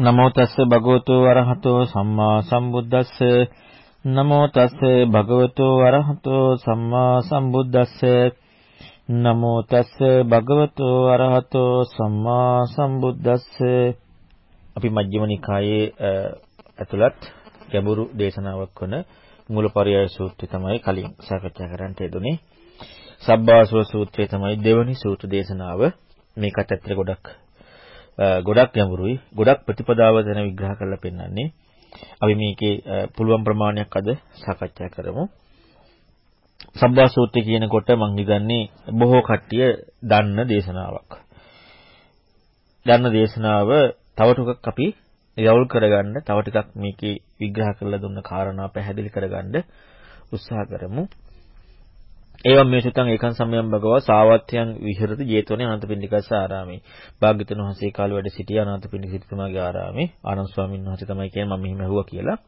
නමෝ තස්ස භගවතු වරහතෝ සම්මා සම්බුද්දස්ස නමෝ තස්ස භගවතු වරහතෝ සම්මා සම්බුද්දස්ස නමෝ තස්ස භගවතු වරහතෝ සම්මා සම්බුද්දස්ස අපි මජ්ක්‍ධිම නිකායේ ඇතුළත් ගැඹුරු දේශනාවක් වන මූලපරියාය සූත්‍රය තමයි කලින් සාකච්ඡා කරන්නට යෙදුනේ. සබ්බාසව සූත්‍රය තමයි දෙවනි සූත්‍ර දේශනාව. මේකට ඇත්තට ගොඩක් ගොඩක් ගැඹුරුයි. ගොඩක් ප්‍රතිපදාව ගැන විග්‍රහ කරලා පෙන්නන්නේ. අපි මේකේ පුළුවන් ප්‍රමාණයක් අද සාකච්ඡා කරමු. සබ්බා සූත්‍රය කියනකොට මම හිතන්නේ බොහෝ කට්ටිය දන්න දේශනාවක්. දන්න දේශනාව තව ටිකක් අපි යවුල් කරගන්න තව ටිකක් මේකේ විග්‍රහ කරලා දුන්න කාරණා පැහැදිලි කරගන්න උත්සාහ කරමු. ඒවම් මේ සුතං ඒකං සම්යම් භගවා සාවත්‍යං විහෙරති ජේතවනේ අනන්තපිණ්ඩිකස්ස ආරාමේ. භාග්‍යතුන් වහන්සේ කාලේ වැඩ සිටිය අනන්තපිණ්ඩික සිටුමාගේ ආරාමේ ආනන්ද ස්වාමීන් වහන්සේ තමයි කියන්නේ මම මෙහිම ඇහුවා කියලා.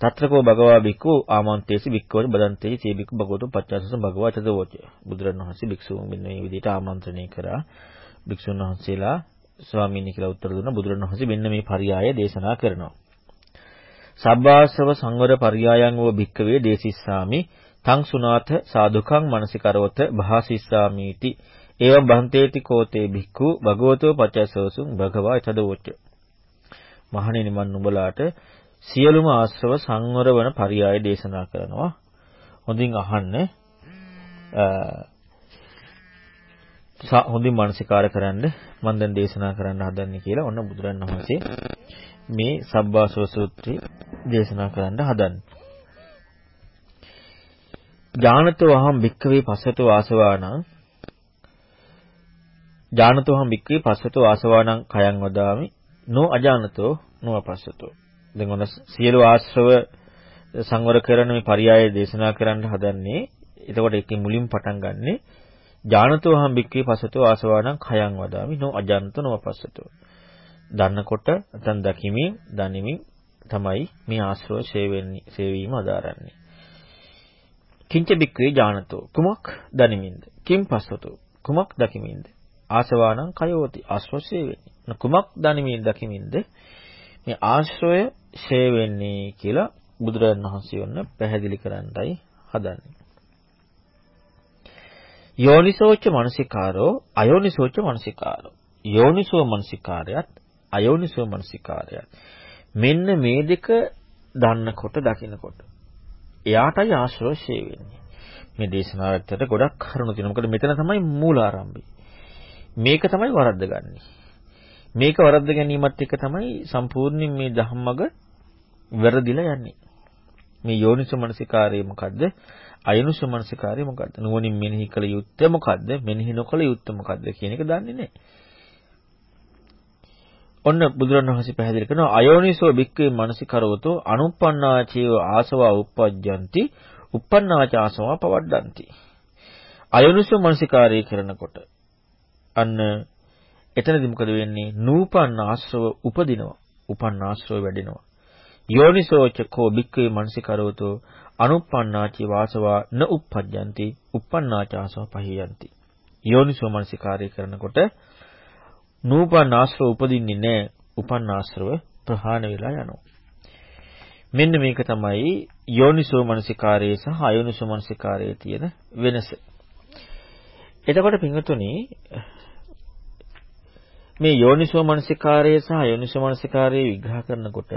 තත්‍රකෝ භගවා බික්කු ආමන්තේසි බික්කවද බදන්තේසි සේ බික්කු භගවතු පච්චාසස භගවා චදවෝච. බුදුරණවහන්සේ භික්ෂුන් මෙන්න මේ විදිහට ආමන්ත්‍රණය කරා. භික්ෂුන් වහන්සේලා ස්වාමීන් කියලා උත්තර දුන්නා. බුදුරණවහන්සේ මෙන්න මේ පරියාය දේශනා කරනවා. සබ්බාසව සංවර පරියායන් වූ භික්කවේ දේසිස්සාමි තං සුනාත සාදුකං මනසිකරවත භාසිස්සාමීති. ඒවම් බන්තේති කෝතේ භික්ඛු භගවතෝ පචසෝසුං භගවා ඊතදෝච්ච මහණෙනි මන් නුඹලාට සියලුම ආශ්‍රව සංවර වන පරියාය දේශනා කරනවා. හොඳින් අහන්න. හොඳින් මානසිකාර කරන්න. මම දැන් දේශනා කරන්න හදන්නේ කියලා ඔන්න බුදුරණවහන්සේ මේ සබ්බාසව සූත්‍රය දේශනා කරන්න හදන්නේ. ඥානතෝ අහම් භික්ඛවේ පස්සතෝ ආසවානං. ඥානතෝ අහම් භික්ඛවේ පස්සතෝ ආසවානං කයං වදාමි. නෝ අජානතෝ නෝ අපස්සතෝ. දැන් ඔන්න සියලු ආශ්‍රව සංවර කරන මේ පරයය දේශනා කරන්න හදන්නේ. එතකොට ඒකේ මුලින් පටන් ගන්නෙ ඥානතෝ අහම් භික්ඛවේ පස්සතෝ ආසවානං කයං වදාමි. නෝ අජානතෝ නෝ අපස්සතෝ. දන්නකොට නැත්නම් දකිමින් දනිමින් තමයි මේ ආශ්‍රව සේවීම අදාරන්නේ. කිංච බික්වේ ඥානතෝ කුමක් දනිමින්ද? කිම් පස්සතෝ කුමක් දකිමින්ද? ආසවානං කයෝති ආශ්‍රවසේ වෙන්නේ. කුමක් දනිමින් දකිමින්ද? මේ ආශ්‍රය ෂේ වෙන්නේ කියලා බුදුරජාණන් වහන්සේ වන්න පැහැදිලි කරන්නයි හදන්නේ. යෝනිසෝච මනසිකාරෝ අයෝනිසෝච මනසිකාරෝ. යෝනිසෝ මනසිකාරයත් අයෝනිසෝ මනසිකාරයත් මෙන්න මේ දෙක දන්නකොට දකිනකොට එයාටයි ආශ්‍රවශය වෙන්නේ. මේ දේශනාව ඇත්තට ගොඩක් කරුණු තියෙනවා. මොකද මෙතන තමයි මූලාරම්භය. මේක තමයි වරද්දගන්නේ. මේක වරද්ද ගැනීමත් එක්ක තමයි සම්පූර්ණයෙන් මේ ධම්මග වැරදිලා යන්නේ. මේ යෝනිසමනසිකාරය මොකද්ද? අයනුසමනසිකාරය මොකද්ද? නුවණින් මෙනෙහි කළ යුත්තේ මොකද්ද? මෙනෙහි නොකළ යුත්තේ මොකද්ද කියන එක දන්නේ නැහැ. ඔන්න බුදුරණවහන්සේ පැහැදිලි කරනවා අයෝනිසෝ බික්කේ මනසිකරවතෝ අනුප්පන්නාචේව ආසවා uppajjanti uppannāච ආසවා පවඩ්ඩಂತಿ. අයෝනිසෝ මනසිකාරය කරනකොට අන්න එතනදි මොකද වෙන්නේ? නූපන්න ආශ්‍රව උපදිනවා උපන්න ආශ්‍රව වැඩෙනවා. යෝනිසෝච කෝ බික්කේ මනසිකරවතෝ අනුප්පන්නාචේ වාසවා න uppajjanti uppannāච ආසවා පහියන්ති යෝනිසෝ මනසිකාරය කරනකොට නූපන් ආශ්‍රව උපදින්නේ නැහැ. උපන් ආශ්‍රව ප්‍රහාණය වෙලා යනවා. මෙන්න මේක තමයි යෝනිසෝ මනසිකාරයේ සහ අයෝනිසෝ මනසිකාරයේ තියෙන වෙනස. එතකොට පින්වතුනි මේ යෝනිසෝ මනසිකාරයේ සහ අයෝනිසෝ මනසිකාරයේ විග්‍රහ කරනකොට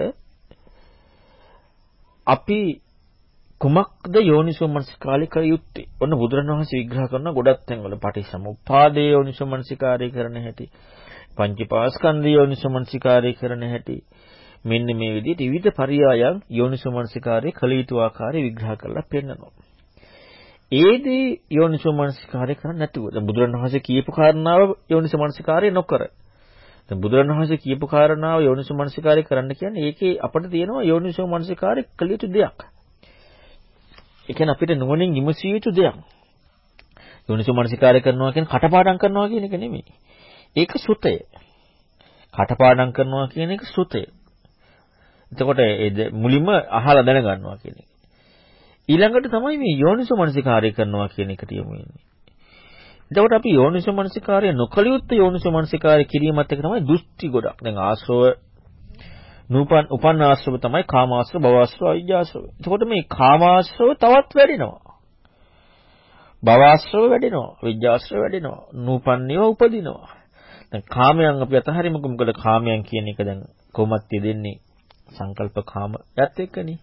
අපි කුමක්ද යෝනිසෝ මනසිකාලේ කර යුත්තේ? ඔන්න බුදුරණවහන්සේ විග්‍රහ කරන ගොඩක් තැන්වල පටිච්චසමුප්පාදේ යෝනිසෝ මනසිකාරය කරන හැටි පංචපාස්කන්ධ යෝනිසමනසිකාරය කරන හැටි මෙන්න මේ විදිහට විවිධ පරයයන් යෝනිසමනසිකාරය කළ යුතු ආකාරය විග්‍රහ කරලා පෙන්නනවා. ඒදී යෝනිසමනසිකාරය කරන්නේ නැතුව දැන් බුදුරණවහන්සේ කියපු කාරණාව යෝනිසමනසිකාරය නොකර දැන් බුදුරණවහන්සේ කියපු කාරණාව යෝනිසමනසිකාරය කරන්න කියන්නේ ඒකේ අපිට තියෙනවා යෝනිසමනසිකාරය කළ යුතු දෙයක්. ඒ කියන්නේ අපිට නුවණින් විමසිය යුතු දෙයක්. යෝනිසමනසිකාරය කරනවා කියන්නේ කටපාඩම් කරනවා කියන එක නෙමෙයි. ඒක සුතය. කටපාඩම් කරනවා කියන එක සුතය. එතකොට ඒ මුලින්ම අහලා දැනගන්නවා කියන එක. ඊළඟට තමයි මේ යෝනිසෝ මනසිකාරය කරනවා කියන එකට යමු වෙන්නේ. එතකොට අපි යෝනිසෝ මනසිකාරය නොකලියුත් යෝනිසෝ මනසිකාරය කිරීමත් එක තමයි දෘෂ්ටි ගොඩක්. දැන් ආශ්‍රව නූපන් උපන් ආශ්‍රව තමයි කාමාශ්‍රව, භවආශ්‍රව, අවිජ්ජාශ්‍රව. එතකොට මේ කාමාශ්‍රව තවත් වැඩෙනවා. භවආශ්‍රව වැඩෙනවා, අවිජ්ජාශ්‍රව වැඩෙනවා, නූපන්නේව උපදිනවා. දැන් කාමයන් අපි අතහරිමුකෝ මොකද කාමයන් කියන එක දැන් කොහොමද දෙන්නේ සංකල්ප කාම යත් එක්කනේ.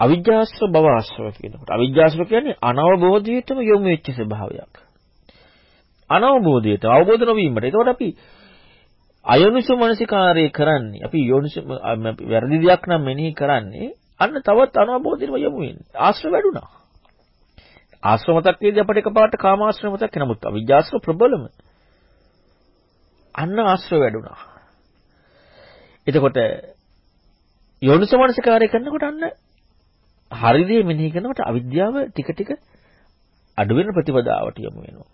අවිජ්ජාශ්‍රව භවආශ්‍රව කියනකොට අවිජ්ජාශ්‍රව කියන්නේ අනවබෝධයටම යොමු වෙච්ච ස්වභාවයක්. අනවබෝධයට අවබෝධ නොවීමට. ඒකට අපි අයෝනිසෝ මනසිකාරය කරන්නේ. අපි යෝනිසෝ වැරදි දෙයක් නම් මෙනෙහි කරන්නේ අන්න තවත් අනවබෝධයටම යොමු වෙන්නේ. ආශ්‍රව වැඩුණා. ආශ්‍රව මතක් වේදී අපිට එකපාරට කාමාශ්‍රව මතක් නමුත් අවිජ්ජාශ්‍රව ප්‍රබලම. අන්න ආශ්‍රව වැඩුණා. එතකොට යෝනිසෝ මනසිකාරය කරනකොට අන්න හරිදී මෙනෙහි කරනකොට අවිද්‍යාව ටික ටික අඩු වෙන ප්‍රතිපදාවට යමු වෙනවා.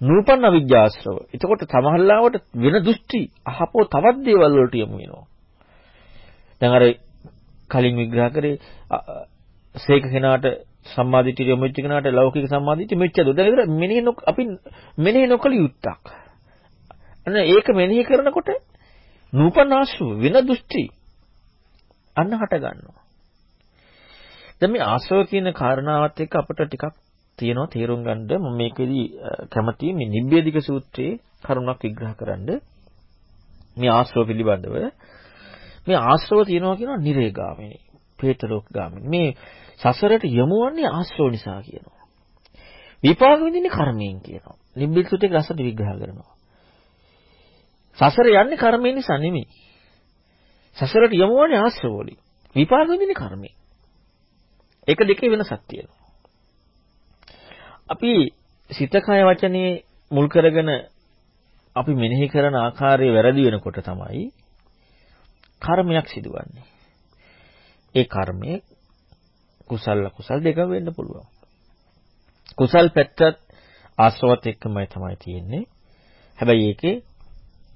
නූපන්න අවිජ්ජාශ්‍රව. එතකොට සමහරලාවට වෙන දෘෂ්ටි අහපෝ තවත් දේවල් වලට යමු වෙනවා. දැන් අර කලින් විග්‍රහ කරේ සේක කෙනාට සම්මාදිටිය යොමු වෙච්ච කෙනාට ලෞකික සම්මාදිටිය මෙච්චද. දැන් ඒතර මෙනෙහි අපි මෙනෙහි නොකළ යුත්තක්. අන්න ඒක මෙනෙහි කරනකොට නූපන්න ආශ්‍රව වෙන දෘෂ්ටි අන්න හට ගන්නවා. දැන් මේ ආශ්‍රව කියන කාරණාවත් එක්ක අපිට ටිකක් තියෙනවා තේරුම් ගන්න මම මේකෙදි කැමතියි මේ නිබ්බේධික සූත්‍රයේ කරුණක් විග්‍රහ කරන්න මේ ආශ්‍රව පිළිබඳව මේ ආශ්‍රව තියෙනවා කියනවා නිරේගාමිනී පේතලෝක ගාමිනී මේ සසරට යමුවන්නේ ආශ්‍රව නිසා කියනවා. විපාක විඳින්නේ කර්මයෙන් කියනවා. නිබ්බේධික සූත්‍රයේ රසට විග්‍රහ කරනවා. සසර යන්නේ කර්මය නිසා නෙමෙයි. සසරට යමුවන්නේ ආශ්‍රව වලින්. විපාක විඳින්නේ කර්මයෙන්. ඒක දෙකේ වෙනසක් තියෙනවා. අපි සිත කය වචනේ මුල් කරගෙන අපි මෙනෙහි කරන ආකාරය වැරදි වෙනකොට තමයි කර්මයක් සිදුවන්නේ. ඒ කර්මයේ කුසල කුසල් දෙකම වෙන්න පුළුවන්. කුසල් පැත්තත් ආශ්‍රවත් එක්කමයි තමයි තියෙන්නේ. හැබැයි ඒකේ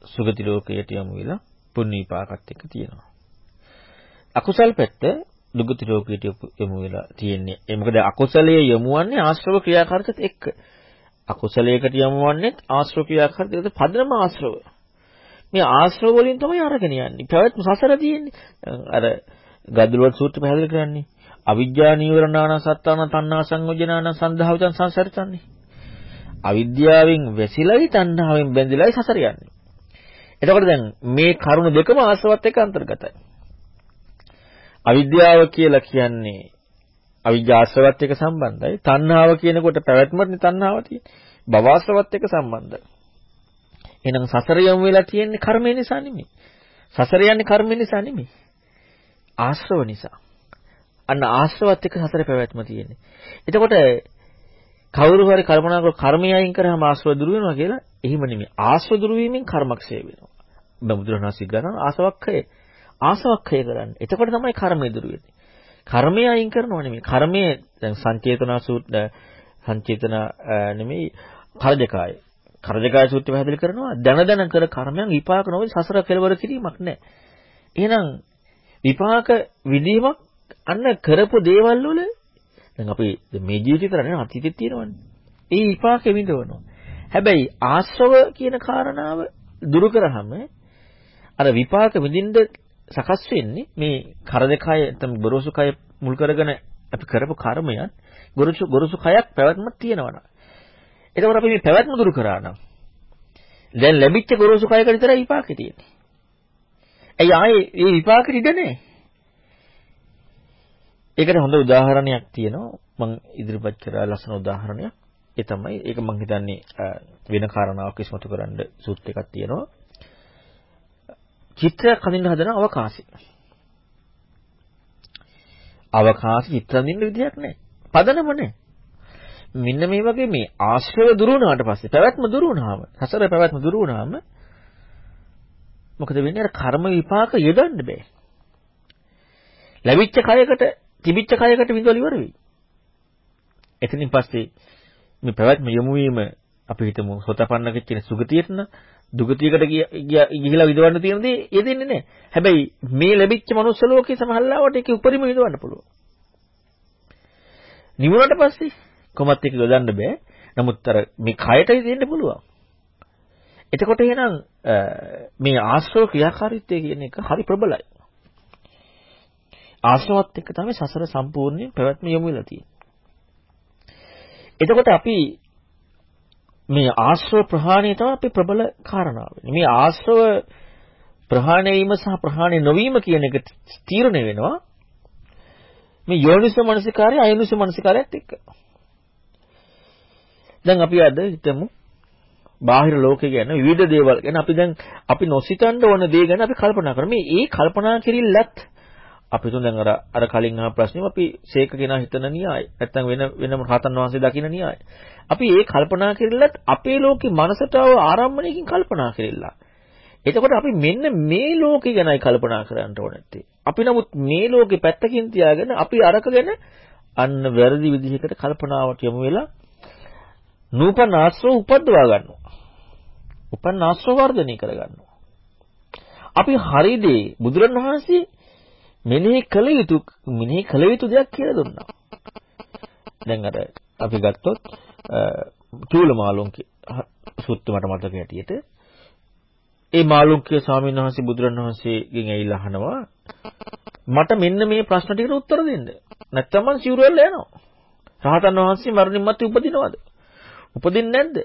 සුගති ලෝකයට යමු වෙලා පුණ්‍ය විපාකත් එක්ක තියෙනවා. අකුසල් පැත්ත දුගති ලෝකයට යොමු වෙලා තියෙන්නේ. ඒ මොකද අකුසලයේ යොමුවන්නේ ආශ්‍රව ක්‍රියාකාරකත් එක්ක. අකුසලයකට යොමුවන්නේ ආශ්‍රව ක්‍රියාකාරකත් පදනම ආශ්‍රව. මේ ආශ්‍රව වලින් තමයි අරගෙන යන්නේ. පැවැත්ම සසර තියෙන්නේ. අර ගදුලවත් සූත්‍ර පැහැදිලි කරන්නේ. අවිජ්ජා නීවරණාන සත්තාන තණ්හා සංයෝජනාන සන්දහවචන් සංසාරිතන්නේ. අවිද්‍යාවෙන් වැසිලයි තණ්හාවෙන් බැඳිලයි සසර යන්නේ. එතකොට දැන් මේ කරුණ දෙකම ආශ්‍රවත් එක්ක අන්තර්ගතයි. අවිද්‍යාව කියලා කියන්නේ අවිජ්ජාශ්‍රවත් එක්ක සම්බන්ධයි. තණ්හාව කියනකොට පැවැත්මනේ තණ්හාව තියෙන්නේ. භවශ්‍රවත් එක්ක සම්බන්ධයි. එහෙනම් සසර යමු වෙලා තියෙන්නේ කර්මය නිසා නෙමෙයි. සසර යන්නේ කර්මය නිසා නෙමෙයි. ආශ්‍රව නිසා. අන්න ආශ්‍රවත් එක්ක සසර පැවැත්ම තියෙන්නේ. එතකොට කවුරු හරි කල්පනා කර කර්මය අයින් කරාම ආශ්‍රව දුරු වෙනවා කියලා එහෙම නෙමෙයි. ආශ්‍රව දුරු වීමෙන් කර්මක්ෂය වෙනවා. බුදුරණාහි ගන්න ආසවක්ඛය ආසවක්ඛය කරන්න. එතකොට තමයි කර්මය දුරු වෙන්නේ. කර්මය අයින් කරනව නෙමෙයි. කර්මය දැන් සංචේතනා සූත්‍ර සංචේතන නෙමෙයි කරජකාය. කරජකාය සූත්‍රය පැහැදිලි කරනවා දන දන කර කර්මයන් විපාක නොවේ සසර කෙලවර කිරීමක් නැහැ. එහෙනම් විපාක විදීමක් අන්න කරපු දේවල් වල දැන් අපි මේ ජීවිතේ කරන්නේ අතීතෙත් තියෙනවනේ. ඒ විපාකෙ විඳවනවා. හැබැයි ආශ්‍රව කියන කාරණාව දුරු කරාම අර විපාක විඳින්න සකස් වෙන්නේ මේ කරදකය තම ගොරෝසු කය මුල් කරගෙන අපි කරපු කර්මයන් ගොරෝසු ගොරෝසු කයක් පැවැත්මක් තියෙනවා. එතකොට අපි මේ පැවැත්ම දුරු කරා නම් දැන් ලැබිච්ච ගොරෝසු කයකට විතරයි විපාකෙ තියෙන්නේ. ඇයි ආයේ මේ විපාකෙ ඉඳ නැහැ. ඒකට හොඳ උදාහරණයක් තියෙනවා මම ඉදිරිපත් කරා ලස්සන උදාහරණයක්. ඒ තමයි ඒක මම හිතන්නේ වෙන කාරණාවක් ඉස්මතු කරන්න සූත් එකක් තියෙනවා. චිත්‍රයක් හදින්න හදන අවකාශය. අවකාශ චිත්‍ර හදින්න විදියක් නැහැ. පදනම නැහැ. මෙන්න මේ වගේ මේ ආශ්‍රය දුරු වුණාට පස්සේ පැවැත්ම දුරු වුණාම සසර පැවැත්ම දුරු වුණාම මොකද වෙන්නේ අර කර්ම විපාක යොදන්න බෑ. ලැබිච්ච කයකට තිබිච්ච කයකට විඳවල ඉවර වෙයි. එතනින් පස්සේ මේ පැවැත්ම යොමු වීම අපි හිතමු සෝතපන්නක කියන සුගතියට නම් දුගතියකට ගිහිලා විදවන්න තියෙන දේ යෙදෙන්නේ නැහැ. හැබැයි මේ ලැබිච්ච මනුස්ස ලෝකේ සමහරවිට ඒකේ උපරිම විදවන්න පුළුවන්. නිවුණට පස්සේ කොහොමත් ඒක යොදන්න බෑ. නමුත් අර මේ කයට දෙන්න පුළුවන්. එතකොට එහෙනම් මේ ආශ්‍රව ක්‍රියාකාරීත්වය කියන එක හරි ප්‍රබලයි. ආශ්‍රවත් එක්ක තමයි සසර සම්පූර්ණයෙන් පැවැත්ම යොමු වෙලා තියෙන්නේ. එතකොට අපි මේ ආශ්‍රව ප්‍රහාණය තමයි අපි ප්‍රබල කාරණාව. මේ ආශ්‍රව ප්‍රහාණය වීම සහ ප්‍රහාණය නොවීම කියන එක තීරණය වෙනවා මේ යෝනිසෝ මනසිකාරය අයෝනිසෝ මනසිකාරයත් එක්ක. දැන් අපි අද හිතමු බාහිර ලෝකේ ගැන විවිධ දේවල් ගැන අපි දැන් අපි නොසිතන්න ඕන දේ ගැන අපි කල්පනා කරමු. මේ ඒ කල්පනා කිරිල්ලත් අපි තුන් දැන් අර අර කලින් අහ ප්‍රශ්නෙම අපි ශේක කෙනා හිතන න්‍යාය. නැත්තම් වෙන වෙනම රහතන් වහන්සේ දකින න්‍යාය. අපි ඒ කල්පනා කිරිල්ලත් අපේ ලෝකේ මනසට ආරම්භණයකින් කල්පනා කිරිල්ලා. එතකොට අපි මෙන්න මේ ලෝකේ ගැනයි කල්පනා කරන්න ඕන නැත්තේ. අපි නමුත් මේ ලෝකේ පැත්තකින් තියාගෙන අපි අරක ගැන අන්න වැරදි විදිහකට කල්පනාවට යමු වෙලා නූපන් ආශ්‍රව උපද්දවා ගන්නවා. උපන් ආශ්‍රව වර්ධනය කර ගන්නවා. අපි හරිදී බුදුරණවහන්සේ මෙනෙහි කළ යුතු මෙනෙහි කළ යුතු දෙයක් කියලා දුන්නා. දැන් අර අපි ගත්තොත් චූල මාළුන්ගේ සූත්‍ර මට මතක හැටියට ඒ මාළුන්ගේ ස්වාමීන් වහන්සේ බුදුරණවහන්සේගෙන් ඇවිල්ලා අහනවා මට මෙන්න මේ ප්‍රශ්න ටිකට උත්තර දෙන්න. නැත්තම් මං සිවුරු වෙලා යනවා. රහතන් වහන්සේ මරණින් මත්තේ උපදිනවද? උපදින්නේ නැද්ද?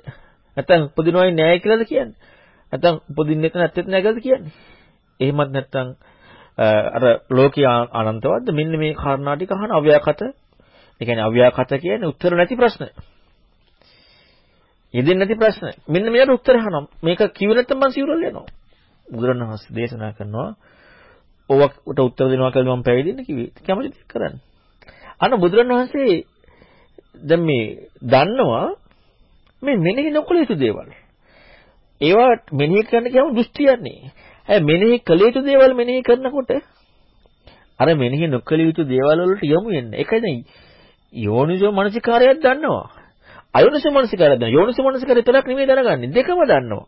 නැත්තම් උපදිනවයි නෑ කියලාද කියන්නේ? නැත්තම් උපදින්නේ නැත්නම් නෑ කියලාද කියන්නේ? එහෙමත් නැත්තම් අර ලෝකීය අනන්තවත්ද මෙන්න මේ කාරණා ටික අහන අව්‍යාකත ඒ කියන්නේ අව්‍යාකත කියන්නේ උත්තර නැති ප්‍රශ්න. යෙදෙන්නේ නැති ප්‍රශ්න. මෙන්න මේකට උත්තර අහනවා. මේක කිව්ව නැත්නම් මං සිවුරල් යනවා. බුදුරණවහන්සේ දේශනා කරනවා ඕවට උත්තර දෙනවා කියලා මම පැවිදෙන්න කිව්වේ. කැමතිද කරන්න? අන්න බුදුරණවහන්සේ දැන් මේ දන්නවා මේ මෙනෙහි නොකළ යුතු දේවල්. ඒවා මෙනෙහි කරන්න කියම දෘෂ්ටියන්නේ. ඇයි මෙනෙහි කළ යුතු දේවල් මෙනෙහි කරනකොට අර මෙනෙහි නොකළ යුතු දේවල් වලට යමු වෙන්නේ. ඒකයි දැන් යෝනිසෝ මනසිකාරයක් දන්නවා. අයෝනිසෝ මනසිකාරයක් දන්නවා. යෝනිසෝ මනසිකාරය විතරක් නෙමෙයි දැනගන්නේ. දෙකම දන්නවා.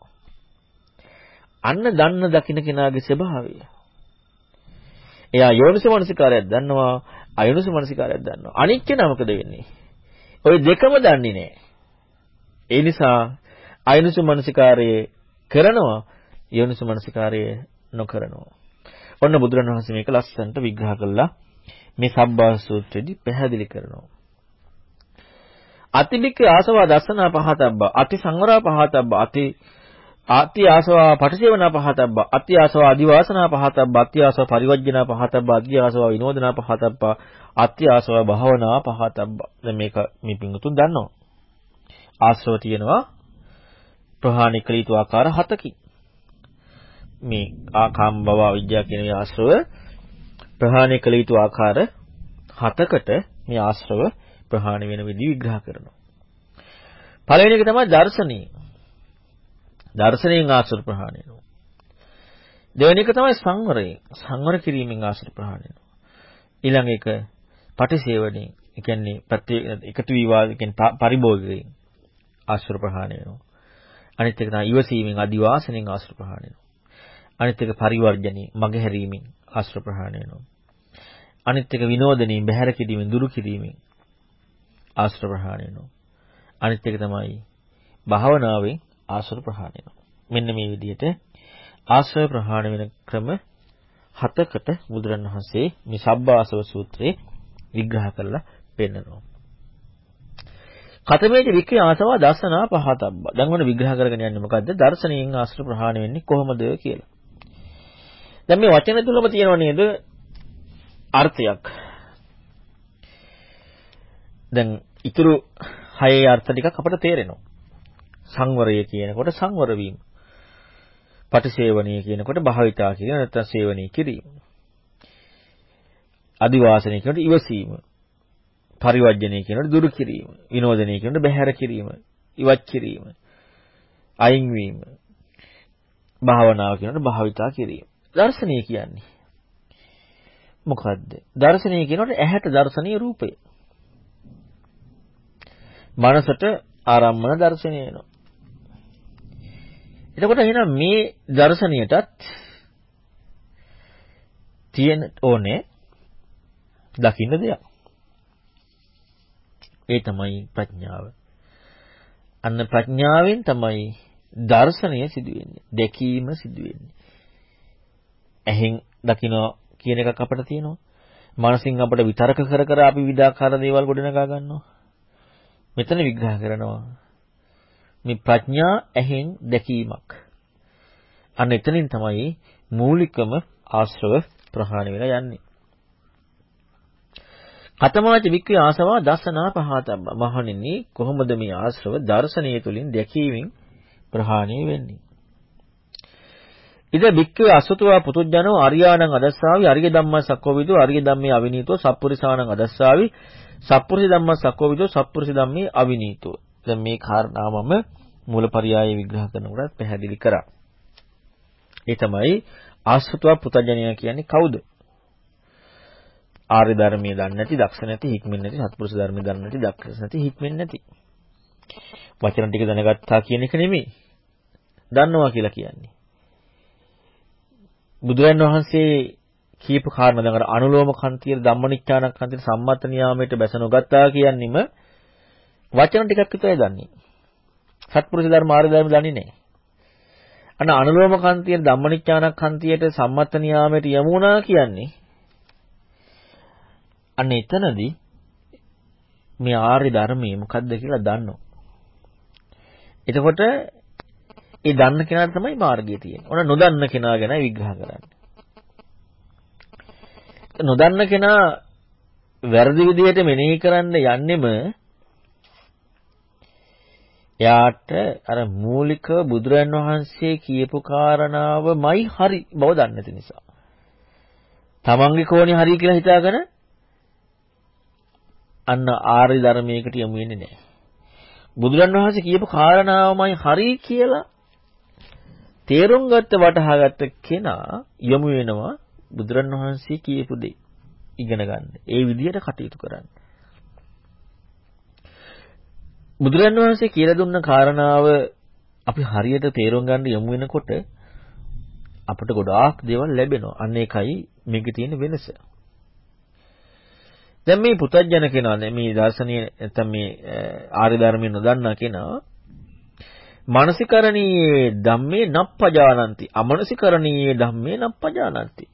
අන්න දන්න දකින්න කෙනාගේ ස්වභාවය. එයා යෝනිසෝ මනසිකාරයක් දන්නවා. අයෝනිසෝ මනසිකාරයක් දන්නවා. අනික් කෙනා මොකද වෙන්නේ? ওই දෙකම දන්නේ නැහැ. ඒ නිසා අයෝනිසෝ මනසිකාරයේ කරනවා යෝනිසු මනසිකාරය නොකරනවා. ඔන්න බුදුරණවහන්සේ මේක ලස්සනට විග්‍රහ කළා මේ සබ්බා සූත්‍රයේදී පැහැදිලි කරනවා. අතිබික්ක ආසවා දස්සනා පහතබ්බ අති සංවරා පහතබ්බ අති අති ආසවා පටිසේවනා පහතබ්බ අති ආසවා අදිවාසනා පහතබ්බ අති ආසවා පරිවර්ජනා පහතබ්බ අති ආසවා විනෝදනා පහතබ්බ අති ආසවා භාවනා පහතබ්බ දැන් මේක මේ පිංගුතුන් දන්නවා ආශ්‍රව තියෙනවා ප්‍රහාණය කළ යුතු ආකාර හතකින් මේ ආකාම භව අවිද්‍යාව කියන මේ ආශ්‍රව ප්‍රහාණය කළ යුතු ආකාර හතකට මේ ආශ්‍රව ප්‍රහාණය වෙන විදිහ විග්‍රහ කරනවා. පළවෙනි එක තමයි දර්ශනීය. දර්ශනීයෙන් ආශ්‍රව ප්‍රහාණය වෙනවා. දෙවෙනි එක තමයි සංවරයෙන්. සංවර කිරීමෙන් ආශ්‍රව ප්‍රහාණය වෙනවා. ඊළඟ එක පටිසේවණේ. ඒ කියන්නේ ප්‍රති එකතු විවාද කියන්නේ පරිභෝගයෙන් ආශ්‍රව ප්‍රහාණය වෙනවා. අනිත් එක තමයි ඉවසීමෙන් අදිවාසනෙන් ආශ්‍රව ප්‍රහාණය වෙනවා. අනිත් එක පරිවර්ජණී මගහැරීමෙන් ආශ්‍ර ප්‍රහාණය වෙනවා. අනිත් එක විනෝදණී බැහැර කිරීමෙන් දුරු කිරීමෙන් ආශ්‍ර ප්‍රහාණය වෙනවා. අනිත් එක තමයි භාවනාවෙන් ආශ්‍ර ප්‍රහාණය වෙනවා. මෙන්න මේ විදිහට ආශ්‍රය ප්‍රහාණය වෙන ක්‍රම හතකට බුදුරණවහන්සේ මේ සබ්බාසව සූත්‍රයේ විග්‍රහ කරලා පෙන්නනවා. කතමේජ වික්‍රය ආසවා දර්ශනා පහතබ්බ. දැන් ඔන්න විග්‍රහ කරගෙන යන්නේ මොකද්ද? දර්ශනයෙන් ආශ්‍ර ප්‍රහාණය වෙන්නේ කොහොමද කියලා. දැන් මේ වචන තුලම තියෙනව නේද අර්ථයක්. දැන් ඊතුරු හයේ අර්ථ ටිකක් අපට තේරෙනවා. සංවරය කියනකොට සංවර වීම. පටිසේවණීය කියනකොට භාවිතා කියන නැත්නම් සේවනීය කිරීම. අදිවාසනීය කියනකොට ඉවසීම. පරිවර්ජණීය කියනකොට දුරු කිරීම. විනෝදනීය කියනකොට බැහැර කිරීම. ඉවත් කිරීම. අයින් වීම. භාවනාව කියනකොට භාවිතා කිරීම. දර්ශනීය කියන්නේ. මොකද්ද? දර්ශනීය කියනකොට ඇහැට දර්ශනීය රූපය. මනසට ආරම්මන දර්ශනය එනවා. එතකොට එහෙනම් මේ දර්ශනීයටත් තියෙන ඕනේ දකින්න දෙයක්. ඒ තමයි ප්‍රඥාව. අන්න ප්‍රඥාවෙන් තමයි දර්ශනය සිදු වෙන්නේ. දැකීම සිදු වෙන්නේ. ඇහෙන් දකිනවා කියන එකක් අපිට තියෙනවා. මනසින් අපිට විතරක කර කර අපි විඩාකාර දේවල් ගොඩනගා ගන්නවා. මෙතන විග්‍රහ කරනවා. මේ ප්‍රඥා ඇහෙන් දැකීමක්. අන්න එතනින් තමයි මූලිකම ආශ්‍රව ප්‍රහාණය වෙලා යන්නේ. කතමාච වික්‍රේ ආසවා දසනා පහතබ්බ. මහණෙනි කොහොමද මේ ආශ්‍රව දර්ශනීය තුලින් දැකීමෙන් ප්‍රහාණය වෙන්නේ? ඉද වික්‍රේ අසතුවා පුතුජනෝ අරියාණං අදස්සාවි අරිය ධම්මා සක්කෝවිදෝ අරිය ධම්මේ අවිනීතෝ සප්පුරිසාණං අදස්සාවි සප්පුරිස ධම්මා සක්කෝවිදෝ සප්පුරිස ධම්මේ අවිනීතෝ. දැන් මේ කාරණාවම මූලපරියාය විග්‍රහ කරනකොට පැහැදිලි කරා. ඒ තමයි ආසතුවා පුතජනයා කියන්නේ කවුද? ආර්ය ධර්මයේ දන්නේ නැති, දක්ෂ නැති, හික්මෙන් නැති, සත්පුරුෂ ධර්මයේ දන්නේ නැති, දක්ෂ නැති, හික්මෙන් නැති. වචන ටික දැනගත්තා කියන එක නෙමෙයි. දන්නවා කියලා කියන්නේ. බුදුරන් වහන්සේ කියපු කාරණා දැන් අර අනුලෝම කන්තිය ධම්මනිච්ඡානක් කන්තිය සම්මත නියාමයට බැස නොගත්තා කියන්නෙම වචන ටිකක් විතරයි දන්නේ. සත්පුරුෂ ධර්ම ආර්ය ධර්ම දන්නේ නැහැ. අන්න අනුලෝම කන්තිය ධම්මනිච්ඡානක් කන්තියට සම්මත නියාමයට යමු වුණා කියන්නේ අන්න එතනදී මේ ආර්ය ධර්මයේ මොකද්ද කියලා දන්නවා. එතකොට ඒ දන්න කෙනාට තමයි මාර්ගය තියෙන්නේ. ඔන්න නොදන්න කෙනා ගැන විග්‍රහ කරන්නේ. නොදන්න කෙනා වැරදි විදිහට මෙනෙහි කරන්න යන්නෙම එයාට අර මූලික බුදුරන් වහන්සේ කියපු කාරණාවමයි හරි බව දන්නේ නැති නිසා. තමන්ගේ කෝණේ හරි කියලා හිතාගෙන අන්න ආර්ය ධර්මයකට යමු වෙන්නේ නැහැ. බුදුරන් වහන්සේ කියපු කාරණාවමයි හරි කියලා තේරුම් ගත්ත වටහා ගත්ත කෙනා යමු වෙනවා බුදුරන් වහන්සේ කියපු දේ ඉගෙන ගන්න. ඒ විදිහට කටයුතු කරන්න. බුදුරන් වහන්සේ කියලා දුන්න කාරණාව අපි හරියට තේරුම් ගන්න යමු වෙනකොට අපට ගොඩාක් දේවල් ලැබෙනවා. අන්න ඒකයි මේකේ තියෙන වෙනස. දැන් මේ පුතඥන කෙනා මේ දර්ශනීය නැත්නම් මේ ආර්ය ධර්මය නොදන්නා කෙනා මානසිකරණීයේ ධම්මේ නප්පජානಂತಿ. අමනසිකරණීයේ ධම්මේ නප්පජානಂತಿ.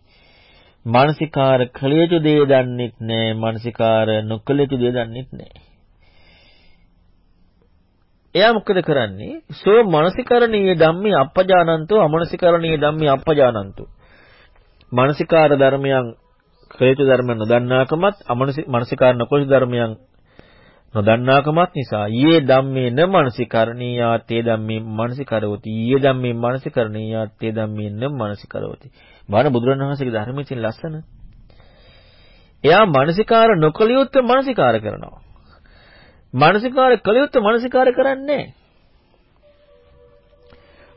මානසිකාර කළ යුතු දේ දන්නෙත් නෑ මානසිකාර නොකළ යුතු දේ දන්නෙත් නෑ. එයා මොකද කරන්නේ? සෝ මානසිකරණීය ධම්මේ අප්පජානන්තෝ අමනසිකරණීය ධම්මේ අප්පජානන්තෝ. මානසිකාර ධර්මයන් ක්‍රේතු ධර්ම නොදන්නාකමත් අමනසිකාර නොකොළු ධර්මයන් නොදන්නාකමත් නිසා ඊයේ ධම්මේ න මනසිකරණීයා තේ ධම්මේ මනසිකරවති ඊයේ ධම්මේ මනසිකරණීයා තේ ධම්මේ න මනසිකරවති බාන බුදුරණවහන්සේගේ ධර්මයේ තියෙන ලස්සන. එයා මනසිකාර නොකලියොත් මනසිකාර කරනවා. මනසිකාර කලියොත් මනසිකාර කරන්නේ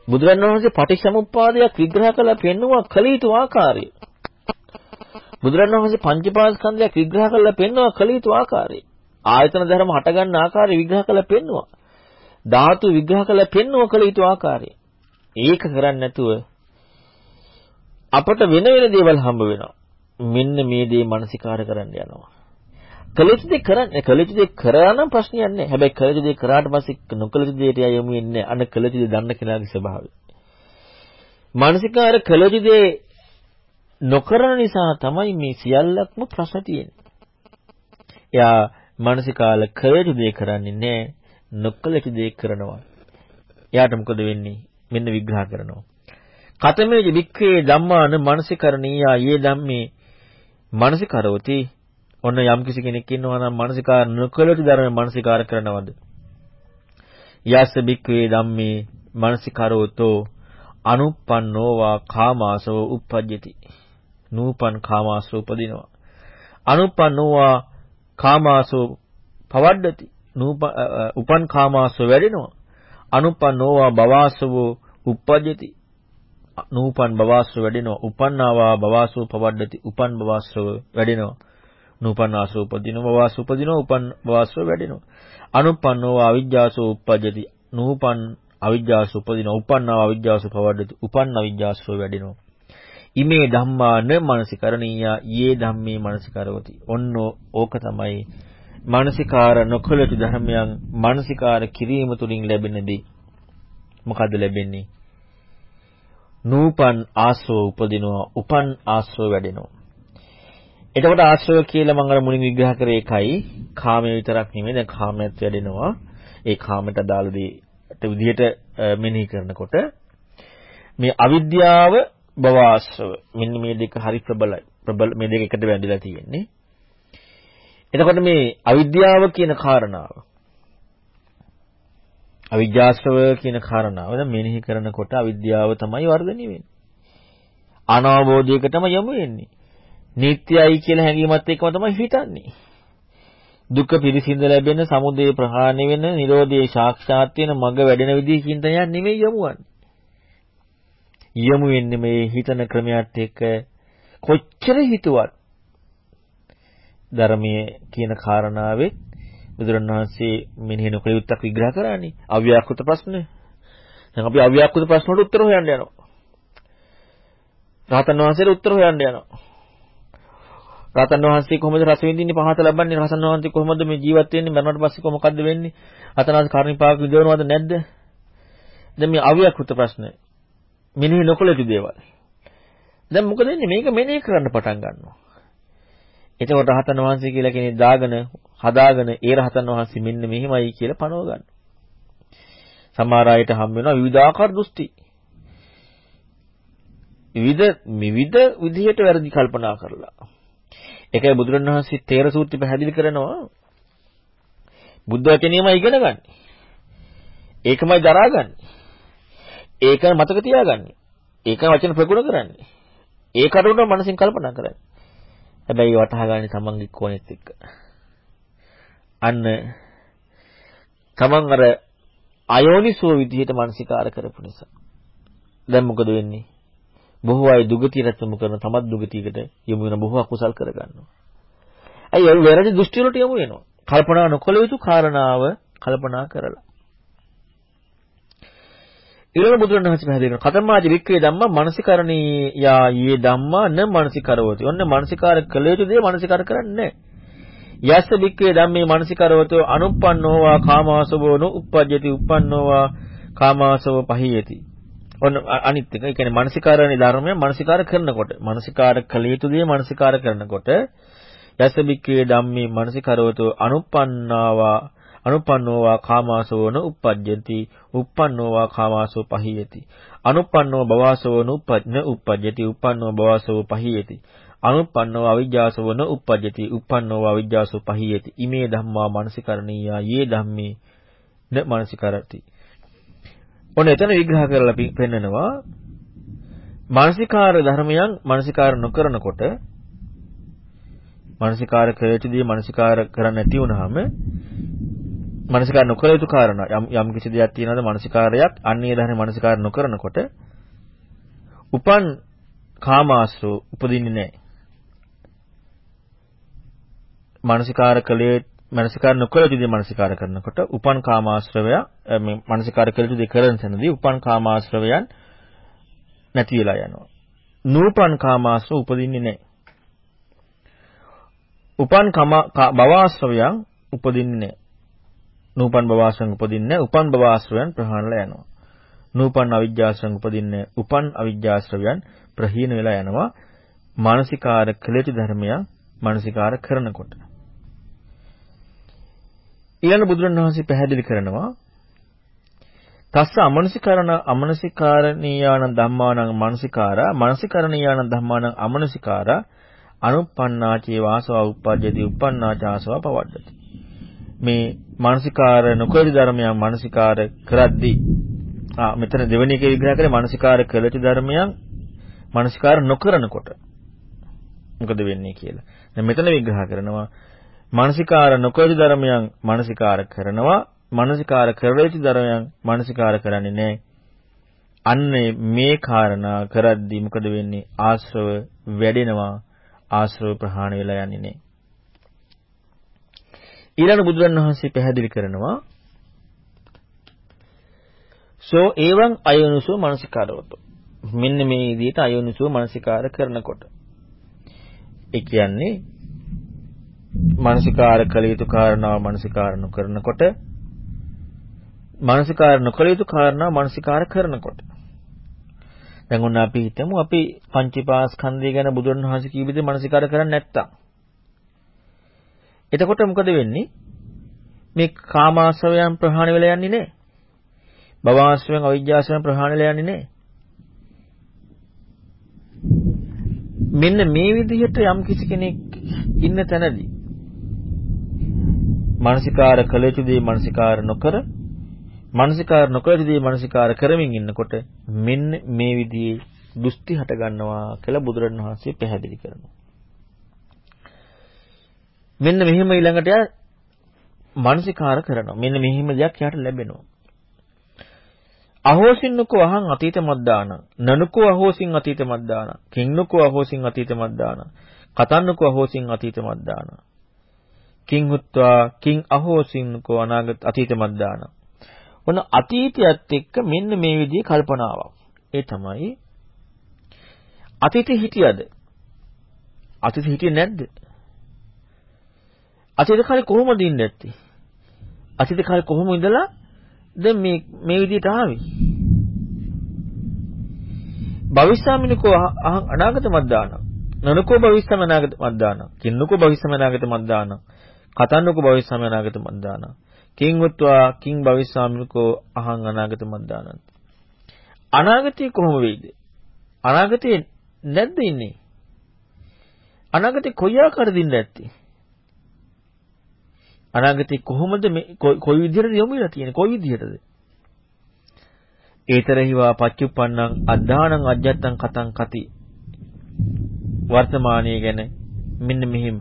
බුදුරණවහන්සේ පටිච්චසමුප්පාදයක් විග්‍රහ කළා පෙන්නවා කලීතු ආකාරය. බුදුරණවහන්සේ පංචපාස්කන්ධයක් විග්‍රහ කරලා පෙන්වනවා කලීතු ආකාරය. ආයතන ධර්ම හටගන්න ආකාරය විග්‍රහ කරලා පෙන්වනවා. ධාතු විග්‍රහ කරලා පෙන්වනවා කලීතු ආකාරය. ඒක කරන්නේ නැතුව අපට වෙන වෙන දේවල් හම්බ වෙනවා. මෙන්න මේ දේ මානසිකාර කරන්න යනවා. කලිතු දෙයක් කරන්නේ කලිතු දෙයක් කරා නම් ප්‍රශ්නයක් නැහැ. හැබැයි කලිතු දෙයක් කරාට පස්සේ නොකලිතු දෙයට යමු වෙන්නේ අන්න කලිතු දෙය දන්න කෙනාගේ ස්වභාවය. මානසිකාර කලිතු දෙය නොකරන නිසා තමයි මේ සියල්ලක්ම ප්‍රශ්න තියෙන්නේ. එයා මානසිකාල කළ දේ කරන්නේ නැහැ, නොකළ දේ කරනවා. එයාට මොකද වෙන්නේ? මෙන්න විග්‍රහ කරනවා. කතමේජ වික්ඛේ ධම්මාන මානසිකරණීයා යේ ධම්මේ මානසිකරෝති ඔන්න යම් කිසි කෙනෙක් ඉන්නවා නම් මානසිකාර නොකළට ධර්ම මානසිකාර කරනවද යස්ස බික්ඛවේ ධම්මේ මානසිකරෝතෝ අනුප්පන්නෝවා කාමාසව uppajjati නූපන් කාමාසෝ උපදිනවා. අනුපන්නෝවා කාමාසෝ පවඩ්ඩති. උපන් කාමාසෝ වැඩෙනවා. අනුපන්නෝවා බවාසවෝ උප්පජ්ජති. නූපන් බවාසව වැඩෙනවා. උපන්නාවා බවාසව පවඩ්ඩති. උපන් බවාසව වැඩෙනවා. නූපන් ආසව උපදිනවා. බවාසව උපදිනවා. උපන් බවාසව වැඩෙනවා. අනුපන්නෝවා අවිජ්ජාසෝ උප්පජ්ජති. නූපන් අවිජ්ජාසව උපදිනවා. උපන්නාවා අවිජ්ජාසව පවඩ්ඩති. උපන් අවිජ්ජාසව වැඩෙනවා. ඉමේ ධම්මාන මනසිකරණීයා යේ ධම්මේ මනසිකරවති. ඔන්න ඕක තමයි මානසිකාර නොකලතු ධර්මයන් මානසිකාර කිරීම තුලින් ලැබෙන දේ. මොකද්ද ලැබෙන්නේ? නූපන් ආශ්‍රව උපදිනවා, උපන් ආශ්‍රව වැඩෙනවා. එතකොට ආශ්‍රව කියලා මම අර මුලින් විග්‍රහ කරේ එකයි කාමයේ විතරක් නෙමෙයි දැන් කාමයට වැඩෙනවා. ඒ කාමයට අදාළ දේට විදිහට මෙනෙහි කරනකොට මේ අවිද්‍යාව භව ආශ්‍රව මෙන්න මේ දෙක හරි ප්‍රබලයි. ප්‍රබල මේ දෙක එකට බැඳලා තියෙන්නේ. එතකොට මේ අවිද්‍යාව කියන කාරණාව අවිජ්ජාශ්‍රව කියන කාරණාව දැන් මෙනෙහි කරනකොට අවිද්‍යාව තමයි වර්ධනය වෙන්නේ. අනාවබෝධයකටම යමු වෙන්නේ. නිට්ටයයි කියලා හැඟීමත් එක්කම තමයි හිතන්නේ. දුක පිරිසිඳ ලැබෙන, සමුදය ප්‍රහාණය වෙන, නිරෝධයේ සාක්ෂාත් වෙන මඟ වැඩෙන විදිහ චින්තනයක් නෙමෙයි යමුවන්නේ. යමු වෙන්නේ මේ හිතන ක්‍රමයට එක්ක. කොච්චර හිතුවත් ධර්මයේ කියන කාරණාවෙත් බුදුරණවහන්සේ මෙනෙහි නොකළ යුත්තක් විග්‍රහ කරන්නේ? අව්‍යාකෘත ප්‍රශ්න. දැන් අපි අව්‍යාකෘත ප්‍රශ්න වලට උත්තර හොයන්න යනවා. රහතන් වහන්සේට උත්තර හොයන්න යනවා. රහතන් වහන්සේ කොහොමද රස විඳින්නේ පහත ලබන්නේ? රහතන් වහන්සේ කොහොමද මේ ජීවත් වෙන්නේ? මරණයට පස්සේ කොහොමද වෙන්නේ? අතනාස් කර්ණිපාක විදවනවද නැද්ද? දැන් මේ අව්‍යාකෘත ප්‍රශ්න. මෙනෙහි නොකළ යුතු දේවල් දැන් මොකද වෙන්නේ මේක මෙනෙහි කරන්න පටන් ගන්නවා එතකොට රහතන් වහන්සේ කියලා කෙනෙක් දාගෙන හදාගෙන ඒ රහතන් වහන්සේ මෙන්න මෙහිමයි කියලා පනව ගන්න. සමහර අයට හම් වෙනවා විවිධාකාර දෘෂ්ටි. විවිධ විවිධ විදිහට වැරදි කල්පනා කරලා. ඒකයි බුදුරණවහන්සේ තේර සූත්‍රය පැහැදිලි කරනවා. බුද්ධ වචනයම ඉගෙන ගන්න. ඒකමයි දරාගන්නේ. ඒක මතක තියාගන්නේ. ඒක වචන ප්‍රගුණ කරන්නේ. ඒකට උන මනසින් කල්පනා කරන්නේ. හැබැයි වටහා ගන්න තමන්ගේ කෝණෙත් එක්ක. අන්න තමන් අර අයෝනිසෝ විදිහට මානසිකාර කරපු නිසා. දැන් මොකද වෙන්නේ? බොහෝ අය දුගතියට යොමු කරන තමත් දුගතියකට යොමු වෙන බොහෝ අකුසල් කරගන්නවා. ඇයි ඒ වැරදි දෘෂ්ටි වලට යොමු වෙනවා. කල්පනා නොකළ යුතු කාරණාව කල්පනා කරලා. ඊළඟ බුදුරණවහන්සේ පැහැදිලි කරනවා කතමාජ වික්‍රේ ධම්මා මානසිකරණී යා යේ ධම්මා න මානසිකරවති. ඔන්න මානසිකාර කළ යුතු දේ මානසිකාර කරන්නේ යස්ස වික්‍රේ ධම්මේ මානසිකරවතෝ අනුප්පන්නෝවා කාමාසවෝනු uppajjati uppannෝවා කාමාසව පහියති. ඔන්න අනිත් එක. ඒ කියන්නේ මානසිකාරණේ ධර්මය මානසිකාර කරනකොට මානසිකාර කළ යුතු දේ මානසිකාර කරනකොට යස්ස වික්‍රේ ධම්මේ මානසිකරවතෝ අනුප්පන්නාවා අනුපන්නෝවා කාමාසෝන uppajjati uppannෝවා කාමාසෝ පහියති. අනුපන්නෝ භවාසෝන uppajna uppajjati uppannෝ භවාසෝ පහියති. අනුපන්නෝ අවිජ්ජාසෝන uppajjati uppannෝ අවිජ්ජාසෝ පහියති. ඉමේ ධම්මා මනසිකරණීයා යේ ධම්මේ න මනසිකරති. ඔන්න එතන විග්‍රහ කරලා පෙන්නනවා. මානසිකාර ධර්මයන් මානසිකාර නොකරනකොට මානසිකාර කළ මානසිකාර කරන්නේ නැති වුනහම මනසිකාර නොකළ යුතු කාරණා යම් යම් කිසි දෙයක් තියෙනවද මනසිකාරයක් අන්නේ ධර්ම මනසිකාර නොකරනකොට උපන් කාමාශ්‍රව උපදින්නේ නැහැ. මනසිකාර කලේ මනසිකාර නොකළ යුතු දේ මනසිකාර කරනකොට උපන් කාමාශ්‍රවය මේ මනසිකාර කළ යුතු දේ කරන තැනදී උපන් කාමාශ්‍රවයන් නැති වෙලා යනවා. නූපන් කාමාශ්‍රව උපදින්නේ නැහැ. උපන් කම භවආශ්‍රවයන් උපදින්නේ නැහැ. නූපන් භවආශ්‍රයන් උපදින්නේ උපන් භවආශ්‍රයන් ප්‍රහාණලා යනවා. නූපන් අවිජ්ජාශ්‍රයන් උපදින්නේ උපන් අවිජ්ජාශ්‍රයන් ප්‍රහීන වෙලා යනවා. මානසිකාර කළේතු ධර්මයන් මානසිකාර කරනකොට. ඊළඟ බුදුරණවහන්සේ පැහැදිලි කරනවා තස්ස අමනසිකරණ අමනසිකාරණීයාන ධම්මානං මනසිකාරා මනසිකරණීයාන ධම්මානං අමනසිකාරා අනුප්පන්නාචේ වාසව උප්පජ්ජති උප්පන්නාචාසව පවඩ්ඩති මේ මානසිකාර නොකළ ධර්මයන් මානසිකාර කරද්දී ආ මෙතන දෙවෙනි එකේ විග්‍රහ කරේ මානසිකාර කළච ධර්මයන් මානසිකාර නොකරනකොට මොකද වෙන්නේ කියලා. දැන් මෙතන විග්‍රහ කරනවා මානසිකාර නොකළ ධර්මයන් මානසිකාර කරනවා මානසිකාර කරලච ධර්මයන් මානසිකාර කරන්නේ නැහැ. අන්නේ මේ කාරණා කරද්දී මොකද වෙන්නේ? ආශ්‍රව වැඩෙනවා ආශ්‍රව ප්‍රහාණය වෙලා යන්නේ නැහැ. ඊළඟ බුදුරන් වහන්සේ පැහැදිලි කරනවා සෝ එවං අයෝනිසෝ මනසිකාරවතෝ මෙන්න මේ විදිහට අයෝනිසෝ මනසිකාර කරනකොට ඒ කියන්නේ මනසිකාර කළ යුතු කාරණාව මනසිකාර නොකරනකොට මානසිකාර නොකළ යුතු කාරණා මානසිකාර කරනකොට. දැන් ඔන්න අපි හිතමු අපි පංචීපාස්කන්ධය ගැන බුදුරණවහන්සේ කීව විදිහට මානසිකාර කරන්නේ නැත්තම්. එතකොට මොකද වෙන්නේ? මේ කාමාශ්‍රවයන් ප්‍රහාණය වෙලා යන්නේ නැහැ. භවආශ්‍රවයන් අවිජ්ජාශ්‍රවයන් ප්‍රහාණය වෙලා යන්නේ නැහැ. මෙන්න මේ විදිහට යම් කිසි කෙනෙක් ඉන්න තැනදී මානසිකාර කළ යුතු දේ මානසිකාර නොකර මානසිකාර නොකළ යුතු දේ මානසිකාර කරමින් ඉන්නකොට මෙන්න මේ විදිහේ දෘෂ්ටි හට ගන්නවා කියලා බුදුරණවහන්සේ පැහැදිලි කරනවා. මෙන්න මෙහෙම ඊළඟට යා මානසිකාර කරනවා. මෙන්න මෙහෙම දෙයක් යාට ලැබෙනවා. අහෝසින්නකෝ අහං අතීත මද්දාන. නනුකෝ අහෝසින් අතීත මද්දාන. කින්නකෝ අහෝසින් අතීත මද්දාන. කතන්නකෝ අහෝසින් අතීත මද්දාන. කිං හුත්වා කිං අහෝසින්නකෝ අනාගත අතීත මද්දාන. ඔන්න අතීතයත් එක්ක මෙන්න මේ විදිහේ කල්පනාවක්. ඒ තමයි අතීතේ හිටියද? අතීතේ හිටියේ නැද්ද? අතීත කාලේ කොහොමද ඉන්නේ නැත්තේ අතීත කාලේ කොහොම ඉඳලා දැන් මේ මේ විදිහට ආවේ. භවිෂ්‍යාමිනකෝ අනාගත මද්දාන. නනකෝ භවිෂ්‍යම අනාගත මද්දාන. කින්නකෝ භවිෂ්‍යම අනාගත මද්දාන. කතන්නකෝ භවිෂ්‍යම අනාගත මද්දාන. කිං උත්වා කිං භවිෂ්‍යාමිනකෝ අහං අනාගත මද්දාන. අනාගතේ කොහොම වෙයිද? අනාගතේ නැද්ද ඉන්නේ? අනාගතේ කොයි ආකාරද ඉන්නේ නැත්තේ? අනාගතේ කොහොමද මේ කොයි විදිහටද යොමු වෙලා තියෙන්නේ? කොයි විදිහටද? ඒතරහිවා පච්චුප්පන්නං අද්ධානං අජ්ජත්තං කතං කති. වර්තමානයේ ගැන මෙන්න මෙහිම.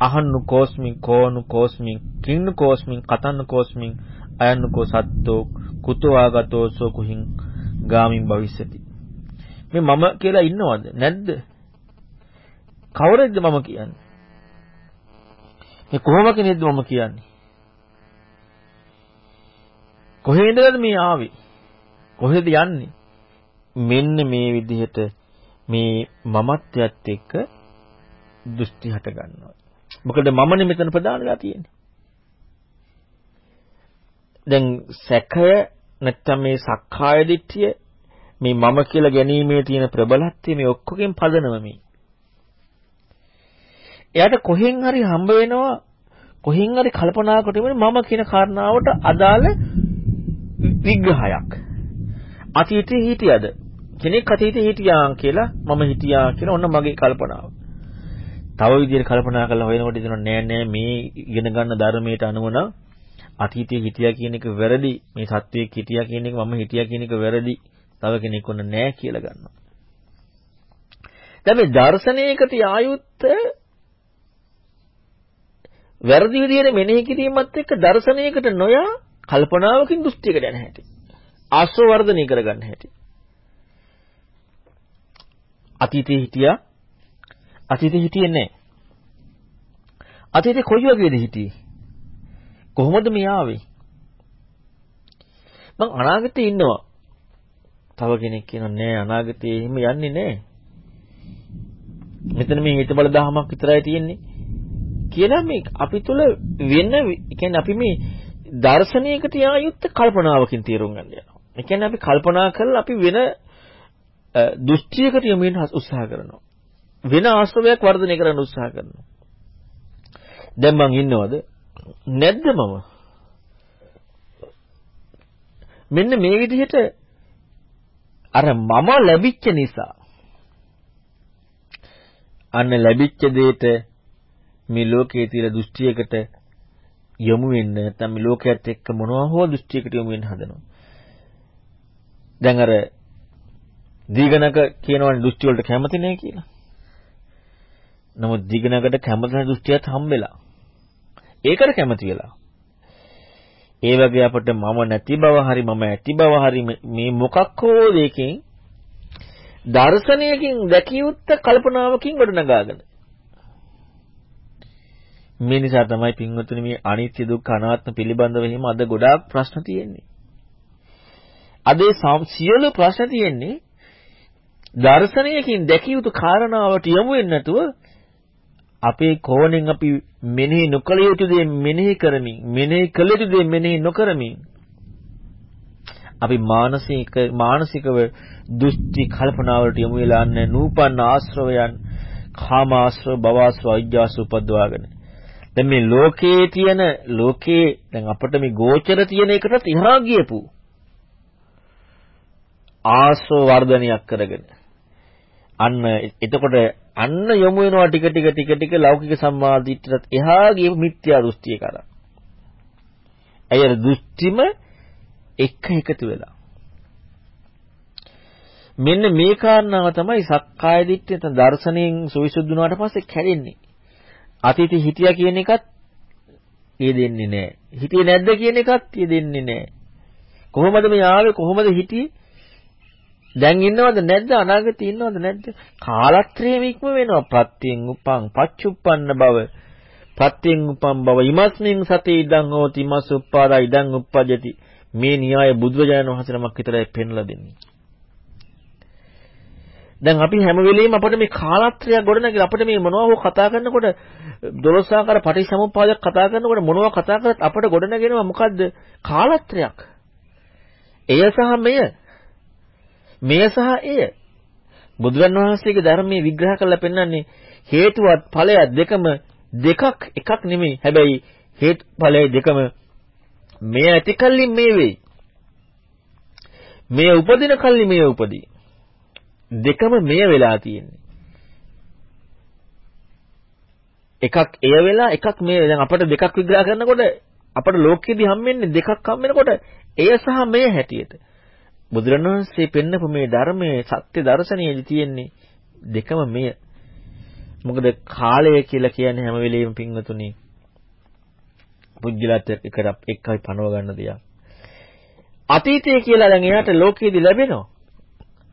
අහන්නු කෝස්මින් කෝනු කෝස්මින් කින්නු කෝස්මින් කතන්නු කෝස්මින් අයන්නු කෝ සත්තෝ කුතෝ ආගතෝ සෝ කුහින් ගාමින් භවිෂ්‍යති මේ මම කියලා ඉන්නවද? නැද්ද? කවුරුද මම කියන්නේ? මේ කොහොම කෙනෙක්ද මම කියන්නේ? කොහේ ඉඳලාද මේ ආවේ? කොහෙද යන්නේ? මෙන්න මේ විදිහට මේ මමත්වයත් එක්ක දෘෂ්ටි හට ගන්නවා. මොකද මමනේ මෙතන ප්‍රධාන වෙලා තියෙන්නේ. දැන් සැකය නැත්තම් මේ සක්කාය දිට්ඨිය මේ මම කියලා ගැනීමේ තියෙන ප්‍රබලත්වය මේ ඔක්කොගෙන් පදනම මේ. එයාට කොහෙන් හරි හම්බ වෙනවා කොහෙන් හරි කල්පනා කොට මම කියන කාරණාවට අදාළ විග්‍රහයක්. අතීතයේ හිටියද කෙනෙක් අතීතයේ හිටියා කියලා මම හිටියා කියලා ඔන්න මගේ කල්පනාව. තව විදිහට කල්පනා කරලා හොයනකොට ඉතන නෑ නෑ මේ ඉගෙන ගන්න ධර්මයට අනුව නම් අතීතයේ හිටියා කියන එක වැරදි. මේ සත්වයේ හිටියා කියන එක මම හිටියා කියන එක වැරදි. තව කෙනෙක් ඔන්න නෑ කියලා ගන්නවා. දැන් මේ දර්ශනයකට ආයුත්ත වැරදි විදිහට මෙනෙහි කිරීමත් එක්ක දර්ශනයකට නොයා කල්පනාවකින් දෘෂ්ටියකට යන හැටි. ආශ්‍රව වර්ධනය කරගන්න හැටි. අතීතේ හිටියා අතීතේ හිටියේ නැහැ. අතීතේ කොයි වගේද හිටියේ? කොහොමද මේ ආවේ? මං අනාගතේ ඉන්නවා. තව කෙනෙක් කියනවා නෑ අනාගතේ එහෙම යන්නේ නෑ. මෙතන මේ හිත බල දහමක් විතරයි තියෙන්නේ. කියලා මේ අපි තුල වෙන කියන්නේ අපි මේ දර්ශනයකට යා යුත්තේ කල්පනාවකින් තීරුම් ගන්න යනවා. ඒ කියන්නේ අපි කල්පනා කරලා අපි වෙන දෘෂ්ටියකට යොමු වෙන්න උත්සාහ කරනවා. වෙන ආශ්‍රවයක් වර්ධනය කරන්න උත්සාහ කරනවා. දැන් මං ඉන්නවද? නැද්ද මම? මෙන්න මේ විදිහට අර මම ලැබිච්ච නිසා අන්න ලැබිච්ච දෙයට මේ ලෝකයේ තියෙන දෘෂ්ටියකට යොමු වෙන්න නැත්නම් මේ ලෝකයේත් එක්ක මොනවා හෝ දෘෂ්ටියකට යොමු වෙන්න හදනවා. දැන් අර දීගණක කියනවනේ දෘෂ්ටි වලට කැමති නැහැ කියලා. නමුත් දීගණකට කැමති නැ දෘෂ්ටියත් හම්බෙලා. ඒකට කැමති වෙලා. ඒ වගේ අපිට මම නැති බව හරි මම ඇති බව හරි මේ මොකක් හෝ දෙයකින් දර්ශනයකින් දැකියුත්ත කල්පනාවකින් ගොඩනගාගෙන මේ නිසා තමයි පින්වතුනි මේ අනිත්‍ය දුක්ඛ අනාත්ම පිළිබඳව එහෙම අද ගොඩාක් ප්‍රශ්න තියෙන්නේ. අද සියලු ප්‍රශ්න තියෙන්නේ දර්ශනයකින් දැකිය යුතු කාරණාවට යොමු වෙන්නේ නැතුව අපේ කෝණෙන් අපි මෙනෙහි නොකළ යුතු දේ මෙනෙහි කරමින් මෙනෙහි කළ යුතු දේ මෙනෙහි නොකරමින් අපි මානසික මානසිකව දෘෂ්ටි කල්පනාවලට යොමු වෙලා නැහැ නූපන්න ආශ්‍රවයන් කාමාශ්‍රව භවශ්‍රව අවිජ්ජාශ්‍රව උපද්දවාගෙන දැන් මේ ලෝකේ තියෙන ලෝකේ දැන් අපිට මේ ගෝචර තියෙන එකටත් ඉහා ගියපු ආශ්‍රව වර්ධනයක් කරගෙන අන්න එතකොට අන්න යොමු වෙනවා ටික ටික ටික ටික ලෞකික සම්මාදිට්ඨියට එහා ගිය මිත්‍යා දෘෂ්ටිය කරා. අය දෘෂ්ටිම එක එකතු වෙලා. මෙන්න මේ කාරණාව තමයි සක්කාය දිට්ඨිය නැත්නම් දර්ශනයෙන් සවිසුද්ධ වුණාට පස්සේ කැඩෙන්නේ. අතීතේ හිටියා කියන එකත් ඒ දෙන්නේ නැහැ. හිටියේ නැද්ද කියන එකත් ඒ දෙන්නේ නැහැ. කොහොමද මේ ආවේ කොහොමද හිටියේ? දැන් ඉන්නවද නැද්ද අනාගතේ ඉන්නවද නැද්ද? කාලත්‍රයේම ඉක්ම වෙනවා. ප්‍රත්‍යයෙන් උපං පච්චුප්පන්න බව. ප්‍රත්‍යයෙන් උපං බව ඉමස්මින් සතේ ඉදං හෝති මස් උප්පාදා ඉදං උප්පජ්ජති. මේ න්‍යාය බුදුරජාණන් වහන්සේ නමක් විතරයි පෙන්ලා දෙන්නේ. දැන් අපි හැම වෙලෙම අපිට මේ කාලත්‍රයක් ගොඩනගලා අපිට මේ මොනවා හෝ කතා කරනකොට දොළොස්සාකාර පටිච්චසමුප්පාදයක් කතා කරනකොට මොනවා කතා කරත් අපිට ගොඩනගෙනවා මොකද්ද කාලත්‍රයක්. එය සහ මෙය. මෙය සහ එය. බුදුරන් වහන්සේගේ ධර්මයේ විග්‍රහ කරලා පෙන්වන්නේ හේතුවත් ඵලයක් දෙකම දෙකක් එකක් නෙමෙයි. හැබැයි හේතු ඵලය දෙකම මේ ඇති කල්ලි මේ වෙයි. මේ උපදින කල්ලි මේ උපදී. දෙකම මෙය වෙලා තියෙන්නේ. එකක් එය වෙලා එකක් මේ දැන් අපිට දෙකක් විග්‍රහ කරනකොට අපට ලෝකෙදී හම්බෙන්නේ දෙකක් හම්බෙනකොට එය සහ මෙය හැටියට. බුදුරණවහන්සේ පෙන්නපු මේ ධර්මයේ සත්‍ය දර්ශනයේදී තියෙන්නේ දෙකම මෙය. මොකද කාලය කියලා කියන්නේ හැම වෙලෙම පින්වතුනි පුජ්‍යලත් එකට එක්කයි පනව ගන්න දෙයක්. අතීතය කියලා දැන් එයාට ලෝකයේදී ලැබෙනවා.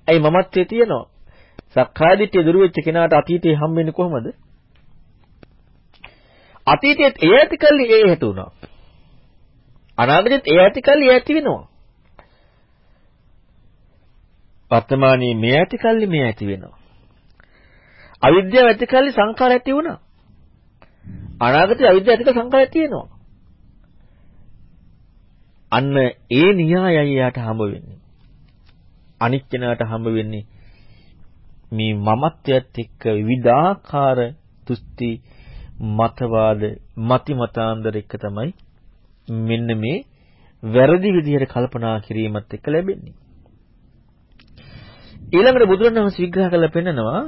ඇයි මමත්වයේ තියෙනවා? සක්කාය දිට්ඨිය දුරු වෙච්ච කෙනාට අතීතේ හම්බෙන්නේ කොහොමද? අතීතයේත් ඒ ඇති කල්ලි ඒ හේතු වුණා. අනාගතයේත් ඒ ඇති කල්ලි ඒ ඇති වෙනවා. වර්තමානයේ මේ ඇති කල්ලි මේ ඇති වෙනවා. අවිද්‍යාව ඇති කල්ලි සංඛාර ඇති වුණා. අනාගතයේ අවිද්‍යාව ඇතික සංඛාරයක් තියෙනවා. අන්න ඒ න්‍යායයි යාට හම්බ වෙන්නේ. අනිත්‍යනාට හම්බ වෙන්නේ මේ මමත්වයට එක්ක විවිධාකාර තුස්ති මතවාද මති මතාන්දර එක තමයි මෙන්න මේ වැරදි විදිහට කල්පනා කිරීමත් එක්ක ලැබෙන්නේ. ඊළඟට බුදුරණවහන්සේ විග්‍රහ කරලා පෙන්නනවා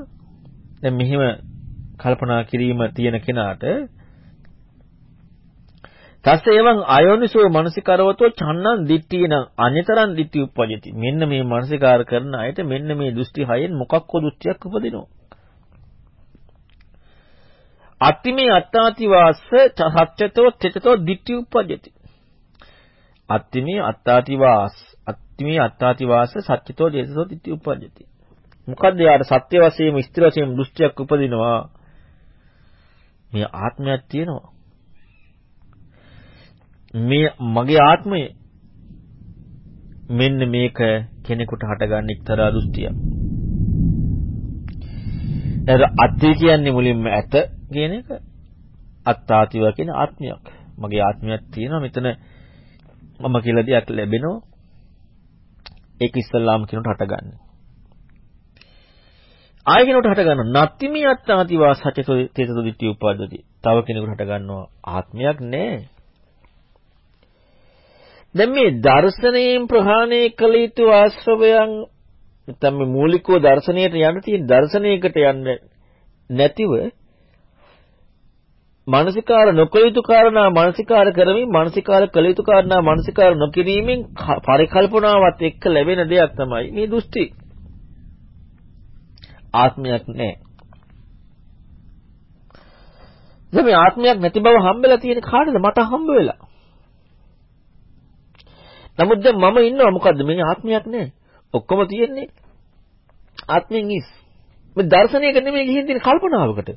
දැන් මෙහිම කල්පනා කිරීම තියෙන කෙනාට තස්ස එවං අයෝනිසෝ මනසිකරවතෝ චන්නං දිට්ඨියන අඤ්‍යතරං දිට්ඨි උප්පජති. මෙන්න මේ මනසිකාර කරන අයට මෙන්න මේ දෘෂ්ටි හයෙන් මොකක් හෝ දෘෂ්ටියක් උපදිනවා. අත්තිමේ අත්තාති වාස්ස සත්‍යතෝ තෙතතෝ දිට්ඨි උප්පජති. අත්තිමේ අත්තාති වාස් අත්තිමේ අත්තාති වාස්ස සත්‍යතෝ තෙතතෝ දිට්ඨි උප්පජති. මොකද්ද යාට සත්‍ය වශයෙන්ම ස්ථිර වශයෙන්ම දෘෂ්ටියක් උපදිනවා. මේ ආත්මයක් තියෙනවා. මේ මගේ ආත්මය මෙන්න මේක කෙනෙකුට හටගන්න එක්තරා දෘෂ්ටියක්. එතන අත්‍ය කියන්නේ මුලින්ම ඇත කියන එක අත්තාතිව කියන ආත්මයක්. මගේ ආත්මයක් තියෙනවා මෙතන මම කියලා දෙයක් ලැබෙනවා. ඒක ඉස්සල්ලාම කියනට හටගන්නේ. ආය කෙනෙකුට හටගන්නවා නත්තිමි අත්තාතිවා සචතෝ තේතෝ දිට්ඨි උපාදති. තව කෙනෙකුට හටගන්නවා ආත්මයක් නැහැ. දැන් මේ දර්ශනයෙන් ප්‍රහාණය කළ යුතු ආශ්‍රවයන් නැත්නම් මේ මූලිකව දර්ශනයට යන්න තියෙන දර්ශනයකට යන්න නැතිව මානසිකාර නොකළ යුතු කාරණා මානසිකාර කරමින් මානසිකාර කළ යුතු කාරණා මානසිකාර නොකිරීමෙන් පරිකල්පනාවත් එක්ක ලැබෙන දෙයක් තමයි මේ දෘෂ්ටි. ආත්මයක් නැහැ. දැන් මේ ආත්මයක් නැති බව හම්බෙලා තියෙන කාටද මට හම්බ වෙලා. නමුත් දැන් මම ඉන්නවා මොකද්ද මේ ආත්මයක් නෑ. ඔක්කොම තියෙන්නේ ආත්මෙන් ඉස්. මේ දර්ශනයක නෙමෙයි ගිහින් තියෙන කල්පනාවකට.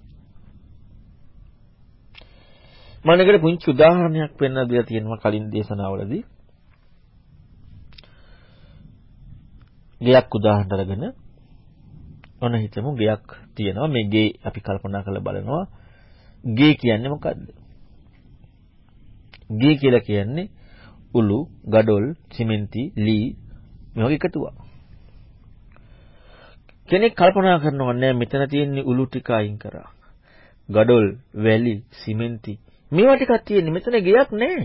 මම එකට පුංචි උදාහරණයක් පෙන්වන්න දීලා තියෙනවා කලින් දේශනාවලදී. ගෙයක් උදාහරණ අරගෙන ඔන්න හිතමු ගෙයක් තියෙනවා මේ ගේ අපි කල්පනා කරලා බලනවා ගේ කියන්නේ මොකද්ද? ගේ කියලා කියන්නේ උළු, ගඩොල්, සිමෙන්ති, ලී, මේ වගේ එකතුවක්. කෙනෙක් කල්පනා කරනවා නෑ මෙතන තියෙන උළු ටික අයින් කරා. ගඩොල්, වැලි, සිමෙන්ති මේවා ටිකක් තියෙන්නේ මෙතන ගෙයක් නෑ.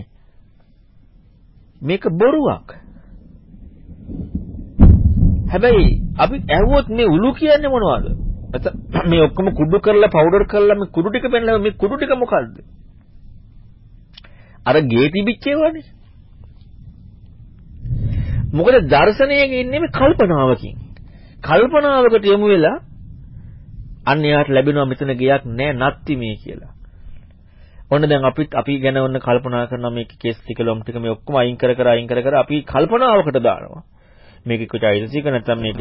මේක බොරුවක්. හැබැයි අපි ඇහුවොත් මේ උළු කියන්නේ මොනවද? මේ ඔක්කොම කුඩු කරලා පවුඩර් කරලා මේ කුඩු ටික පෙන්නලා මේ කුඩු ටික මොකද්ද? අර ගේ තිබිච්ච ඒවානේ. මොකද දර්ශනයක ඉන්නේ මේ කල්පනාවකින්. කල්පනාවකට යමු වෙලා අන්න එයාට ලැබෙනවා මෙතන ගයක් නෑ නැත්ති මේ කියලා. ඔන්න දැන් අපිත් අපි ගැන ඔන්න කල්පනා කරනවා මේක කෙස් ටික ලොම් ටික මේ ඔක්කොම අයින් කර කර අයින් කර කර අපි කල්පනාවකට දානවා. මේක කොටයිසික නැත්නම් මේක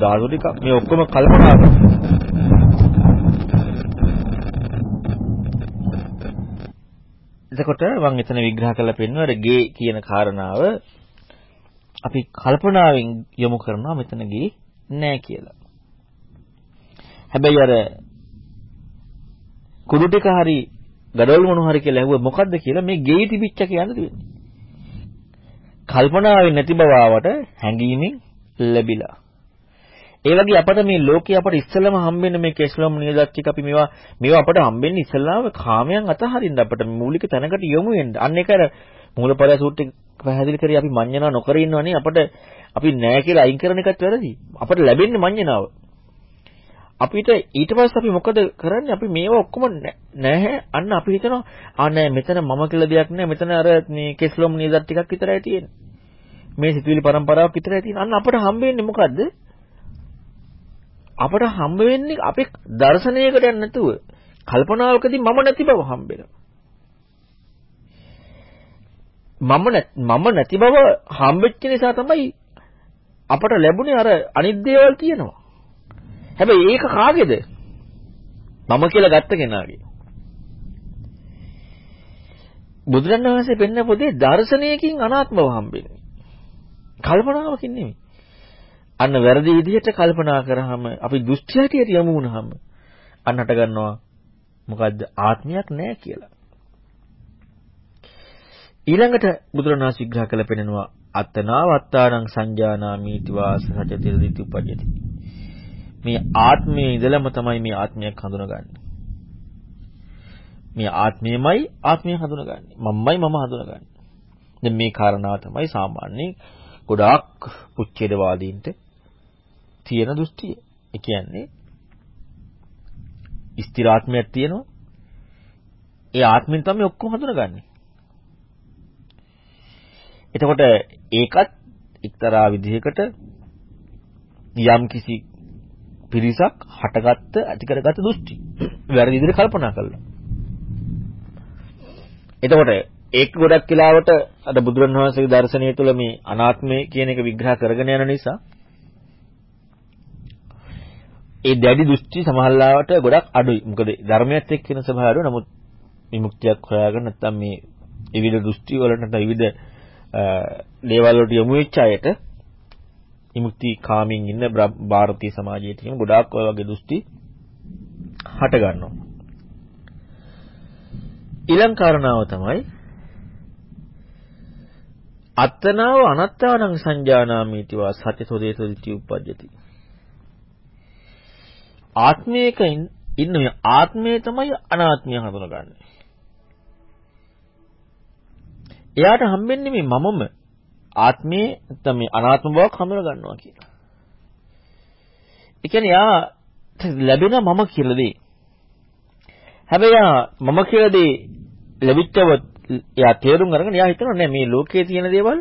ධාතු ටික මේ ඔක්කොම කල්පනා එතකොට මම එතන විග්‍රහ කරලා පෙන්වුවා ගේ කියන කාරණාව අපි කල්පනාවෙන් යොමු කරනවා මෙතන ගේ නෑ කියලා. හැබැයි අර කුඩු ටික හරි gadol මොන හරි කියලා ඇහුවා මොකද්ද කියලා මේ ගෙයි තිබිච්ච කියන්න දෙන්නේ. කල්පනාවේ නැති බව ආවට හැඟීමෙන් ලැබිලා. ඒ වගේ අපට මේ ලෝකේ අපට ඉස්සෙල්ලම හම්බෙන්න මේ කෙස්ලොම් නියදච්චික අපි මේවා මේවා අපට හම්බෙන්නේ ඉස්සෙල්ලාම කාමයන් අතහරින්න අපට මූලික තැනකට යොමු වෙන්න. අන්න ඒක අර මූලපරය සූත්‍රය පැහැදිලි කරේ අපි මඤ්ඤණා නොකර ඉන්නවනේ අපට අපි නෑ කියලා අයින් කරන එකත් වැරදි. අපට ලැබෙන්නේ මඤ්ඤණාව. අපිට ඊට පස්සේ අපි මොකද කරන්නේ? අපි මේවා ඔක්කොම නැහැ. අන්න අපි හිතනවා ආ නෑ මෙතන මම කියලා දෙයක් නෑ. මෙතන අර මේ කෙස්ලොම් නියදත් ටිකක් විතරයි තියෙන්නේ. මේ සිතුවිලි પરම්පරාවක් විතරයි තියෙන්නේ. අන්න අපට හම්බ වෙන්නේ මොකද්ද? අපට හම්බ වෙන්නේ අපේ දර්ශනයකට යන්නේ නැතුව කල්පනාවකදී මම නැති බව හම්බ වෙනවා. මම මම නැති බව හම්බෙච්ච නිසා තමයි අපට ලැබුණේ අර අනිත් දේවල් තියෙනවා. හැබැයි ඒක කාගේද? මම කියලා ගත්ත කෙනාගේ. බුදුරණන් වහන්සේ පෙන්න පොතේ දර්ශනයකින් අනාත්මව හම්බෙන්නේ. කල්පනාවකින් නෙමෙයි. අන්න වැරදි විදිහට කල්පනා කරාම අපි දෘෂ්ටි හැටියට යමු වුණාම අන්න හට ගන්නවා මොකද්ද ආත්මයක් නැහැ කියලා. ඊළඟට බුදුරණාහි විග්‍රහ කළ පෙන්නනවා අත්තනා වත්තානං සංජානාමීති වාස සත්‍යතිරදිති උපජ්ජති. මේ ආත්මයේ ඉඳලම තමයි මේ ආත්මයක් හඳුනගන්නේ. මේ ආත්මයමයි ආත්මය හඳුනගන්නේ. මමමයි මම හඳුනගන්නේ. දැන් මේ කාරණාව තමයි සාමාන්‍ය ගොඩාක් උච්ඡේදවාදීන්ට තියෙන දෘෂ්ටිය. ඒ කියන්නේ ස්ථිරාත්මයක් තියෙනවා. ඒ ආත්මෙන් තමයි ඔක්කොම හඳුනගන්නේ. එතකොට ඒකත් එක්තරා විදිහකට යම් කිසි පිරිසක් හටගත්ත ඇති කරගත්ත දෘෂ්ටි. වැරදි විදිහට කල්පනා කළා. එතකොට ඒක ගොඩක් වෙලාවට අද බුදුරණවහන්සේගේ දර්ශනය තුළ මේ අනාත්මය කියන එක විග්‍රහ කරගෙන යන නිසා ඒ දැඩි දෘෂ්ටි සමහරලාවට ගොඩක් අඩුයි. මොකද ධර්මයත් එක්ක වෙන ස්වභාවය නමුත් විමුක්තියක් හොයාගෙන නැත්නම් මේ විවිධ දෘෂ්ටි වලට විවිධ දේවල් වලට යොමු වෙච්ච අයට විමුක්ති කාමින් ඉන්න ಭಾರತೀಯ සමාජයේ තියෙන ගොඩාක් ඔය වගේ දෘෂ්ටි හට ගන්නවා. ඊළඟ කාරණාව තමයි අත්තනාව අනත්තානං සංජානාමීති වා සත්‍යතෝ දේතෝ දිට්ඨි උප්පජ්ජති. ආත්මයක ඉන්න මේ ආත්මය තමයි අනාත්මය හඳුනගන්නේ. එයාට හම්බෙන්නේ මේ මමම ආත්මයේ නැත්නම් මේ අනාත්ම බවක් හඳුනා ගන්නවා කියලා. ඒ කියන්නේ යා ලැබෙන මම කියලා දේ. හැබැයි යා මම කියලා දේ ලැබිච්චව යා තේරුම් අරගෙන යා හිතනවා නෑ මේ ලෝකයේ තියෙන දේවල්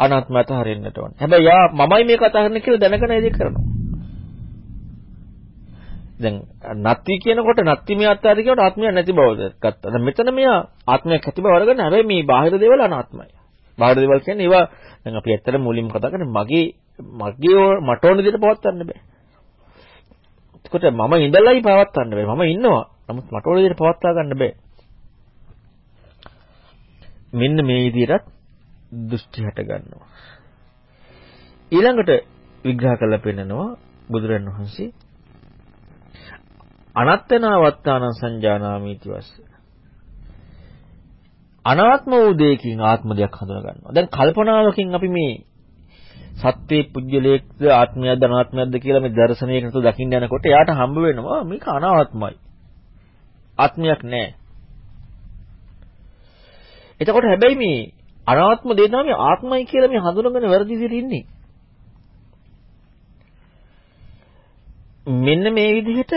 අනාත්ම අතහරින්නට ඕන. හැබැයි යා මමයි මේක අතහරින්න කියලා දැනගෙන ඒ දේ කරනවා. දැන් නත්ති කියනකොට නත්ති මේ අත්හරි කියනකොට ආත්මයක් නැති බව ගත්තා. දැන් මෙතන මෙයා ආත්මයක් ඇති බව අරගෙන හැබැයි මේ බාහිර දේවල් අනාත්මයි. බාහිර දේවල් කියන්නේ ඒවා දැන් අපි ඇත්තට මුලින්ම කතා කරන්නේ මගේ මගේ මට ඕන විදිහට පවත්වන්න බෑ. එතකොට මම ඉඳලයි පවත්වන්න බෑ. මම ඉන්නවා. නමුත් මට ඕන විදිහට පවත්වා ගන්න බෑ. මෙන්න මේ විදිහට දෘෂ්ටි හට ගන්නවා. ඊළඟට විග්‍රහ කරලා පෙන්නනවා බුදුරන් වහන්සේ අනත්තනාවත්තාන සංජානාමීති වස්ස අනාත්ම වූ දෙයකින් ආත්ම දෙයක් හඳුනා ගන්නවා. දැන් කල්පනාවකින් අපි මේ සත්වේ පුජ්‍යලේක්ද ආත්මයක්ද අනාත්මයක්ද කියලා මේ දර්ශනයකට තු දකින්න යනකොට එයාට හම්බ වෙනවා මේක අනාත්මයි. ආත්මයක් නෑ. එතකොට හැබැයි මේ අනාත්ම දේ තමයි ආත්මයි කියලා මේ හඳුනගෙන වැරදි විදිහට ඉන්නේ. මෙන්න මේ විදිහට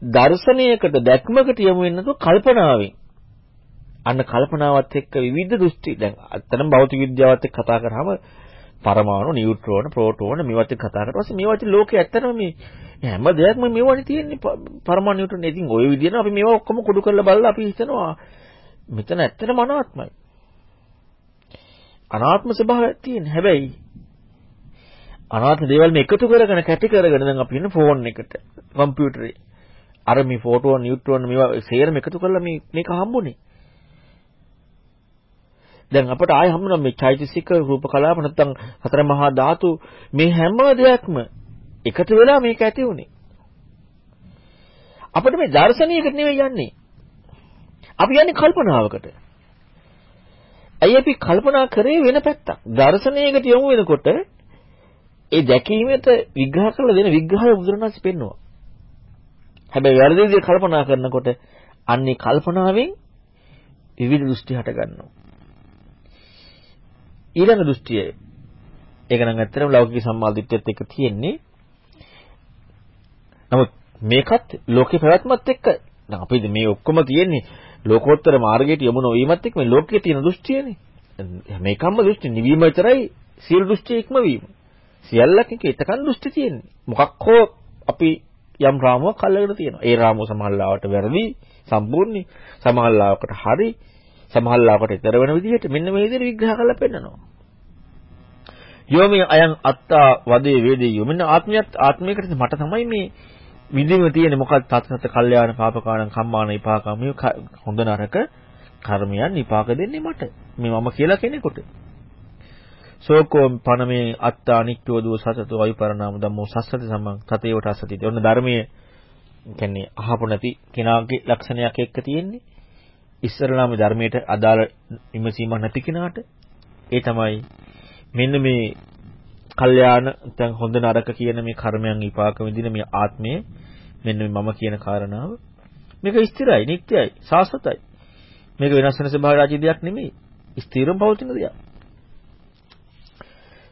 දර්ශනයකට දැක්මකට යමු වෙනතු කල්පනාවෙන්. අන්න කල්පනාවත් එක්ක විවිධ දෘෂ්ටි. දැන් අත්තනම් භෞතික විද්‍යාවත් එක්ක කතා කරාම පරමාණු නියුට්‍රෝන ප්‍රෝටෝන මේවත් එක්ක කතා කරලා පස්සේ මේවත් ලෝකේ ඇත්තටම මේ හැම දෙයක්ම මේවනේ තියෙන්නේ. පරමාණු නියුට්‍රෝන ඉතින් ওই විදිහට අපි මේවා ඔක්කොම කුඩු කරලා බලලා අපි හිතනවා මෙතන ඇත්තටම අනාත්මයි. අනාත්ම ස්වභාවයක් තියෙන හැබැයි අනාත්ම දේවල් මේ එකතු කරගෙන කැටි කරගෙන දැන් අපි ඉන්න ෆෝන් එකට කම්පියුටරේ අර මේ ෆෝටෝන නියුට්‍රෝන මේවා සේරම එකතු කරලා මේ මේක හම්බුනේ දැන් අපට ආයෙ හම්බුනා මේ චෛතසික රූප කලාප නැත්නම් හතර මහා ධාතු මේ හැම දෙයක්ම එකතු වෙලා මේක ඇති උනේ. අපිට මේ දර්ශනයකට නෙවෙයි යන්නේ. අපි යන්නේ කල්පනාවකට. ඇයි අපි කල්පනා කරේ වෙන පැත්තක්. දර්ශනයකට යමු වෙනකොට ඒ දැකීමට විග්‍රහ කරලා දෙන විග්‍රහය බුදුරණන්සේ පෙන්නවා. හැබැයි වැරදි විදිහට කල්පනා කරනකොට අන්නේ කල්පනාවෙන් විවිධ දෘෂ්ටි හට ගන්නවා. ඊළඟ දෘෂ්ටිය ඒක නම් ඇත්තටම ලෞකික සම්මාදිට්ඨියත් එක්ක තියෙන්නේ. නමුත් මේකත් ලෝකේ පැවැත්මත් එක්ක දැන් අපි මේ ඔක්කොම තියෙන්නේ ලෝකෝත්තර මාර්ගයට යමු නොවීමත් එක්ක මේ ලෝකයේ තියෙන දෘෂ්ටියනේ. මේකම්ම දෘෂ්ටි නිවීම විතරයි සියලු දෘෂ්ටි ඉක්මවීම. සියල්ලක එක එකකන් දෘෂ්ටි තියෙන්නේ. මොකක් හෝ අපි යම් රාමුවක් අල්ලගෙන තියෙනවා. ඒ රාමුව සමහරවිට වැරදි සම්පූර්ණයි. සමහරවිට හරි. සමහරවිට ඊතර වෙන විදිහට මෙන්න මේ විදිහට විග්‍රහ කරලා පෙන්නනවා. යෝමි අයං අත්තා වදේ වේදේ මෙන්න ආත්මියත් ආත්මයකට මට තමයි මේ විඳින්න තියෙන්නේ මොකක්ද තත්සත කල්යාණ පාපකාණ කම්මාන විපාකම් මේ හොඳ නරක කර්මයන් විපාක දෙන්නේ මට මේ මම කියලා කෙනෙකුට සෝකෝ පනමේ අත්තා නිට්ඨෝ දෝ සතතෝ අයුපරණාම ධම්මෝ සස්සති සම්මං තතේවට අසතිති ඔන්න ධර්මයේ කියන්නේ අහපු නැති කෙනාගේ ලක්ෂණයක් එක්ක තියෙන්නේ. ඉස්සරලාම ධර්මයට අදාළ විමසීමක් නැති කෙනාට ඒ තමයි මෙන්න මේ කල්යාණ නැත්නම් හොඳ නරක කියන මේ කර්මයන් විපාක විඳින මේ ආත්මය මෙන්න මේ මම කියන කාරණාව. මේක ස්ථිරයි නිට්ටයයි සාසතයි මේක වෙනස් වෙන ස්වභාව රාජ්‍ය දෙයක් නෙමෙයි. ස්ථිරව පවතින දෙයක්.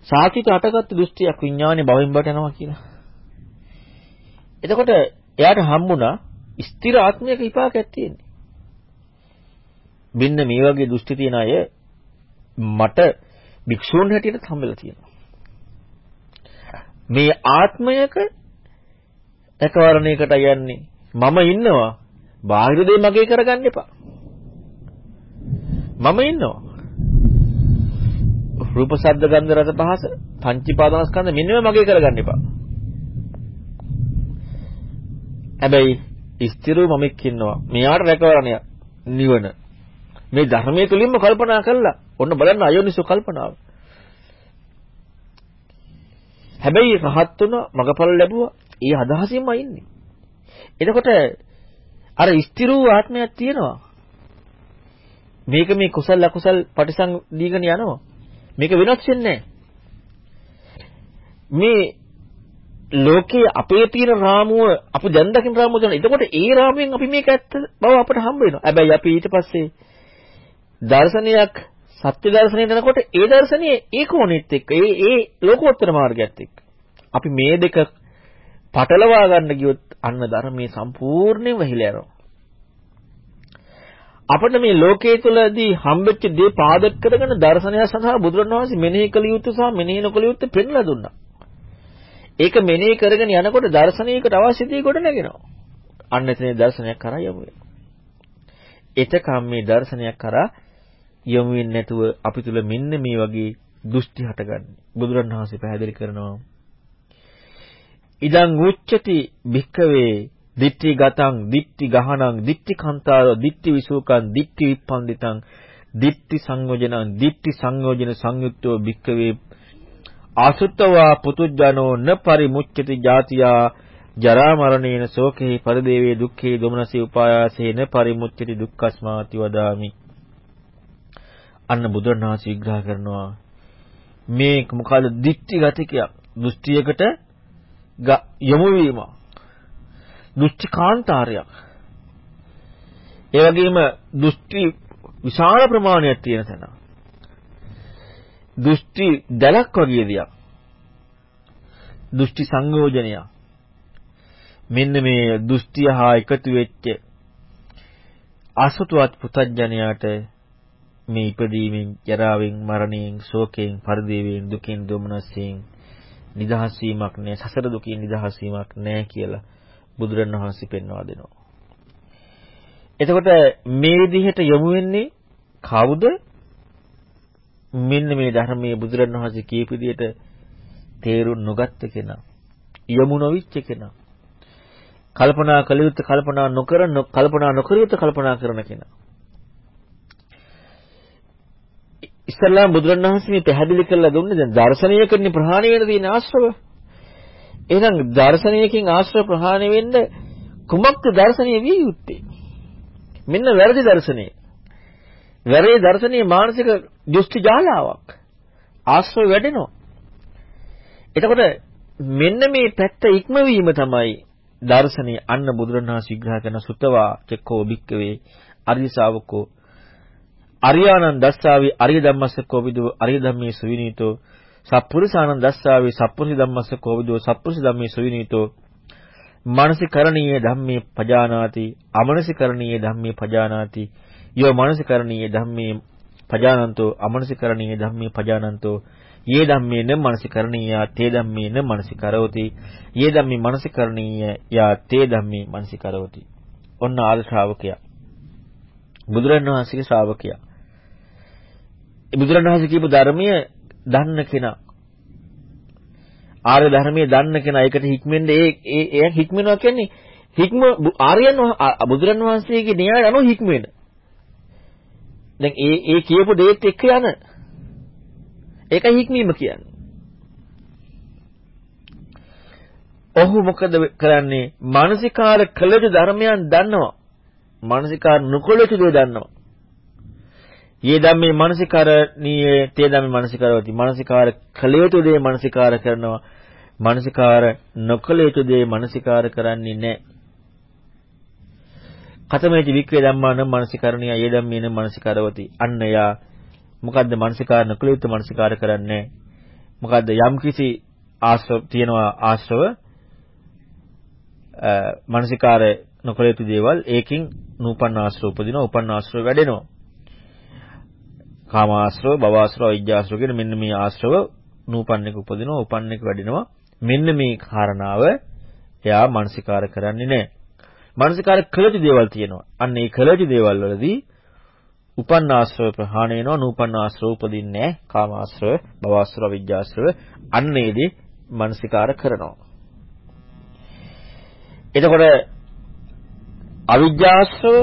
සාකිත අටගත් දෘෂ්ටියක් විඥානේ භවෙන් බට යනවා කියලා එතකොට එයාට හම්බුණා ස්ථිර ආත්මයක විපාකයක් තියෙන්නේ මෙන්න මේ වගේ දෘෂ්ටි තියන අය මට භික්ෂූන් හැටියට හම්බෙලා තියෙනවා. මේ ආත්මයක එකවරණයකට යන්නේ මම ඉන්නවා බාහිර දේ මගේ කරගන්න එපා. මම ඉන්නවා. රූප ශබ්ද ගන්ධ රස පහස පංචීපාදනස්කන්ධ මෙන්නම මගේ කරගන්න එපා. හැබැයි ස්ථිරව මමෙක් ඉන්නවා. මෙයාට රැකවරණයක් නිවන. මේ ධර්මයේ තුලින්ම කල්පනා කළා ඔන්න බලන්න අයෝනිසෝ කල්පනාව. හැබැයි රහත් වුණා මගපල ලැබුවා. ඒ අදහසින්ම ඉන්නේ. එතකොට අර ස්ථිර වූ ආත්මයක් තියෙනවා. මේක මේ කුසල අකුසල් පටිසං දීගෙන යනවා. මේක වෙනස් වෙන්නේ මේ ලෝකයේ අපේ තියෙන රාමුව අපි දැන් දකින රාමුව දැන් එතකොට ඒ රාමුවෙන් අපි මේක ඇත්ත බව අපට හම්බ වෙනවා. හැබැයි අපි ඊට පස්සේ දර්ශනයක් සත්‍ය දර්ශනයට යනකොට ඒ දර්ශනයේ ඒ කෝණෙත් එක්ක ඒ ඒ ලෝකෝත්තර මාර්ගයත් එක්ක අපි මේ දෙක පටලවා ගන්න ගියොත් අන්න ධර්මයේ සම්පූර්ණයෙන් වැහිලා යනවා. අපිට මේ ලෝකයේ තුලදී හම්බෙච්ච දේ පාදක කරගෙන දර්ශනය සඳහා බුදුරණවහන්සේ මෙනෙහි කළ යුතු සහ මෙනෙහි නොකළ යුතු පෙන්ලා දුන්නා. ඒක මෙනෙහි කරගෙන යනකොට දර්ශනයකට අවශ්‍ය දේ ගොඩ නැගෙනවා. අන්න එතන දර්ශනයක් කරා යමු වෙනවා. එතකම් මේ දර්ශනයක් කරා යොමු වෙන්නේ නැතුව අපි තුල මෙන්න මේ වගේ දෘෂ්ටි හටගන්නේ. බුදුරණවහන්සේ පැහැදිලි කරනවා. ඉදං උච්චති භික්කවේ දිට්ඨි ගතං දිට්ඨි ගහනං දිට්ඨි කන්තාර දිට්ඨි විසූකං දිට්ඨි විප්පන්දිතං දිට්ඨි සංයෝජනං දිට්ඨි සංයෝජන සංයුක්තෝ භික්කවේ ආසුත්තවා පුතුජනෝ න පරිමුච්ඡති ජාතියා ජරා මරණේන සෝකේ පරිදේවේ දුක්ඛේ දොමනසේ උපායාසේන පරිමුච්ඡති දුක්ඛස්මාති වදාමි. අන්න බුදුරණාහි විග්‍රහ කරනවා මේ මොකද දික්ටි ගතිකයක්. දෘෂ්ටියකට යොමු වීම දෘෂ්ටි කාන්තාරයක් ඒ වගේම දෘෂ්ටි විශාල ප්‍රමාණයක් තියෙන තැන. දෘෂ්ටි දැලක් වගේ දෙයක්. දෘෂ්ටි සංයෝජනයක්. මෙන්න මේ දෘෂ්ටිය හා එකතු වෙච්ච අසතුවත් පුතඥයාට මේ ඉපදීමෙන්, ජරාවෙන්, මරණයෙන්, ශෝකයෙන්, පරිදේවයෙන්, දුකින්, දුමනස්යෙන් නිදහස් වීමක් නෑ. සසර දුකින් නිදහස් වීමක් නෑ කියලා බුදුරණවහන්සේ පෙන්වා දෙනවා. එතකොට මේ විදිහට යොමු වෙන්නේ කවුද? මෙන්න මේ ධර්මයේ බුදුරණවහන්සේ කියපු විදිහට තේරුම් නොගත්ත කෙනා. යොමු නොවිච්ච කෙනා. කල්පනා කළ යුත්තේ කල්පනා නොකර කල්පනා නොකර යුත්තේ කල්පනා කරන කෙනා. ඉස්සල්ලාම බුදුරණවහන්සේ මේ පැහැදිලි කරලා දුන්නේ දැන් දර්ශනයකින් ප්‍රහාණය වෙන තියෙන ආශ්‍රව. එහෙනම් දර්ශනයකින් ආශ්‍රව ප්‍රහාණය වෙන්න කුමක්ද දර්ශනීය විය යුත්තේ? මෙන්න වැරදි දර්ශනය. වැරදි දර්ශනීය මානසික දෘෂ්ටි ජාලාවක්. ආශ්‍රව වැඩෙනවා. එතකොට මෙන්න මේ පැත්ත ඉක්මවීම තමයි දර්ශනීය අන්න බුදුරණවහන්සේ විග්‍රහ කරන සුතවා චෙක්කෝ බික්කවේ අරිය ශාවකෝ අරියානන් දස්සාවේ අරිය ධම්මස්ස කෝවිදෝ අරිය ධම්මේ සුවිනීතෝ සප්පුරිසානන් දස්සාවේ සප්පුරිස ධම්මස්ස කෝවිදෝ සප්පුරිස ධම්මේ සුවිනීතෝ. මානසිකරණීය ධම්මේ පජානාති අමනසිකරණීය ධම්මේ පජානාති. යෝ මානසිකරණීය ධම්මේ පජානන්තෝ අමනසිකරණීය ධම්මේ පජානන්තෝ. යේ ධම්මේ න මනසිකරණීය තේ ධම්මේ න මනසිකරෝති. යේ ධම්මේ මනසිකරණීය යා තේ ධම්මේ මනසිකරෝති. ඔන්න ආර්ය ශ්‍රාවකයා. බුදුරණවහන්සේගේ ශ්‍රාවකයා. බුදුරණවහන්සේ කියපු ධර්මය දන්න කෙනා ආර්ය ධර්මයේ දන්න කෙනා ඒකට හික්මෙන්න ඒ ඒ ඒ හික්මනවා කියන්නේ හික්ම ආර්යයන් බුදුරණවහන්සේගේ න්‍යාය අනුව හික්මෙන. දැන් ඒ ඒ කියපු දේත් එක්ක යන. ඒකයි හික්මීම කියන්නේ. ඔහු මොකද කරන්නේ? මානසිකාර කළද ධර්මයන් දන්නවා. මානසිකාර නොකළද දේ දන්නවා. යේ ධම්මේ මානසිකාරණීය තේ ධම්මේ මානසිකාරවති. මානසිකාර කලයුතු දේ මානසිකාර කරනවා. මානසිකාර නොකලයුතු දේ මානසිකාර කරන්නේ නැහැ. කතමේති වික්‍රේ ධම්මාන මානසිකාරණීය යේ ධම්මේන මානසිකාරවති. අන්න යා මොකද්ද මානසිකාර නොකලයුතු මානසිකාර කරන්නේ? මොකද්ද යම්කිසි ආශ්‍රව තියනවා ආශ්‍රව මානසිකාර නොකලයුතු දේවල් ඒකින් නූපන්න ආශ්‍රව උපදිනවා උපන්න ආශ්‍රව වැඩෙනවා. කාමාශ්‍රව, භවආශ්‍රව, අවිජ්ජාශ්‍රව කියන මෙන්න මේ ආශ්‍රව නූපන්නේක උපදිනවා, උපන්නේක වැඩෙනවා. මෙන්න මේ කාරණාව එයා මානසිකාර කරන්නේ නැහැ. මානසිකාර කළති දේවල් තියෙනවා. අන්න ඒ කළති දේවල් වලදී උපන්න ආශ්‍රව ප්‍රහාණය වෙනවා, නූපන්න ආශ්‍රව උපදින්නේ නැහැ. කාමාශ්‍රව, භවආශ්‍රව, අවිජ්ජාශ්‍රව අන්න ඒදී මානසිකාර කරනවා. එතකොට අවිජ්ජාශ්‍රව,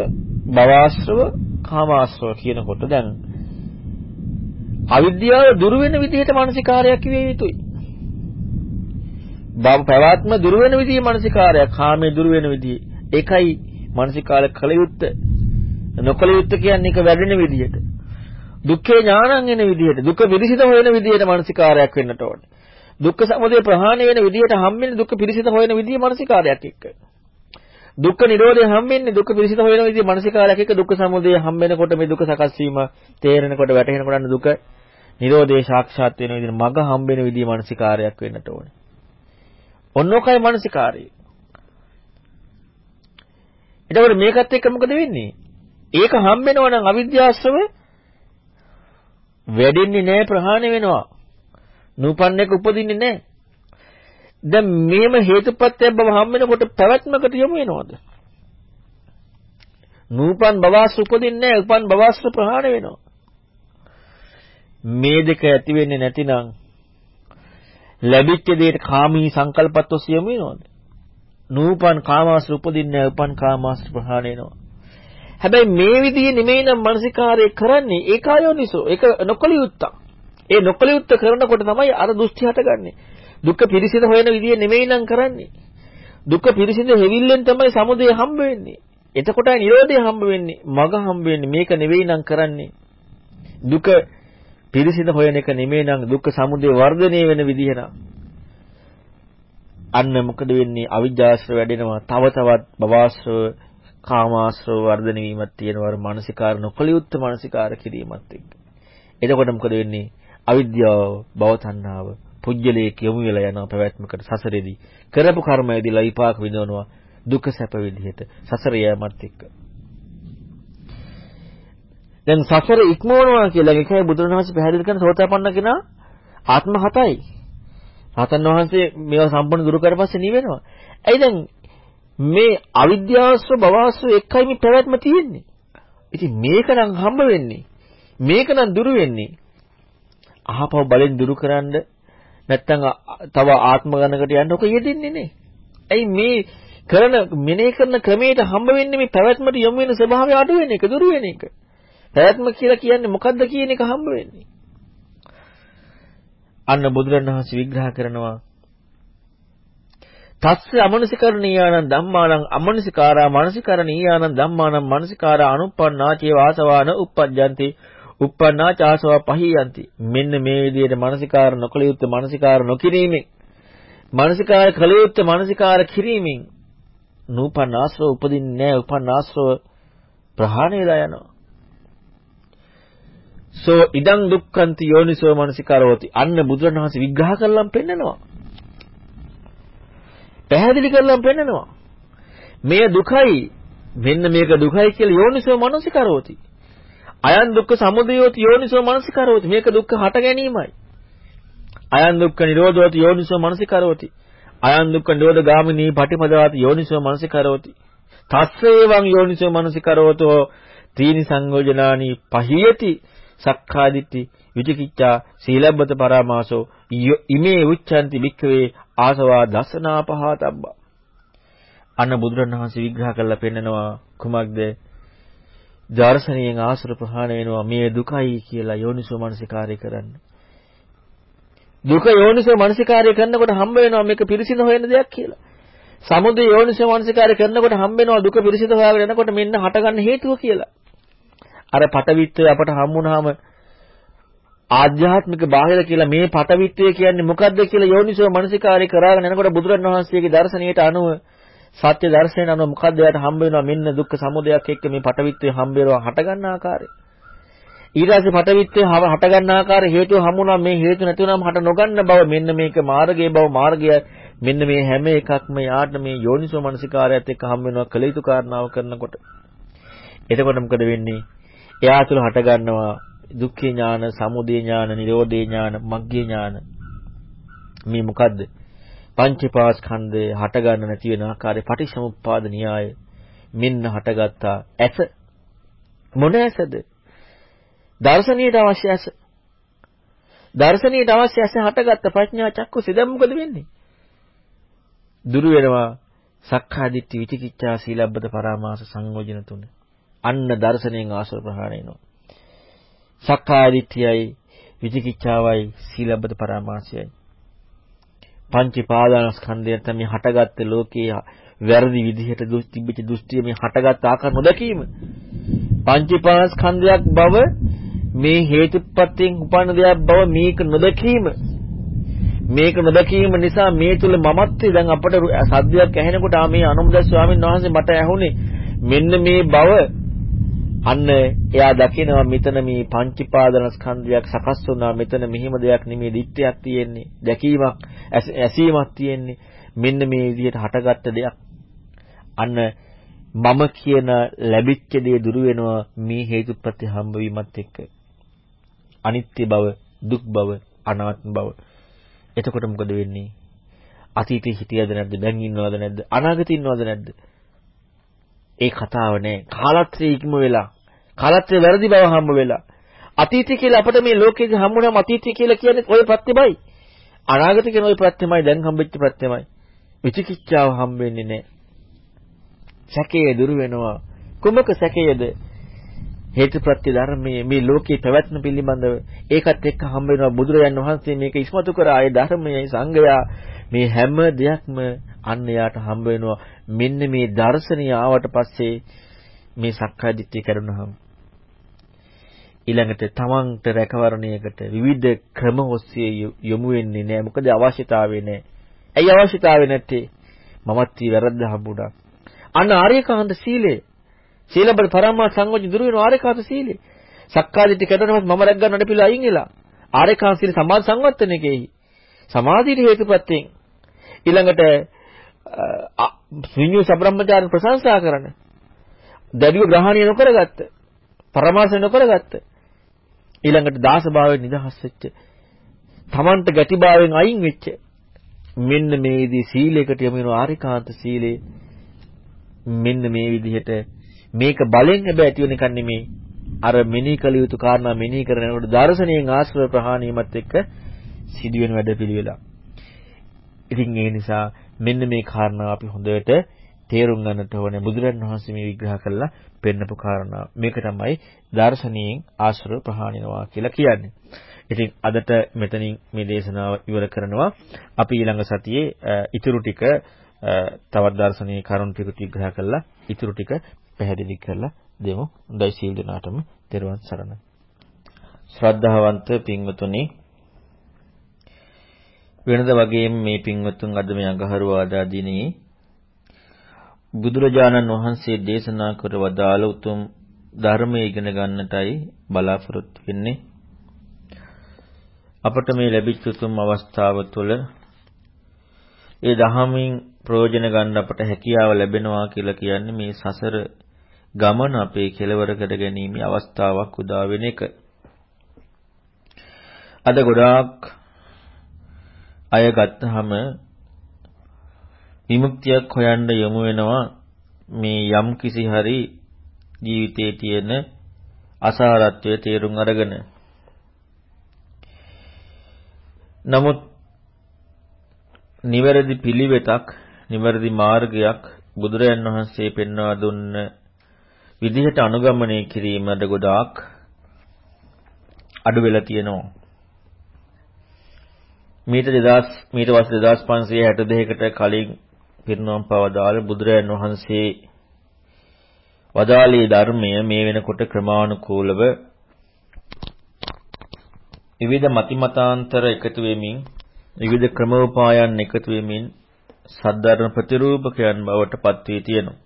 භවආශ්‍රව, කාමාශ්‍රව කියනකොට දැන් අවිද්‍යාව දුරු වෙන විදිහට මානසිකාරයක් විය යුතුයි. බව පැවැත්ම දුරු වෙන විදිහේ මානසිකාරයක්, කාමයේ දුරු වෙන විදිහ. ඒකයි මානසිකාර කල යුත්තේ. නොකල යුත්තේ කියන්නේ ඒක වැඩෙන විදිහට. දුක්ඛේ ඥානං එන විදිහට, දුක පිරිසිත හොයන විදිහට මානසිකාරයක් වෙන්නට ඕනේ. දුක්ඛ සමුදය ප්‍රහාණය වෙන විදිහට හම්බෙන්නේ දුක්ඛ පිරිසිත හොයන විදිහේ මානසිකාරයක් එක්ක. දුක්ඛ නිරෝධය හම්බෙන්නේ දුක්ඛ පිරිසිත හොයන විදිහේ මානසිකාරයක් එක්ක දුක්ඛ සමුදය හම්බෙනකොට මේ දුක සකස් වීම තේරෙනකොට වැටහෙනකොට දුක නිරෝධේ සාක්ෂාත් වෙන විදිහට මග හම්බෙන විදිහේ මානසිකාරයක් වෙන්නට ඕනේ. ඔන්නෝකයි මානසිකාරය. එතකොට මේකත් එක්ක මොකද වෙන්නේ? ඒක හම්බෙනවා නම් අවිද්‍යාශ්‍රව වැඩෙන්නේ නැහැ ප්‍රහාණය වෙනවා. නූපන්නේක උපදින්නේ නැහැ. දැන් මේම හේතුපත්‍ය බව හම්බෙනකොට පැවැත්මකට යොමු වෙනවද? නූපන් බවාස් උපදින්නේ නැහැ. උපන් බවාස් ප්‍රහාණය වෙනවා. මේ දෙක ඇති වෙන්නේ නැතිනම් ලැබිච්ච දෙයට කාමී සංකල්පත් ඔසියම වෙනවද? නූපන් කාමාශ්‍ර උපදින්නේ උපන් කාමාශ්‍ර ප්‍රහාණය වෙනවා. හැබැයි මේ විදිහේ නෙමෙයි නම් මානසිකාරය කරන්නේ ඒකායෝනිසෝ. ඒක නොකල යුත්තක්. ඒ නොකල යුත්ත කරනකොට තමයි අර දෘෂ්ටි හටගන්නේ. දුක්ඛ පිරිසිදු හොයන විදිය නෙමෙයි නම් කරන්නේ. දුක්ඛ පිරිසිදු හෙවිල්ලෙන් තමයි සමුදය හම්බ වෙන්නේ. එතකොටයි නිරෝධය හම්බ වෙන්නේ. මග හම්බ වෙන්නේ. මේක නෙවෙයි නම් කරන්නේ. දුක පිරිසිඳ හොයන එක නෙමෙයි නම් දුක්ඛ සමුදය වර්ධනය වෙන විදිහ නම් අන්න මොකද වෙන්නේ අවිජ්ජාශ්‍රව වැඩෙනවා තව තවත් භවආශ්‍රව කාමාශ්‍රව වර්ධනය වීමක් තියෙනවා මානසිකාර නොකල යුත්තේ මානසිකාර කිරීමත් එක්ක එතකොට මොකද වෙන්නේ අවිද්‍යාව භව තණ්හාව පුජ්‍යලයේ යොමු වෙලා යනවා පැවැත්මකට සසරේදී කරපු කර්මයේදීලා විපාක විඳවනවා දුක සැප විදිහට සසර යෑමත් එක්ක දැන් සසර ඉක්මවනවා කියලා එකයි බුදුරණවහන්සේ පැහැදිලි කරන සෝතාපන්න කෙනා ආත්ම හතයි. රහතන් වහන්සේ මේවා සම්පූර්ණ දුරු කරපස්සේ නිවෙනවා. ඇයි දැන් මේ අවිද්‍යාවස්ව භවස්ව එකයි මේ පැවැත්ම තියෙන්නේ. ඉතින් මේක නම් හම්බ වෙන්නේ. මේක නම් දුරු වෙන්නේ. අහපව බලෙන් දුරු කරන්න නැත්තම් තව ආත්ම ගණනකට යන්න ඔක යෙදෙන්නේ නේ. ඇයි මේ කරන මෙනේ කරන ක්‍රමයට හම්බ වෙන්නේ මේ පැවැත්මට යොමු වෙන ස්වභාවය අඩු වෙන එක, දුරු වෙන එක. පැවැත්ම කියලා කියන්නේ මොකද්ද කියන එක හම්බ වෙන්නේ. අන්න බුදුරණවහන්සේ විග්‍රහ කරනවා තස්ස අමනසිකරණීයානං ධම්මානං අමනසිකාරා මනසිකරණීයානං ධම්මානං මනසිකාරා අනුප්පන්නා චේ වාසවාන uppajjanti uppannā chāsava pahiyanti මෙන්න මේ විදිහට මනසිකාර නොකළ යුත්තේ මනසිකාර නොකිරීමෙන් මනසිකාර කළ යුත්තේ මනසිකාර කිරීමෙන් නූපන් ආශ්‍රව උපදින්නේ නැහැ උපන් ආශ්‍රව ප්‍රහාණය වෙලා යනවා සෝ ඉදං දුක්ඛන්ති යෝනිසෝ මනසිකාරෝති. අන්න බුදුරණවහන්සේ විග්‍රහ කරලම් පෙන්නනවා. පැහැදිලි කරලම් පෙන්නනවා. මේ දුකයි මෙන්න මේක දුකයි කියලා යෝනිසෝ මනසිකාරෝති. අයන් දුක්ඛ සමුදයෝති යෝනිසෝ මනසිකාරෝති. මේක දුක්ඛ හට ගැනීමයි. අයන් දුක්ඛ නිරෝධෝති යෝනිසෝ මනසිකාරෝති. අයන් දුක්ඛ නිරෝධ ගාමිනී පටිපදාති යෝනිසෝ මනසිකාරෝති. තස්සේවං යෝනිසෝ මනසිකාරෝතෝ තීනි සංයෝජනානි පහියති සක්කාදිට්ඨි විචිකිච්ඡා සීලබ්බත පරාමාසෝ ඉමේ උච්ඡanti භික්ඛවේ ආසවා දසනා පහතබ්බා අන්න බුදුරණවහන්සේ විග්‍රහ කරලා පෙන්නනවා කුමක්ද දර්ශනීයෙන් ආසුර ප්‍රහාණය වෙනවා. මේ දුකයි කියලා යෝනිසෝ මනසිකාරය කරන්න. දුක යෝනිසෝ මනසිකාරය කරනකොට හම්බ වෙනවා මේක පිරිසිදු හොයන දෙයක් කියලා. සමුදය යෝනිසෝ මනසිකාරය කරනකොට හම්බ වෙනවා දුක පිරිසිදු හොයාගෙන යනකොට මෙන්න හටගන්න හේතුව කියලා. අර පටවිත්වය අපට හම්බුනහම ආධ්‍යාත්මික බාහිර කියලා මේ පටවිත්වය කියන්නේ මොකද්ද කියලා යෝනිසෝ මනසිකාරය කරාගෙන යනකොට බුදුරණවහන්සේගේ දර්ශනීයට අනුව සත්‍ය දර්ශනයට අනුව මොකද්ද යාට හම්බ වෙනවා මෙන්න දුක්ඛ සමුදයක් එක්ක මේ පටවිත්වය හම්බ වෙනවා හට ගන්න ආකාරය. ඊට පස්සේ පටවිත්වය හට ගන්න ආකාරය හේතුව හම්බුනා මේ හේතු නැතුණාම හට නොගන්න බව මෙන්න මේක මාර්ගයේ බව මාර්ගය මෙන්න මේ හැම එකක්ම යාට මේ යෝනිසෝ මනසිකාරයත් එක්ක හම්බ වෙනවා කළ යුතු කාරණාව කරනකොට. එතකොට මොකද වෙන්නේ? එයා තුළ හට ගන්නවා දුක්ඛ ඥාන, සමුදය ඥාන, නිරෝධේ ඥාන, මග්ගේ ඥාන. මේ මොකද්ද? පංචපාස්කන්ධය හට ගන්න නැති වෙන ආකාරයේ පටිච්චසමුප්පාද න්‍යාය මෙන්න හටගත්තා. ඇස මොන ඇසද? දර්ශනීයට අවශ්‍ය ඇස. දර්ශනීයට අවශ්‍ය ඇස හටගත්ත ප්‍රඥා චක්කුසෙ දැන් මොකද වෙන්නේ? දුරු වෙනවා සක්කාය දිට්ඨි විචිකිච්ඡා සීලබ්බත පරාමාස සංයෝජන තුන. අන්න දර්ශනයෙන් ආශ්‍රව ප්‍රහාණය වෙනවා. සක්කාය දිට්ඨියයි විචිකිච්ඡාවයි සීලබ්බත පරාමාසයයි. පංච පාදානස්කන්ධය තමයි හටගත්ත ලෝකයේ වැරදි විදිහට තිබිච්ච දෘෂ්ටිය මේ හටගත් ආකාර නොදැකීම. පංච පාදානස්කන්ධයක් බව මේ හේතුප්‍රත්‍යයෙන් උපන්න දෙයක් බව මේක නොදැකීම. මේක නොදැකීම නිසා මේ තුල මමත්වය දැන් අපට සද්දයක් ඇහෙනකොට ආ මේ අනුමුදස් ස්වාමීන් වහන්සේ මට ඇහුනේ මෙන්න මේ බව අන්න එයා දකිනවා මෙතන මේ පංචීපාදන ස්කන්ධයක් සකස් වුණා. මෙතන මෙහිම දෙයක් නෙමෙයි දිට්ඨියක් තියෙන්නේ. දැකීමක් ඇසීමක් තියෙන්නේ. මෙන්න මේ විදිහට හටගත්ත දෙයක්. අන්න මම කියන ලැබිච්ච දේ දුරු වෙනවා මේ හේතුප්‍රත්‍ය හම්බ වීමත් එක්ක. අනිත්‍ය බව දුක් බව අනාත්ම බව. එතකොට මොකද වෙන්නේ? අතීතේ හිටියද නැද්ද? දැන් ඉන්නවද නැද්ද? අනාගතේ ඉන්නවද නැද්ද? ඒ කතාව නෑ. කාලත්‍රි ඉක්ම වෙලා. කාලත්‍රි වැරදි බව හම්බ වෙලා. අතීතය කියලා අපිට මේ ලෝකෙදි හම්බුනම අතීතය කියලා කියන්නේ ওই ප්‍රත්‍යමයි. අනාගත කියන ওই ප්‍රත්‍යමයි දැන් හම්බෙච්ච ප්‍රත්‍යමයි. විචිකිච්ඡාව හම්බෙන්නේ නෑ. සැකය දුරු වෙනවා. කුමක සැකයද? හේතුප්‍රත්‍ය ධර්මයේ මේ ලෝකේ පැවැත්ම පිළිබඳව ඒකත් එක්ක හම්බ වෙනවා බුදුරජාණන් වහන්සේ මේක ඉස්මතු කරා ඒ ධර්මයේ සංගයා මේ හැම දෙයක්ම අන්න යාට හම්බ වෙනවා මෙන්න මේ දර්ශනීය ආවට පස්සේ මේ සක්කාය දිට්ඨිය කරුණාම ඊළඟට තමන්ට රැකවරණයකට විවිධ ක්‍රම ඔස්සේ යොමු වෙන්නේ නැහැ. මොකද අවශ්‍යතාවය නැහැ. ඇයි අවශ්‍යතාවය නැත්තේ? මමත් ඊ වැරද්ද හම්බුණා. අන්න ආර්යකාන්ත සීලය. සීලබල පරමා සංයෝජන දුරු වෙන ආර්යකාන්ත සීලය. සක්කාදිට කැඩෙනවත් මම රැක් ගන්නට පිළ අයින් වෙලා. ආර්යකාන්ත සීල සමාධි සංවත්තනකෙහි. සමාධියට හේතුපත්යෙන් ඊළඟට විඤ්ඤු සබ්‍රහ්මචාරණ ප්‍රශංසා කරන දැඩිව ග්‍රහණය නොකරගත්ත පරමාස නොකරගත්ත ඊළඟට දාස භාවයෙන් නිදහස් වෙච්ච තමන්ට ගැටිභාවයෙන් අයින් වෙච්ච මෙන්න මේ විදිහේ සීලයකට යමු වෙන ආරිකාන්ත සීලේ මෙන්න මේ විදිහට මේක බලෙන් හැබැයි ඇති වෙන එකක් නෙමේ අර මෙනෙහි කළ යුතු කාරණා මෙනෙහි කරනකොට දර්ශනයෙන් ආශ්‍රව ප්‍රහාණයමත් එක්ක සිදුවෙන වැඩපිළිවෙල. ඉතින් ඒ නිසා මෙන්න මේ කාරණාව අපි හොඳට තේරුම් ගන්නට ඕනේ බුදුරන් වහන්සේ මේ විග්‍රහ කළා පෙන්නපු කාරණා. මේක තමයි දර්ශනීයෙන් ආශ්‍රව ප්‍රහාණිනවා කියලා කියන්නේ. ඉතින් අදට මෙතනින් මේ දේශනාව ඉවර කරනවා. අපි ඊළඟ සතියේ ඉතුරු ටික තවත් දර්ශනීය කරුණු ටික විග්‍රහ කළා. ඉතුරු ටික පැහැදිලි කරලා දෙමු. හොඳයි සීල් දනාටම තෙරුවන් සරණයි. ශ්‍රද්ධාවන්ත පින්වතුනි වෙනද වගේම මේ පින්වතුන් අද මේ අඟහරුවාදා දිනේ බුදුරජාණන් වහන්සේ දේශනා කර වදාළ උතුම් ධර්මයේ ඉගෙන ගන්නටයි බලාපොරොත්තු වෙන්නේ. අපට මේ ලැබිච්ච උතුම් අවස්ථාව තුළ ඒ දහමින් ප්‍රයෝජන ගන්න අපට හැකියාව ලැබෙනවා කියලා කියන්නේ මේ සසර ගමන අපේ කෙලවර කර ගැනීම අවස්ථාවක් උදා වෙන එක. අද ගොඩාක් අය ගත්තාම විමුක්තියක් හොයන්න යොමු වෙනවා මේ යම් කිසි හරි ජීවිතයේ තියෙන අසාරත්වය තේරුම් අරගෙන. නමුත් නිවැරදි පිළිවෙතක්, නිවැරදි මාර්ගයක් බුදුරයන් වහන්සේ පෙන්වා දුන්න විදිහට අනුගමනය කිරීමට ගොඩාක් අඩු වෙලා තියෙනවා. මීට 2000 මීට වර්ෂ 2562කට කලින් පිරිනොම් පවදාල බුදුරයන් වහන්සේ වදාළේ ධර්මය මේ වෙනකොට ක්‍රමානුකූලව විවිධ මතිමතාන්තර එකතු වෙමින් විවිධ ක්‍රමෝපායන් එකතු වෙමින් සද්ධර්ම ප්‍රතිරූපකයන් බවට පත් වී තියෙනවා.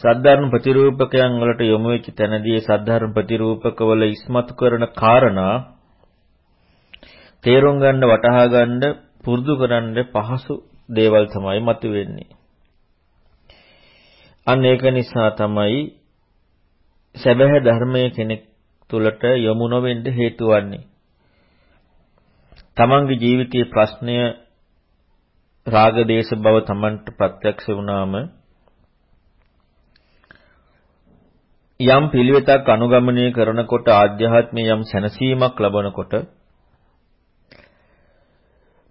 සද්ධර්ම ප්‍රතිරූපකයන් වලට යොමු වෙච්ච තැනදී සද්ධර්ම ප්‍රතිරූපකවල ඉස්මතු කරන කාරණා තේරුම් ගන්න වටහා ගන්න පුරුදු කරන්න පහසු දේවල් තමයි මතුවෙන්නේ. අන්න ඒක නිසා තමයි සැබෑ ධර්මයේ කෙනෙක් තුළට යොමු නොවෙන්න හේතු වන්නේ. තමන්ගේ ජීවිතයේ ප්‍රශ්නය රාග දේශ බව තමන්ට ප්‍රත්‍යක්ෂ වුණාම යම් පිළිවෙතක් අනුගමනය කරනකොට ආධ්‍යාත්මයේ යම් සැනසීමක් ලබනකොට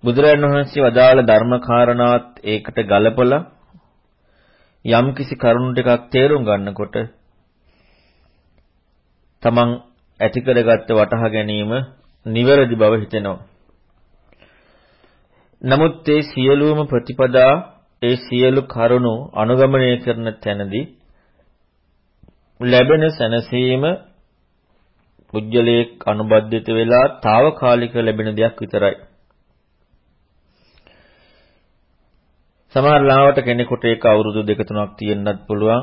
බුදුරජාණන් වහන්සේ වදාළ ධර්ම කාරණාත් ඒකට ගලපලා යම් කිසි කරුණු ටිකක් තේරුම් ගන්නකොට තමන් ඇති කරගත්ත වටහා ගැනීම නිවැරදි බව හිතෙනවා. නමුත් ඒ සියලුම ප්‍රතිපදා ඒ සියලු කරුණු අනුගමනය කරන තැනදී ලැබෙන සැනසීම පුජ්‍යලයක් අනුබද්ධිත වෙලා తాවකාලික ලැබෙන දෙයක් විතරයි. සමහර ලාවට කෙනෙකුට ඒක අවුරුදු දෙක තුනක් තියෙන්නත් පුළුවන්.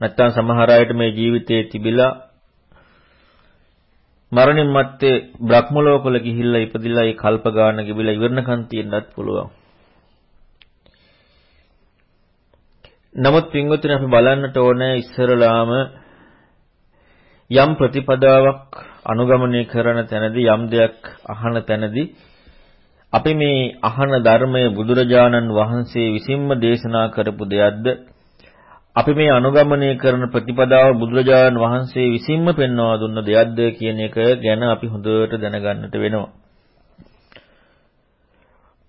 නැත්තම් සමහර අයට මේ ජීවිතයේ තිබිලා මරණින් මත්තේ බ්‍රහ්ම ලෝකවල ගිහිල්ලා ඉපදිලා ඒ කල්ප ගාන ගිබිලා ඉවරණකම් තියෙන්නත් පුළුවන්. නමුත් පින්වතුනි අපි බලන්නට ඕනේ ඉස්සරලාම යම් ප්‍රතිපදාවක් අනුගමනය කරන තැනදී යම් දෙයක් අහන තැනදී අපි මේ අහන ධර්මය බුදුරජාණන් වහන්සේ විසින්ම දේශනා කරපු දෙයක්ද අපි මේ අනුගමනය කරන ප්‍රතිපදාව බුදුරජාණන් වහන්සේ විසින්ම පෙන්වා දුන්න දෙයක්ද කියන එක ගැන අපි හොඳට දැනගන්නට වෙනවා.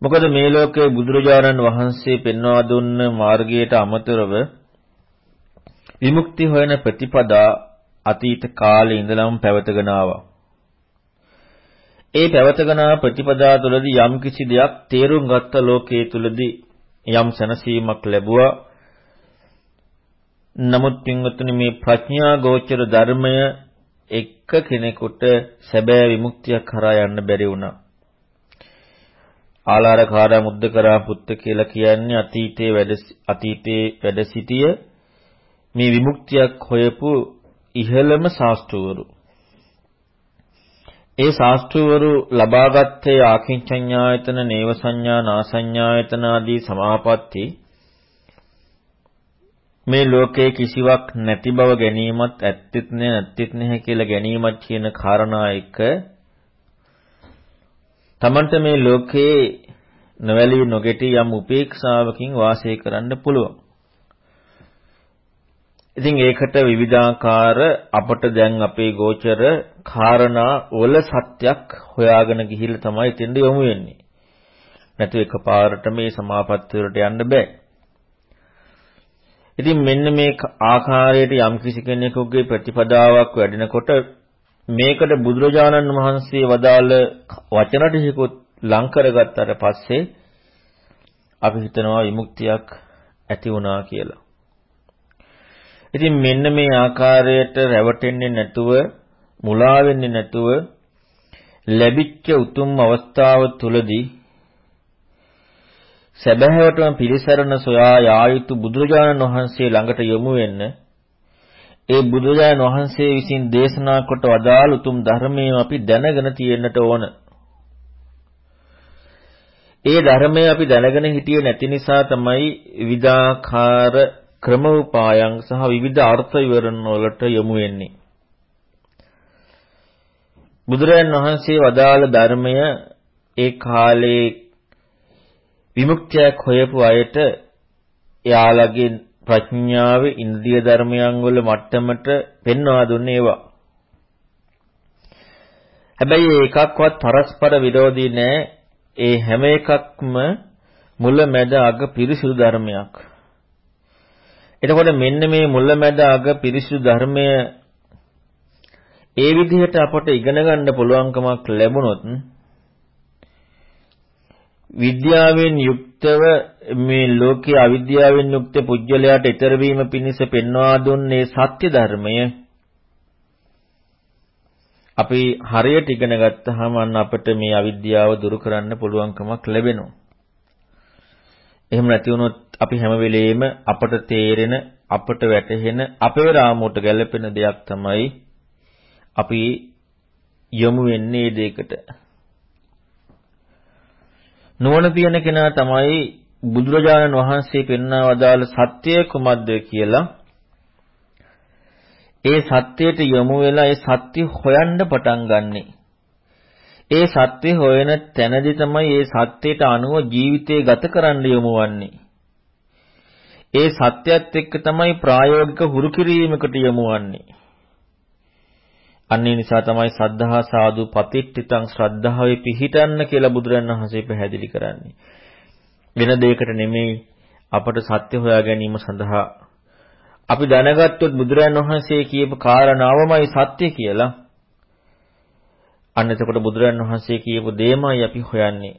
මොකද මේ ලෝකයේ බුදුරජාණන් වහන්සේ පෙන්වා දුන්න මාර්ගයට අමතරව විමුක්ති හොයන ප්‍රතිපදා අතීත කාලේ ඉඳලම පැවතගෙන ආවා. ඒ පැවතගෙන ප්‍රතිපදා තුළදී යම් කිසි දෙයක් තේරුම් ගත්ත ලෝකයේ තුලදී යම් සැනසීමක් ලැබුවා. නමුත් පින්වත්නි මේ ප්‍රඥා ගෝචර ධර්මය එක්ක කෙනෙකුට සැබෑ විමුක්තියක් කරා යන්න බැරි වුණා. ආලාරකාරා මුද්දකරා පුත්ත කියලා කියන්නේ අතීතයේ වැඩ අතීතයේ වැඩ සිටිය මේ විමුක්තියක් හොයපු ඉහළම ශාස්ත්‍රවරු. ඒ ශාස්ත්‍රවරු ලබාගත්තේ ආකින්චඤ්ඤායතන, නේව සංඥා, නාසඤ්ඤායතන ආදී සමාපatti මේ ලෝකයේ කිසිවක් නැති බව ගැනීමත් ඇත්තෙත් නෑ නැත්තෙත් නැහැ කියලා ගැනීමත් කියන කාරණා එක තමන්ට මේ ලෝකේ නොවැළී නොගැටි යම් උපේක්ෂාවකින් වාසය කරන්න පුළුවන්. ඉතින් ඒකට විවිධාකාර අපට දැන් අපේ ගෝචර කාරණා වල සත්‍යක් හොයාගෙන ගිහිල්ලා තමයි එතෙන්ද යොමු වෙන්නේ. නැතු එකපාරට මේ සමාපත්තිය වලට යන්න බෑ. ඉතින් මෙන්න මේ ආකාරයට යම් කිසි කෙනෙකුගේ ප්‍රතිපදාවක් වැඩෙනකොට මේකට බුදුරජාණන් වහන්සේ වදාළ වචන ටිකකුත් ලං කරගත්තාට පස්සේ අපි හිතනවා විමුක්තියක් ඇති වුණා කියලා. ඉතින් මෙන්න මේ ආකාරයට රැවටෙන්නේ නැතුව මුලා වෙන්නේ නැතුව ලැබිච්ච උතුම් අවස්ථාව තුලදී සැබෑවටම පිළිසරණ සොයා යා යුතු බුදුරජාණන් වහන්සේ ළඟට යොමු වෙන්න ඒ බුදුරජාණන් වහන්සේ විසින් දේශනා කොට වදාළ උතුම් ධර්මයේ අපි දැනගෙන තියෙන්නට ඕන. ඒ ධර්මය අපි දැනගෙන හිටියේ නැති නිසා තමයි විවිධාකාර ක්‍රම උපායන් සහ විවිධ අර්ථ විවරණ වලට යොමු වෙන්නේ. බුදුරජාණන් වහන්සේ වදාළ ධර්මය ඒ කාලේ විමුක්තියක් හොයපු අයට එයාලගේ ප්‍රඥාවේ ඉන්ද්‍රිය ධර්මයන් වල මට්ටමට පෙන්වා දුන්නේ ඒවා. හැබැයි ඒකක්වත් පරස්පර විරෝධී නෑ. ඒ හැම එකක්ම මුල මැද අග පිරිසිදු ධර්මයක්. එතකොට මෙන්න මේ මුල මැද අග පිරිසිදු ධර්මය ඒ විදිහට අපට ඉගෙන ගන්න පුළුවන්කමක් ලැබුණොත් විද්‍යාවෙන් යුක්තව මේ ලෝකයේ අවිද්‍යාවෙන් යුක්ත පුජ්‍යලයට ඊතර වීම පිණිස පෙන්වා දුන්නේ සත්‍ය ධර්මය අපි හරියට ඉගෙන ගත්තාම අපිට මේ අවිද්‍යාව දුරු කරන්න පුළුවන්කමක් ලැබෙනවා. එහෙම නැති වුණොත් අපි හැම වෙලෙම අපට තේරෙන අපට වැටහෙන අපේ රාමුවට ගැලපෙන දෙයක් තමයි අපි යොමු වෙන්නේ දෙයකට. නුවණ තියෙන කෙනා තමයි බුදුරජාණන් වහන්සේ පෙන්වා වදාළ සත්‍ය කුමක්ද කියලා ඒ සත්‍යයට යොමු වෙලා ඒ සත්‍ය හොයන්න පටන් ගන්නෙ. ඒ සත්‍ය හොයන තැනදී තමයි ඒ සත්‍යයට අනුව ජීවිතය ගත කරන්න යොමු වන්නේ. ඒ සත්‍යයත් එක්ක තමයි ප්‍රායෝගික හුරු කිරීමකට යොමු වන්නේ. අන්නේ නිසා තමයි සද්ධා සාදු පතිට්ඨිතං ශ්‍රද්ධාවේ පිහිටන්න කියලා බුදුරජාණන් වහන්සේ පැහැදිලි කරන්නේ. වෙන දෙයකට නෙමෙයි අපට සත්‍ය හොයා ගැනීම සඳහා අපි දැනගත්තොත් බුදුරජාණන් වහන්සේ කියපු කාරණාවමයි සත්‍ය කියලා. අන්න එතකොට බුදුරජාණන් වහන්සේ කියපු දෙයමයි අපි හොයන්නේ.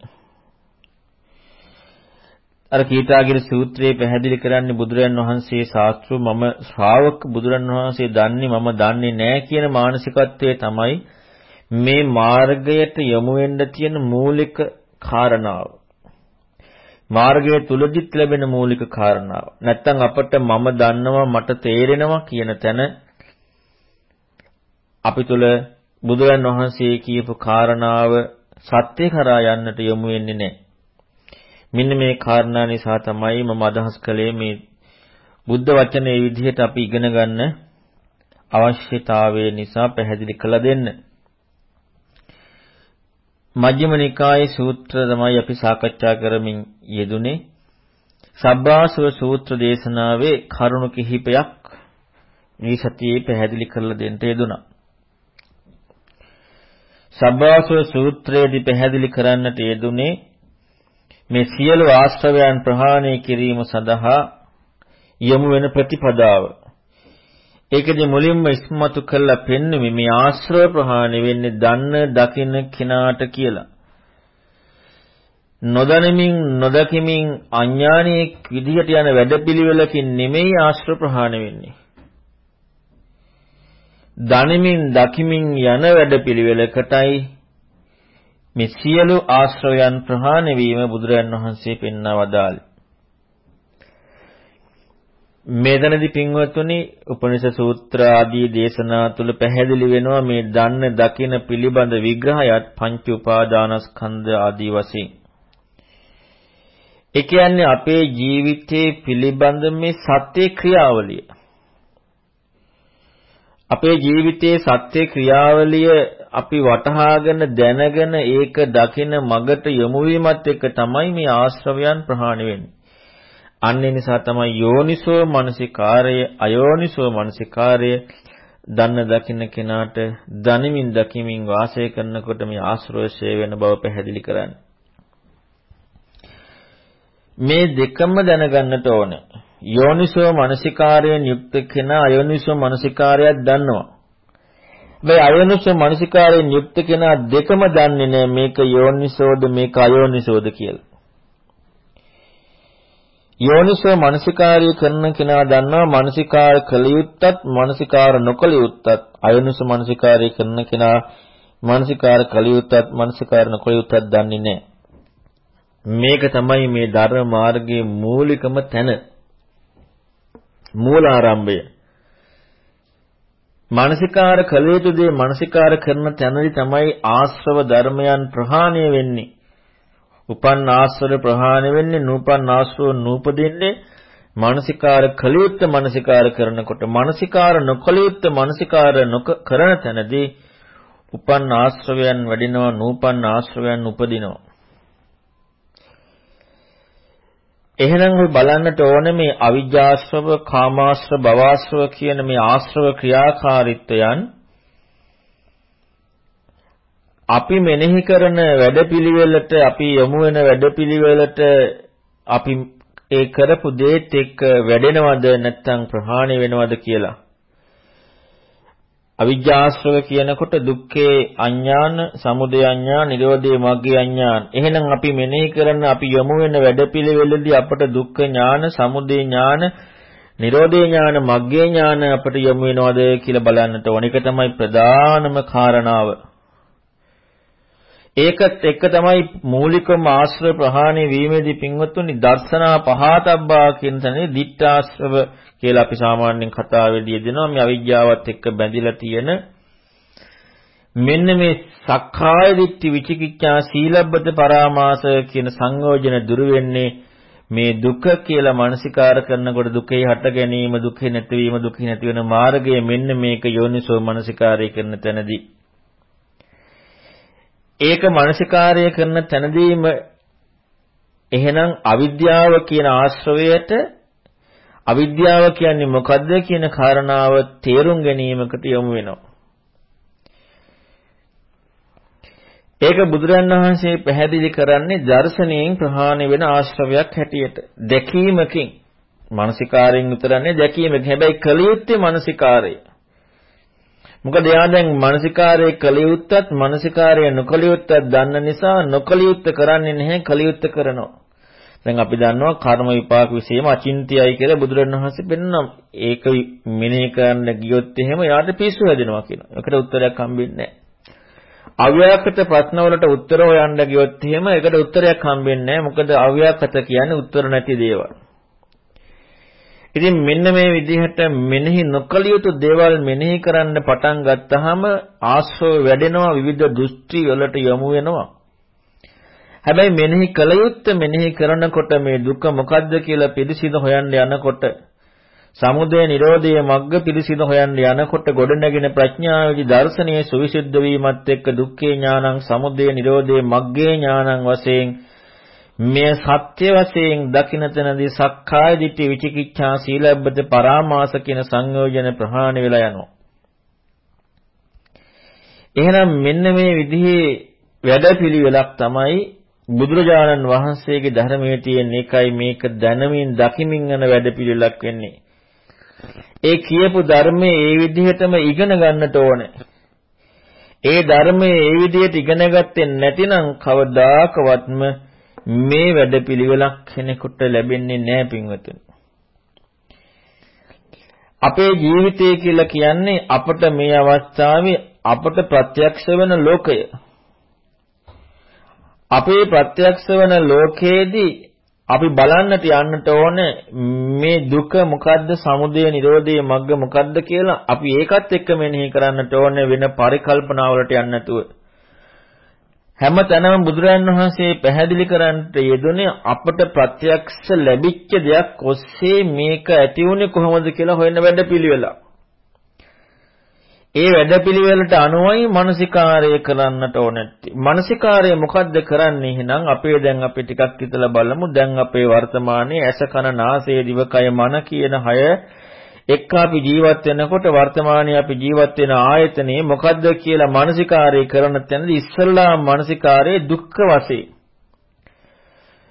අර කීටාගිරි සූත්‍රයේ පැහැදිලි කරන්නේ බුදුරන් වහන්සේ ශාස්ත්‍රු මම ශ්‍රාවක බුදුරන් වහන්සේ දන්නේ මම දන්නේ නැහැ කියන මානසිකත්වයේ තමයි මේ මාර්ගයට යොමු වෙන්න තියෙන මූලික කාරණාව. මාර්ගය තුලදිත් ලැබෙන මූලික කාරණාව. නැත්තම් අපට මම දන්නවා මට තේරෙනවා කියන තැන අපි තුල බුදුරන් වහන්සේ කියපු කාරණාව සත්‍ය කරා යන්නට යොමු වෙන්නේ නැහැ. මෙන්න මේ කාරණා නිසා තමයි මම අදහස් කළේ මේ බුද්ධ වචනේ මේ විදිහට අපි ඉගෙන ගන්න අවශ්‍යතාවය නිසා පැහැදිලි කළ දෙන්න. මජ්ක්‍ධිම නිකායේ සූත්‍ර තමයි අපි සාකච්ඡා කරමින් යෙදුනේ. සබ්බාසව සූත්‍ර දේශනාවේ කරුණු කිහිපයක් මේ සතියේ පැහැදිලි කරලා දෙන්න යෙදුණා. සබ්බාසව සූත්‍රයේදී පැහැදිලි කරන්නට යෙදුනේ මේ සියලු ආශ්‍රවයන් ප්‍රහාණය කිරීම සඳහා යොමු වෙන ප්‍රතිපදාව. ඒකදී මුලින්ම ඉස්මතු කළා පෙන්වන්නේ මේ ආශ්‍රව ප්‍රහාණය වෙන්නේ දන්න දකින්න කෙනාට කියලා. නොදැනමින් නොදකිමින් අඥානීය විදිහට යන වැඩපිළිවෙලකින් නෙමෙයි ආශ්‍රව ප්‍රහාණය වෙන්නේ. දනිමින් දකිමින් යන වැඩපිළිවෙලකටයි මේ සියලු ආශ්‍රවයන් ප්‍රහාණය වීම බුදුරයන් වහන්සේ පෙන්වා වදාළේ. මේතනදී පින්වත්තුනි උපනිෂ සූත්‍ර ආදී දේශනා තුල පැහැදිලි වෙනවා මේ දන්න දකින පිළිබඳ විග්‍රහයත් පංච උපාදානස්කන්ධ ආදී වශයෙන්. ඒ කියන්නේ අපේ ජීවිතයේ පිළිබඳ මේ සත්‍ය ක්‍රියාවලිය. අපේ ජීවිතයේ සත්‍ය ක්‍රියාවලිය අපි වටහාගෙන දැනගෙන ඒක දකින මගට යොමු වීමත් එක්ක තමයි මේ ආශ්‍රවයන් ප්‍රහාණය වෙන්නේ. අන්න ඒ නිසා තමයි යෝනිසෝ මනසිකාරය අයෝනිසෝ මනසිකාරය දන්න දකින්න කෙනාට දනිමින් දකිමින් වාසය කරනකොට මේ ආශ්‍රවශය වෙන බව පැහැදිලි කරන්නේ. මේ දෙකම දැනගන්නට ඕන. යෝනිසෝ මනසිකාරයෙන් යුක්ත කෙනා අයෝනිසෝ මනසිකාරයක් දන්නවා. මේ අයෝනිසෝ මනසිකාරයෙන් යුක්ත කෙනා දෙකම දන්නේ නැහැ මේක යෝනිසෝද මේක අයෝනිසෝද කියලා. යෝනිසෝ මනසිකාරය කරන කෙනා දන්නවා මනසිකාර කළ යුත්තත් මනසිකාර නොකළ යුත්තත් අයෝනිසෝ මනසිකාරය කරන කෙනා මනසිකාර කළ යුත්තත් මනසිකාර නොකළ යුත්තත් දන්නේ නැහැ. මේක තමයි මේ ධර්ම මාර්ගයේ මූලිකම තැන. මූලාරම්භය. මානසිකාර කළ යුතු දේ මානසිකාර කරන තැනදී තමයි ආශ්‍රව ධර්මයන් ප්‍රහාණය වෙන්නේ. උපන් ආශ්‍රව ප්‍රහාණය වෙන්නේ නූපන් ආශ්‍රව නූපදින්නේ මානසිකාර කලියුත් මානසිකාර කරනකොට මානසිකාර නොකලියුත් මානසිකාර නොකරන තැනදී උපන් ආශ්‍රවයන් වැඩිනවා නූපන් ආශ්‍රවයන් උපදිනවා එහෙනම් ඔය බලන්නට ඕනේ මේ අවිජ්ජාශ්‍රව කාමාශ්‍රව භවශ්‍රව කියන මේ ආශ්‍රව ක්‍රියාකාරීත්වයන් අපි මෙනෙහි කරන වැඩපිළිවෙලට අපි යොමු වෙන වැඩපිළිවෙලට අපි ඒ කරපු දේත් එක්ක වැඩෙනවද නැත්නම් ප්‍රහාණය වෙනවද කියලා. අවිජ්ජාශ්‍රව කියනකොට දුක්ඛේ අඥාන, සමුදය අඥාන, නිරෝධේ මග්ගේ අඥාන. එහෙනම් අපි මෙනෙහි කරන අපි යොමු වෙන වැඩපිළිවෙලදී අපට දුක්ඛ ඥාන, සමුදය ඥාන, නිරෝධේ ඥාන, මග්ගේ ඥාන අපට යොමු වෙනවද කියලා බලන්නට ඕන. ඒක තමයි ප්‍රධානම කාරණාව. ඒකත් එක්ක තමයි මූලිකම ආශ්‍රව ප්‍රහාණය වීමේදී පින්වත්තුනි දර්ශනා පහතබ්බා කියන තැනේ දිට්ඨාශ්‍රව කියලා අපි සාමාන්‍යයෙන් කතාවේදී යෙදෙනවා. මේ අවිජ්ජාවත් එක්ක බැඳිලා තියෙන මෙන්න මේ සක්කාය දිට්ඨි විචිකිච්ඡා සීලබ්බත පරාමාස කියන සංයෝජන දුරු වෙන්නේ මේ දුක කියලා මානසිකාර කරනකොට දුකේ හට ගැනීම දුකේ නැතිවීම දුකේ නැති වෙන මාර්ගය මෙන්න මේක යෝනිසෝ මානසිකාරය කරන තැනදී. ඒක මානසිකාර්ය කරන තැනදීම එහෙනම් අවිද්‍යාව කියන ආශ්‍රවයට අවිද්‍යාව කියන්නේ මොකද්ද කියන කාරණාව තේරුම් ගැනීමකට යොමු වෙනවා. ඒක බුදුරන් වහන්සේ පැහැදිලි කරන්නේ දර්ශනයෙන් ප්‍රහාණය වෙන ආශ්‍රවයක් හැටියට. දැකීමකින් මානසිකාරයෙන් උතරන්නේ දැකීමකින්. හැබැයි කලියුත්තේ මානසිකාරය. මොකද එයා දැන් මානසිකාරයේ කලියුත්තත් මානසිකාරය නොකලියුත්තත් දන්න නිසා නොකලියුත්ත කරන්නේ නැහැ කලියුත්ත කරනවා. දැන් අපි දන්නවා කර්ම විපාක විශේෂම අචින්තියයි කියලා බුදුරණවහන්සේ පෙන්වනවා. ඒක මෙනෙහි කරන්න ගියොත් එහෙම යාට පිස්සු හැදෙනවා කියනවා. ඒකට උත්තරයක් හම්බෙන්නේ නැහැ. අව්‍යාකෘත ප්‍රශ්නවලට උත්තර හොයන්න ගියොත් එහෙම ඒකට උත්තරයක් හම්බෙන්නේ නැහැ. මොකද අව්‍යාකෘත කියන්නේ උත්තර නැති දේවල්. ඉතින් මෙන්න මේ විදිහට මෙනෙහි නොකළ යුතු දේවල් මෙනෙහි කරන්න පටන් ගත්තාම ආශ්‍රව වැඩෙනවා විවිධ දෘෂ්ටි වලට යොමු වෙනවා. හැබැයි මෙනෙහි කළ යුත්තේ මෙනෙහි කරනකොට මේ දුක මොකද්ද කියලා පිළිසිඳ හොයන්න යනකොට සමුදය නිරෝධය මග්ග පිළිසිඳ හොයන්න යනකොට ගොඩනැගෙන ප්‍රඥාවේදී දර්ශනීය සුවිසුද්ධ වීමත් එක්ක දුක්ඛේ ඥානං සමුදය නිරෝධේ මග්ගේ ඥානං වශයෙන් මෙය සත්‍ය වශයෙන් දකින තැනදී සක්කාය දිට්ඨි විචිකිච්ඡා සීලබ්බත පරාමාස කියන සංයෝජන ප්‍රහාණය වෙලා යනවා. එහෙනම් මෙන්න මේ විදිහේ වැඩපිළිවෙලක් තමයි බුදුරජාණන් වහන්සේගේ ධර්මයේ තියෙන එකයි මේක දැනමින් දකිමින් යන වැඩපිළිවෙලක් වෙන්නේ. ඒ කියපු ධර්මයේ ඒ විදිහටම ඉගෙන ගන්නට ඕනේ. ඒ ධර්මයේ ඒ විදිහට ඉගෙන ගත්තේ නැතිනම් කවදාකවත්ම මේ වැඩපිළිවෙලක් කෙනෙකුට ලැබෙන්නේ නැහැ පින්වතුනි. අපේ ජීවිතය කියලා කියන්නේ අපට මේ අවස්ථාවේ අපට ප්‍රත්‍යක්ෂ වෙන ලෝකය. අපේ ප්‍රත්‍යක්ෂ වෙන ලෝකයේදී අපි බලන්නට යන්නට ඕනේ මේ දුක මොකද්ද සමුදය නිරෝධය මග්ග මොකද්ද කියලා අපි ඒකත් එක්ක මෙනෙහි කරන්නට ඕනේ වෙන පරිකල්පනාවලට යන්න නැතුව. හැම තැනම බුදුරයන් වහන්සේ පැහැදිලි කරන්නට යෙදුනේ අපට ප්‍රත්‍යක්ෂ ලැබිච්ච දෙයක් ඔස්සේ මේක ඇති වුනේ කොහොමද කියලා හොයන වැඩපිළිවෙලක්. ඒ වැඩපිළිවෙලට අනුවයි මානසිකාරය කරන්නට ඕනේ. මානසිකාරය මොකද්ද කරන්නේ එහෙනම් අපේ දැන් අපි ටිකක් හිතලා බලමු. දැන් අපේ වර්තමානයේ ඇස කන නාසය දිවකය මන කියන හය එක්ක අපි ජීවත් වෙනකොට වර්තමානයේ අපි ජීවත් වෙන ආයතනයේ මොකද්ද කියලා මානසිකාරය කරන තැනදී ඉස්සල්ලා මානසිකාරයේ දුක්ඛ වශයෙන්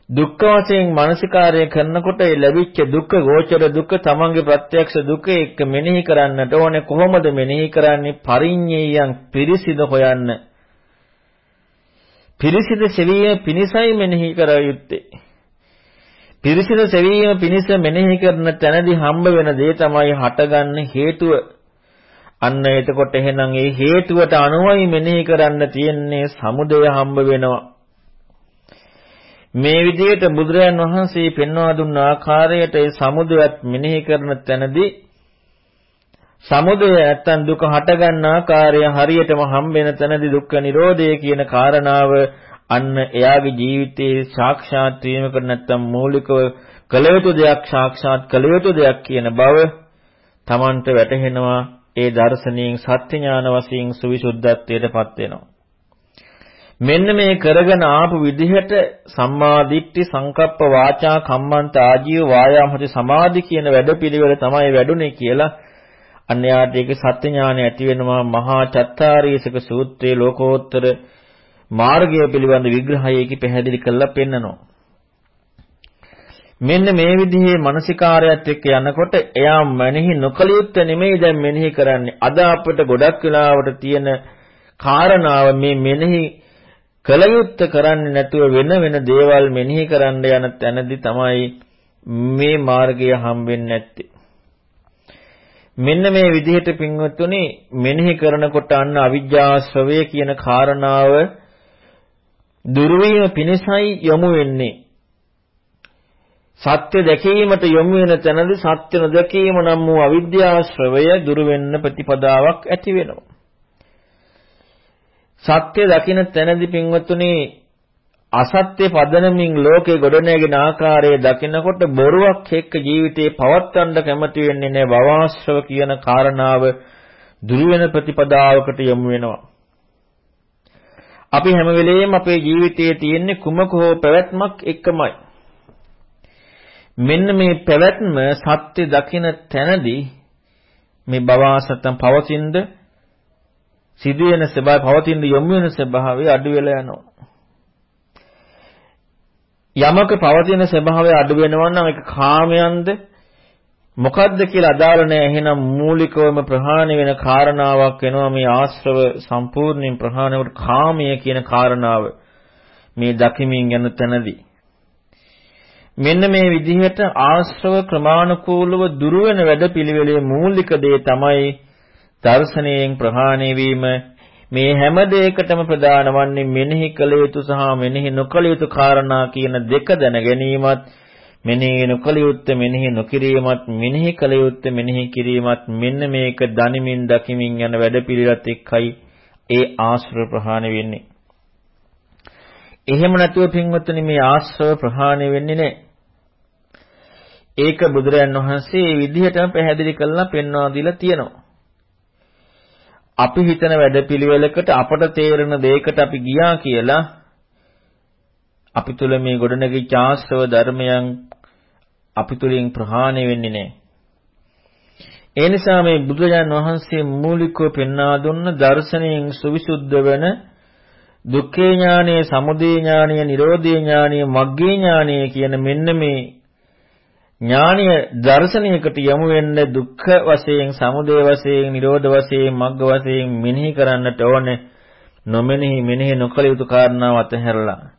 දුක්ඛ වශයෙන් මානසිකාරය කරනකොට ඒ ලැබිච්ච දුක්ඛ ගෝචර දුක්ඛ තමන්ගේ ප්‍රත්‍යක්ෂ දුක එක්ක මෙනෙහි කරන්නට ඕනේ. කොහොමද මෙනෙහි කරන්නේ? පරිඤ්ඤයයන් පිරිසිදු හොයන්න. පිරිසිදු සෙවීම පිණිසයි මෙනෙහි කර යුත්තේ. පිරිසිදු සෙවීම පිණිස මෙනෙහි කරන තැනදී හම්බ වෙන දේ තමයි හටගන්න හේතුව. අන්න එතකොට එහෙනම් ඒ හේතුවට අනුවයි මෙනෙහි කරන්න තියෙන්නේ සමුදය හම්බ වෙනවා. මේ විදිහට බුදුරයන් වහන්සේ පෙන්වා දුන්න ආකාරයට ඒ සමුදයත් මෙනෙහි කරන තැනදී සමුදය නැත්තම් දුක හටගන්න ආකාරය හරියටම හම්බෙන තැනදී දුක්ඛ නිරෝධය කියන කාරණාව අන්න එයාගේ ජීවිතයේ සාක්ෂාත් වීමකට නැත්තම් මූලිකව කළ යුතු දෙයක් සාක්ෂාත් කළ යුතු දෙයක් කියන බව Tamanට වැටහෙනවා. ඒ දර්ශනීය සත්‍ය ඥාන වශයෙන් සුවිසුද්ධත්වයටපත් වෙනවා. මෙන්න මේ කරගෙන ආපු විදිහට සම්මා දිට්ඨි සංකප්ප වාචා කම්මන්ත ආජීව වායාමහති සමාධි කියන වැඩපිළිවෙල තමයි වැඩුණේ කියලා අන්‍යයාට ඒක සත්‍ය ඥානය ඇති වෙනවා මහා චත්තාරීසක සූත්‍රයේ ලෝකෝත්තර මාර්ගය පිළිබඳ විග්‍රහයේකි පැහැදිලි කරලා පෙන්නනවා. මෙන්න මේ විදිහේ මානසිකාරයත් එක්ක යනකොට එයා මනෙහි නොකලියුත් නෙමෙයි දැන් මෙනෙහි කරන්නේ. අද අපිට ගොඩක් වෙලාවට තියෙන කාරණාව මේ මෙනෙහි කලයුත්ත කරන්නේ නැතුව වෙන වෙන දේවල් මෙනෙහි කරන්න යන තැනදී තමයි මේ මාර්ගය හම්බෙන්නේ නැත්තේ. මෙන්න මේ විදිහට පින්වත්තුනි මෙනෙහි කරනකොට අන්න අවිජ්ජාශ්‍රවය කියන කාරණාව දුර්වීම පිණිසයි යොමු වෙන්නේ. සත්‍ය දැකීමට යොමු වෙන තැනදී සත්‍ය නොදැකීම නම් වූ අවිද්‍යාශ්‍රවය දුර වෙන්න ප්‍රතිපදාවක් ඇති වෙනවා. සත්‍ය දකින තැනදී පින්වත්තුනි අසත්‍ය පදනමින් ලෝකේ ගොඩනැගෙන ආකාරය දකිනකොට බොරුවක් එක්ක ජීවිතේ පවත්වන්න කැමති වෙන්නේ නැහැ භවආශ්‍රව කියන කාරණාව දුරු වෙන ප්‍රතිපදාවකට යොමු වෙනවා. අපි හැම වෙලෙම අපේ ජීවිතයේ තියෙන්නේ කුමක හෝ පැවැත්මක් එක්කමයි. මෙන්න මේ පැවැත්ම සත්‍ය දකින තැනදී මේ භවආසතම් පවතිනද සිදුවෙන ස්වභාවය පවතින යොමු වෙන ස්වභාවය අඩු වෙලා යනවා. යමක පවතින ස්වභාවය අඩු වෙනවා නම් ඒක කාමයන්ද මොකද්ද කියලා අදාළ නැහැ. එහෙනම් මූලිකවම ප්‍රහාණය වෙන කාරණාවක් වෙනවා මේ ආශ්‍රව සම්පූර්ණයෙන් ප්‍රහාණය කොට කාමය කියන කාරණාව මේ දකිමින් යන තැනදී. මෙන්න මේ විදිහට ආශ්‍රව ක්‍රමානුකූලව දුරු වෙන වැඩපිළිවෙලේ මූලික දේ තමයි දර්ශනයෙන් ප්‍රහාණය වීම මේ හැම දෙයකටම ප්‍රධාන වන්නේ මෙනෙහි කළ යුතු සහ මෙනෙහි නොකළ යුතු කාරණා කියන දෙක දැන ගැනීමත් මෙනෙහි නොකළ යුත්තේ මෙනෙහි නොකිරීමත් මෙනෙහි කළ යුත්තේ මෙනෙහි කිරීමත් මෙන්න මේක දනිමින් දකිමින් යන වැඩපිළිවෙලත් එක්කයි ඒ ආශ්‍රව ප්‍රහාණය වෙන්නේ. එහෙම නැතුව පින්වත්නි මේ ආශ්‍රව ප්‍රහාණය වෙන්නේ නැහැ. ඒක බුදුරයන් වහන්සේ මේ විදිහටම පැහැදිලි කරලා පෙන්වා දීලා තියෙනවා. අපි හිතන වැඩපිළිවෙලකට අපට තේරෙන දෙයකට අපි ගියා කියලා අපි තුල මේ ගොඩනැගිච්ච ආශ්‍රව ධර්මයන් අපි තුලින් ප්‍රහාණය වෙන්නේ නැහැ. ඒ නිසා මේ බුදුරජාණන් වහන්සේ මූලිකව පෙන්වා දුන්න දර්ශනයෙන් සුවිසුද්ධ වෙන දුක්ඛේ ඥානය, සමුදය ඥානය, නිරෝධේ ඥානය, මග්ගේ ඥානය කියන මෙන්න මේ ඥානීය දර්ශනයකට යමු වෙන්න දුක්ඛ වශයෙන්, සමුදය වශයෙන්, නිරෝධ වශයෙන්, මග්ග වශයෙන් මෙනෙහි කරන්නට ඕනේ. නොමෙනෙහි මෙනෙහි නොකළ යුතු කාරණාව අතහැරලා.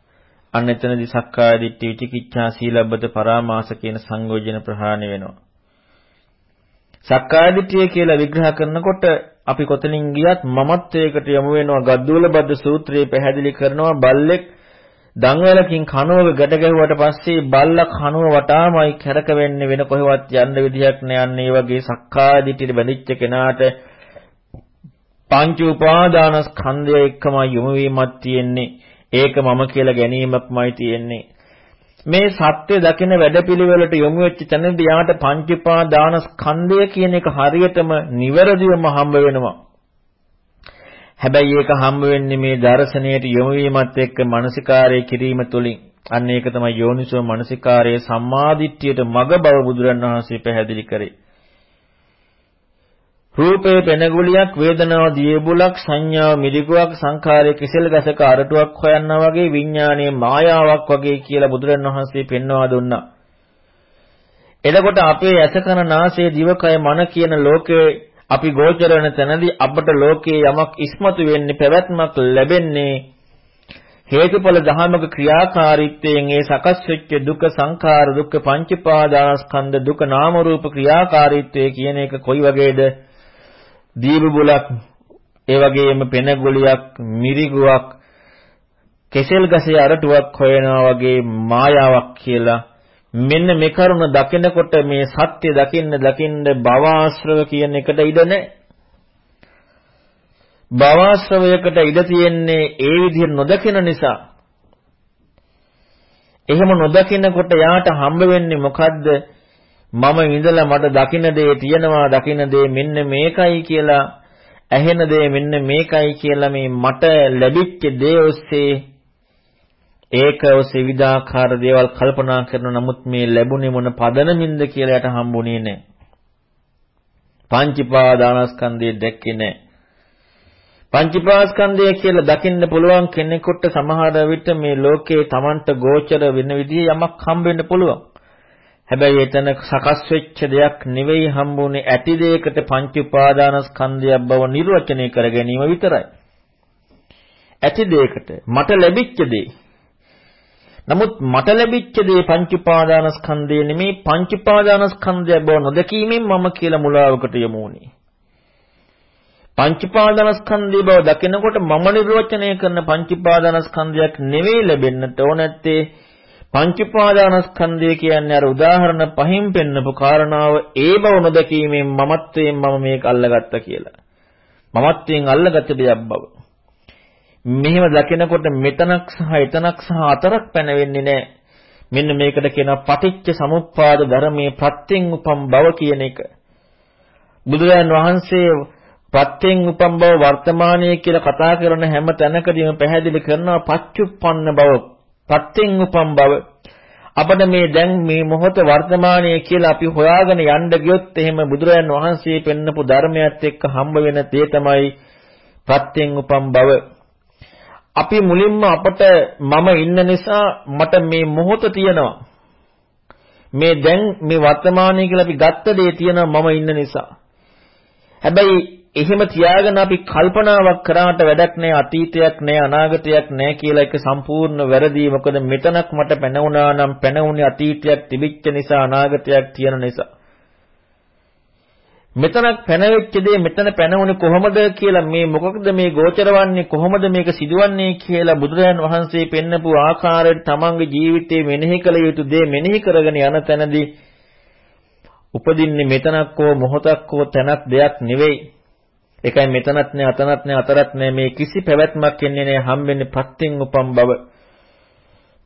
අන්න එතනදී සක්කාය දිට්ඨි විචිකිච්ඡා සීලබ්බත පරාමාස කියන සංයෝජන ප්‍රහාණය වෙනවා. සක්කාය දිට්ඨිය කියලා විග්‍රහ කරනකොට අපි කොතනින් ගියත් මමත්වයකට යොමු වෙනවා ගද්දුවල බද්ද සූත්‍රයේ පැහැදිලි කරනවා බල්ලෙක් දන්වැලකින් කනුවක ගැට ගැහුවට පස්සේ බල්ලා කනුව වටාමයි කැරක වෙන්නේ වෙන කොහෙවත් යන්න විදිහක් නෑ වගේ සක්කාය දිට්ඨියට බැඳිච්ච කෙනාට පංච උපාදානස්කන්ධය එක්කමයි යොමු වීමක් තියෙන්නේ. ඒක මම කියලා ගැනීමක්මයි තියෙන්නේ. මේ සත්‍ය දකින වැඩපිළිවෙලට යොමු වෙච්ච තැනදී යාට පංච උපාදානස්කන්ධය කියන එක හරියටම නිවැරදිවම හම්බ වෙනවා. හැබැයි ඒක හම්බ වෙන්නේ මේ දර්ශනයට යොමු වීමත් එක්ක මානසිකාරය කිරීම තුළින්. අන්න ඒක තමයි යෝනිසෝ මානසිකාරයේ සම්මාදිට්ඨියට මග බව බුදුරණවහන්සේ පැහැදිලි කරේ. රූපේ පෙනගුලියක් වේදනාව දියබුලක් සංඥාව මිරිගුවක් සංඛාරයේ කිසෙල් ගසක අරටුවක් හොයන්නා වගේ විඥානයේ මායාවක් වගේ කියලා බුදුරණවහන්සේ පෙන්වා දුන්නා. එතකොට අපේ ඇස කන නාසය දිවකය මන කියන ලෝකයේ අපි ගෝචර වෙන තැනදී අපට ලෝකයේ යමක් ඉස්මතු වෙන්නේ පැවැත්මක් ලැබෙන්නේ හේතුඵල ධහමක ක්‍රියාකාරීත්වයෙන් ඒ සකස් වෙච්ච දුක සංඛාර දුක්ඛ පංචපාදානස්කන්ධ දුක නාම රූප ක්‍රියාකාරීත්වය කියන එක කොයි වගේද? දීප බුලක් ඒ වගේම පෙන ගුලියක් මිරිගුවක් කෙසෙල් ගසේ අරටුවක් හොයනවා වගේ මායාවක් කියලා මෙන්න මේ කරුණ දකිනකොට මේ සත්‍ය දකින්න දකින්න භවආශ්‍රව කියන එකට ඉඩ නැහැ. භවආශ්‍රවයකට ඉඩ තියෙන්නේ ඒ විදිහ නොදකින නිසා. එහෙම නොදකිනකොට යාට හම්බ වෙන්නේ මොකද්ද? මම ඉඳලා මට දකින්න දේ තියෙනවා දකින්න දේ මෙන්න මේකයි කියලා ඇහෙන දේ මෙන්න මේකයි කියලා මේ මට ලැබිච්ච දේ ඔස්සේ ඒක ඔස්සේ විවිධාකාර දේවල් කල්පනා කරන නමුත් මේ ලැබුණේ මොන පදනමින්ද කියලා යට හම්බුනේ නැහැ. පංචීපාදානස්කන්ධය දැක්කේ නැහැ. පංචීපාස්කන්ධය කියලා දකින්න පුළුවන් කෙනෙකුට සමහර විට මේ ලෝකේ Tamanට ගෝචර වෙන විදිහේ යමක් හම්බ වෙන්න පුළුවන්. හැබැයි එතන සකස් වෙච්ච දෙයක් නෙවෙයි හම්බුනේ ඇති දෙයකට පංච උපාදානස්කන්ධයක් බව නිර්වචනය කර ගැනීම විතරයි. ඇති දෙයකට මට ලැබිච්ච දේ නමුත් මට ලැබිච්ච දේ පංච උපාදානස්කන්ධය නෙමේ පංච උපාදානස්කන්ධය බව නොදකීමෙන් මම කියලා මුලාවකට යමු උනේ. පංච උපාදානස්කන්ධය බව දකිනකොට මම නිර්වචනය කරන පංච උපාදානස්කන්ධයක් නෙවෙයි ලැබෙන්නට ඕන නැත්තේ පංච උපාදානස්කන්ධය කියන්නේ අර උදාහරණ පහින් පෙන්නපු කාරණාව ඒ බව නොදකීමෙන් මමත්වයෙන් මම මේක අල්ලගත්තා කියලා. මමත්වයෙන් අල්ලගත්ත දෙයක් බව. මෙහෙම දකිනකොට මෙතනක් සහ එතනක් සහ අතරක් පැනවෙන්නේ නැහැ. මෙන්න මේකට කියනවා පටිච්ච සමුප්පාද ධර්මයේ ප්‍රත්‍යයෙන් උපම් බව කියන එක. බුදුරජාන් වහන්සේ ප්‍රත්‍යයෙන් උපම් බව වර්තමානයේ කියලා කතා කරන හැම තැනකදීම පැහැදිලි කරනවා පච්චුප්පන්න බව. ප්‍රත්‍යයෙන් උපම් බව. අපිට මේ දැන් මේ මොහොත වර්තමානයේ කියලා අපි හොයාගෙන යන්න ගියොත් එහෙම බුදුරජාන් වහන්සේ පෙන්නපු ධර්මයත් එක්ක හම්බ වෙන තේ තමයි ප්‍රත්‍යයෙන් උපම් බව. අපි මුලින්ම අපට මම ඉන්න නිසා මට මේ මොහොත තියෙනවා. මේ දැන් මේ වර්තමානයේ කියලා අපි ගත්ත දේ තියෙනවා මම ඉන්න නිසා. හැබැයි එහෙම තියාගෙන අපි කල්පනාවක් කරාට වැඩක් නැහැ අතීතයක් නැහැ අනාගතයක් නැහැ කියලා එක සම්පූර්ණ වැරදි මොකද මෙතනක් මට පැනුණා නම් පැනුනේ අතීතයක් තිබිච්ච නිසා අනාගතයක් තියෙන නිසා මෙතනක් පැනවෙච්ච දේ මෙතන පැනවුනේ කොහොමද කියලා මේ මොකක්ද මේ ගෝචරවන්නේ කොහොමද මේක සිදුවන්නේ කියලා බුදුරජාන් වහන්සේ පෙන්නපු ආකාරයට තමන්ගේ ජීවිතේ මෙනෙහි කළ යුතු දේ මෙනෙහි කරගෙන යන තැනදී උපදින්නේ මෙතනක් හෝ මොහොතක් හෝ තැනක් දෙයක් නෙවෙයි. ඒකයි මෙතනත් නෑ අතනත් නෑ අතරත් නෑ මේ කිසි පැවැත්මක් එන්නේ නෑ හම්බෙන්නේ පත්‍යෙන් උපම් බව.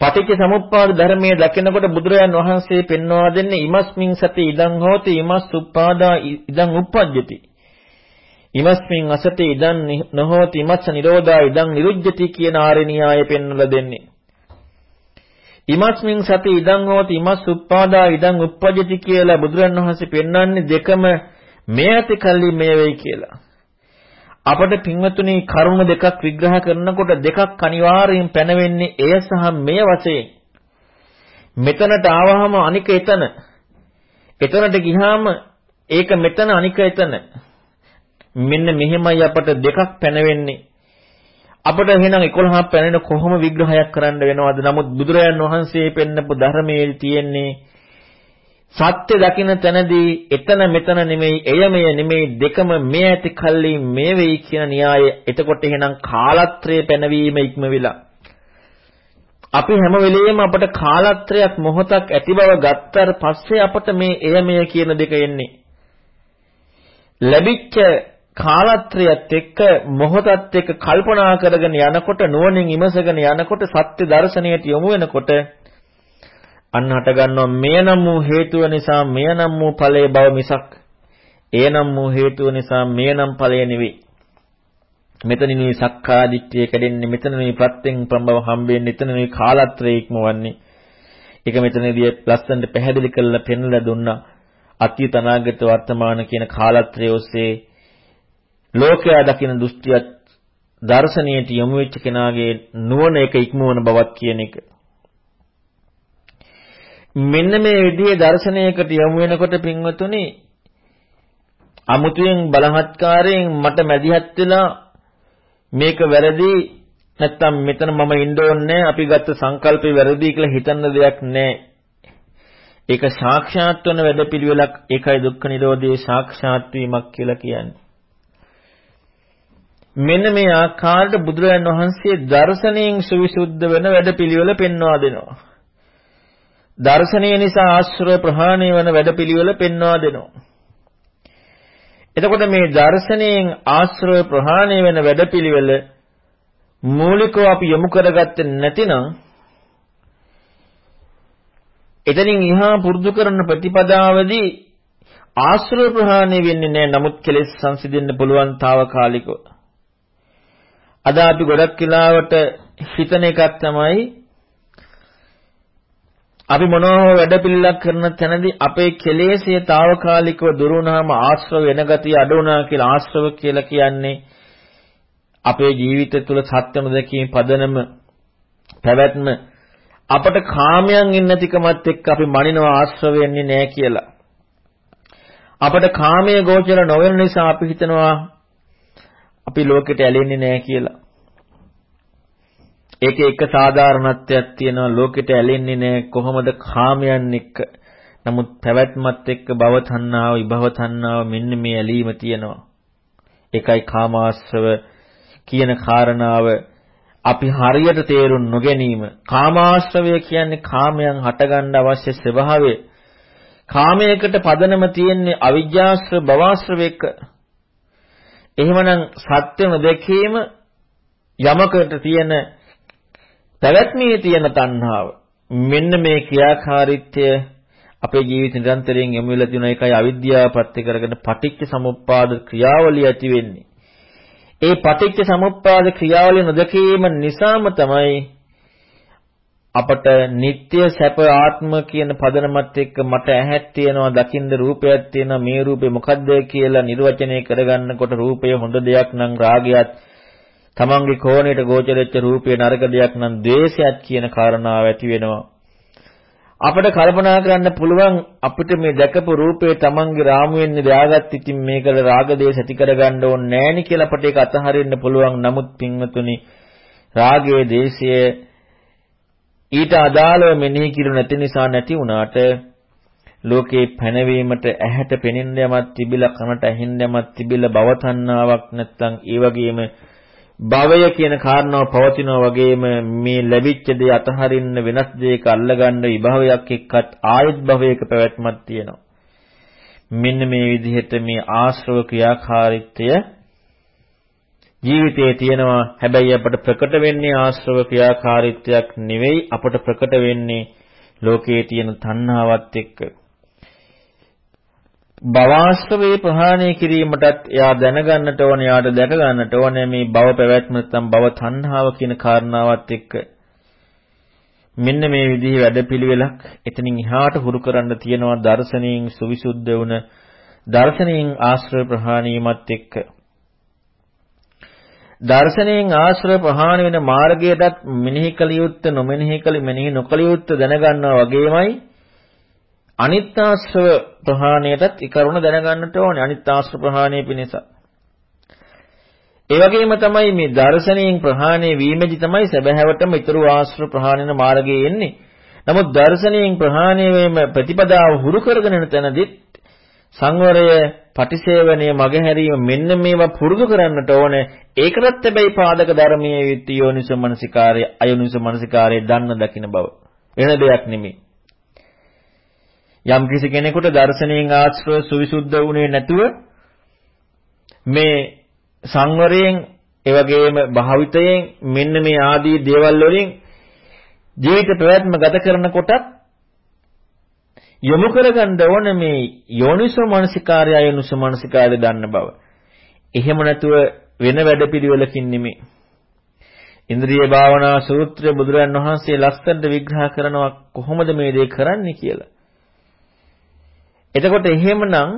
පටිච්ච සමුප්පාද ධර්මයේ දකිනකොට බුදුරජාන් වහන්සේ පෙන්වා දෙන්නේ ඉමස්මින් සති ඉදං හෝති ඉමස් උප්පාදා ඉදං උප්පජ්ජති. ඉමස්මින් අසති ඉදං නොහෝති ඉමස්ස නිරෝධා ඉදං නිරුජ්ජති කියන ආරණ්‍යය පෙන්වලා දෙන්නේ. ඉමස්මින් සති ඉදං හෝති ඉමස් උප්පාදා ඉදං උප්පජ්ජති කියලා බුදුරජාන් වහන්සේ පෙන්වන්නේ දෙකම මේ ඇති කල්ලි මේ වෙයි කියලා. අපට පින්වතුනි කරුණ දෙකක් විග්‍රහ කරනකොට දෙකක් අනිවාර්යෙන් පැනවෙන්නේ එය සහ මෙය වශයෙන්. මෙතනට ආවහම අනික එතන. එතනට ගියාම ඒක මෙතන අනික එතන. මෙන්න මෙහෙමයි අපට දෙකක් පැනවෙන්නේ. අපට එහෙනම් 11ක් පැනෙන කොහොම විග්‍රහයක් කරන්න වෙනවද? නමුත් බුදුරජාන් වහන්සේ පෙන්නපු ධර්මයේ තියෙන්නේ සත්‍ය දකින තැනදී එතන මෙතන නෙමෙයි එය මෙය නෙමෙයි දෙකම මේ ඇති කල්ලි මේ වෙයි කියන න්‍යාය. එතකොට එහෙනම් කාලත්‍රයේ පැනවීම ඉක්මවිලා. අපි හැම වෙලෙම අපට කාලත්‍රයක් මොහොතක් ඇති බව ගත්තට පස්සේ අපට මේ එය මෙය කියන දෙක එන්නේ. ලැබිච්ච කාලත්‍රයත් එක්ක මොහොතත් එක්ක කල්පනා කරගෙන යනකොට නුවණින් ඉමසගෙන යනකොට සත්‍ය දර්ශනයට යොමු වෙනකොට අන්න හට ගන්නවා මෙය නම් වූ හේතුව නිසා මෙය නම් වූ ඵලයේ බව මිසක් එය නම් වූ හේතුව නිසා මෙය නම් ඵලය නෙවෙයි. මෙතනිනුයි සක්කාදිට්ඨිය කැඩෙන්නේ මෙතනිනුයි ප්‍රත්‍යයෙන් ප්‍රම්බව හම්බෙන්නේ එතනිනුයි කාලත්‍රයේ ඉක්මවන්නේ. ඒක මෙතනදී ලස්සනට පැහැදිලි කරලා පෙන්වලා දුන්නා. අතීත අනාගත වර්තමාන කියන කාලත්‍රය ඔස්සේ ලෝකයා දකින දෘෂ්ටියත් දර්ශනීයට යොමු වෙච්ච කෙනාගේ නුවණ එක ඉක්මවන බවක් කියන එක. මෙන්න මේ විදිහේ දර්ශනයකට යොමු වෙනකොට පින්වතුනි අමුතුවෙන් බලහත්කාරයෙන් මට මැදිහත් වෙලා මේක වැරදි නැත්තම් මෙතන මම ඉන්න ඕනේ අපි ගත්ත සංකල්පේ වැරදි කියලා හිතන්න දෙයක් නැහැ. ඒක සාක්ෂාත් වන වැඩපිළිවෙලක් ඒකයි දුක්ඛ නිරෝධයේ සාක්ෂාත් වීමක් කියලා කියන්නේ. මෙන්න මේ ආකාරයට බුදුරජාණන් වහන්සේ දර්ශනයෙන් සවිසුද්ධ වෙන වැඩපිළිවෙල පෙන්වා දෙනවා. දර්ශනය නිසා ආශ්‍රය ප්‍රහාණය වෙන වැඩපිළිවෙල පෙන්වා දෙනවා. එතකොට මේ දර්ශනයෙන් ආශ්‍රය ප්‍රහාණය වෙන වැඩපිළිවෙල මූලිකව අපි යොමු කරගත්තේ නැතිනම් එතනින් එහා පුරුදු කරන ප්‍රතිපදාවදී ආශ්‍රය ප්‍රහාණය වෙන්නේ නැහැ. නමුත් කෙලෙස් සංසිඳෙන්න පුළුවන් తాවකාලිකව. අද අපි ගොඩක් වෙලාවට හිතන එකක් තමයි අපි මොනවා වැඩපිළිවෙලක් කරන තැනදී අපේ කෙලෙස්ය తాවකාලිකව දුරු වුණාම ආශ්‍රව වෙන ගතිය අඩු වුණා කියලා ආශ්‍රව කියලා කියන්නේ අපේ ජීවිතය තුළ සත්‍ය නොදැකීමේ පදනම පැවැත්ම අපට කාමයන් ඉන්න තිකමත් එක්ක අපි මනිනවා ආශ්‍රව වෙන්නේ නැහැ කියලා. අපට කාමයේ ගෝචර නොවන නිසා අපි හිතනවා අපි ලෝකෙට ඇලෙන්නේ නැහැ කියලා. ඒකේ එක සාධාරණත්වයක් තියෙනවා ලෝකෙට ඇලෙන්නේ නැහැ කොහොමද කාමයන් එක්ක. නමුත් පැවැත්මත් එක්ක භව තණ්හාව, විභව තණ්හාව මෙන්න මේ ඇලීම තියෙනවා. ඒකයි කාමාශ්‍රව කියන කාරණාව අපි හරියට තේරුම් නොගැනීම. කාමාශ්‍රවය කියන්නේ කාමයන් හටගන්න අවශ්‍ය ස්වභාවය. කාමයකට පදනම තියෙන්නේ අවිජ්ජාශ්‍රව භවශ්‍රවයක. එහෙමනම් සත්‍ය නොදැකීම යමකට තියෙන පැවැත්මේ තියෙන තණ්හාව මෙන්න මේ ක්‍රියාකාරීත්වය අපේ ජීවිත නිරන්තරයෙන් යොමු වෙලා තියෙන එකයි අවිද්‍යාව පත්‍ය කරගෙන පටිච්ච සමුප්පාද ක්‍රියාවලිය ඇති වෙන්නේ. ඒ පටිච්ච සමුප්පාද ක්‍රියාවලිය නොදකීම නිසාම තමයි අපට නিত্য සැප ආත්ම කියන පදනමත් එක්ක මට ඇහක් තියෙනවා දකින්න රූපයක් තියෙනවා මේ රූපේ මොකද්ද කියලා නිර්වචනය කරගන්නකොට රූපය හොඳ දෙයක් නම් රාගයත් තමන්ගේ කෝණයට ගෝචරෙච්ච රූපේ නරක දෙයක් නම් ද්වේෂයක් කියන කාරණාව ඇති වෙනවා. අපිට කල්පනා කරන්න පුළුවන් අපිට මේ දැකපු රූපේ තමන්ගේ රාමුවෙන් දාගත් ඉතින් මේකට රාග දේශ ඇති කරගන්න ඕනේ නෑනි කියලා අපිට ඒක අතහරින්න පුළුවන්. නමුත් පින්වතුනි රාගයේ දේශය ඊට අදාළව මෙනෙහි කිරු නැති නිසා නැති වුණාට ලෝකේ පැනවීමට ඇහැට පෙනෙන්න යමක් තිබිලා කනට ඇහෙන්න යමක් තිබිලා භව තණ්හාවක් නැත්තම් ඒ වගේම භවය කියන කාරණාව පවතිනා වගේම මේ ලැබිච්ච දේ අතහරින්න වෙනස් දෙයක අල්ලගන්න විභවයක් එක්කත් ආයත් භවයක පැවැත්මක් තියෙනවා. මෙන්න මේ විදිහට මේ ආශ්‍රව ක්‍රියාකාරීත්වය ජීවිතයේ තියෙනවා. හැබැයි අපට ප්‍රකට වෙන්නේ ආශ්‍රව ක්‍රියාකාරීත්වයක් නෙවෙයි අපට ප්‍රකට වෙන්නේ ලෝකයේ තියෙන තණ්හාවත් එක්ක. භවආශ්‍රවේ ප්‍රහාණය කිරීමටත් එයා දැනගන්නට ඕනේ, එයාට දැක ගන්නට ඕනේ මේ භව පැවැත්ම නැත්නම් භව තණ්හාව කියන කාරණාවත් එක්ක. මෙන්න මේ විදිහේ වැඩපිළිවෙලක් එතනින් එහාට හුරු කරන්න තියෙනවා දර්ශනීයෙන් සුවිසුද්ධ වුණ දර්ශනීයෙන් ආශ්‍රය ප්‍රහාණීමත් එක්ක. දර්ශනයෙන් ආශ්‍රය ප්‍රහාණය වෙන මාර්ගයටත් මෙනෙහි කළ යුත්තේ නොමෙනෙහි කළ මෙනෙහි නොකළ යුත්තේ දැනගන්නවා වගේමයි අනිත්‍යාශ්‍රව ප්‍රහාණයටත් ඒ කරුණ දැනගන්නට ඕනේ අනිත්‍යාශ්‍රව ප්‍රහාණය පිණිස. ඒ වගේම තමයි මේ දර්ශනයෙන් ප්‍රහාණය වීමේදී තමයි සැබෑවටම ඊතරු ආශ්‍රව ප්‍රහාණයන මාර්ගයේ එන්නේ. නමුත් දර්ශනයෙන් ප්‍රහාණය වීම ප්‍රතිපදාව හුරු කරගෙන යන තැනදී සංවරය, පටිසේවනය, මගහැරීම මෙන්න මේවා පුරුදු කරන්නට ඕනේ. ඒකටත් හැබැයි පාදක ධර්මයේ යුක්ති යෝනිසෝ මනසිකාරය, අයෝනිසෝ මනසිකාරය දන්න දකින්න බව. වෙන දෙයක් නෙමෙයි. යම් කිසි කෙනෙකුට දර්ශනයෙන් ආශ්‍රව සුවිසුද්ධ වුණේ නැතුව මේ සංවරයෙන් එවැගේම භාවිතයෙන් මෙන්න මේ ආදී දේවල් වලින් ජීවිත ප්‍රවැත්ම ගත කරනකොටත් යොමු කරගන්න ඕන මේ යෝනිසෝ මනසිකාරය අයෝනිසෝ මනසිකාරය දන්න බව. එහෙම නැතුව වෙන වැඩපිළිවෙලකින් නෙමෙයි. ඉන්ද්‍රිය භාවනා සූත්‍රය බුදුරන් වහන්සේ ලස්සනට විග්‍රහ කරනවා කොහොමද මේ දේ කරන්නේ කියලා. එතකොට එහෙමනම්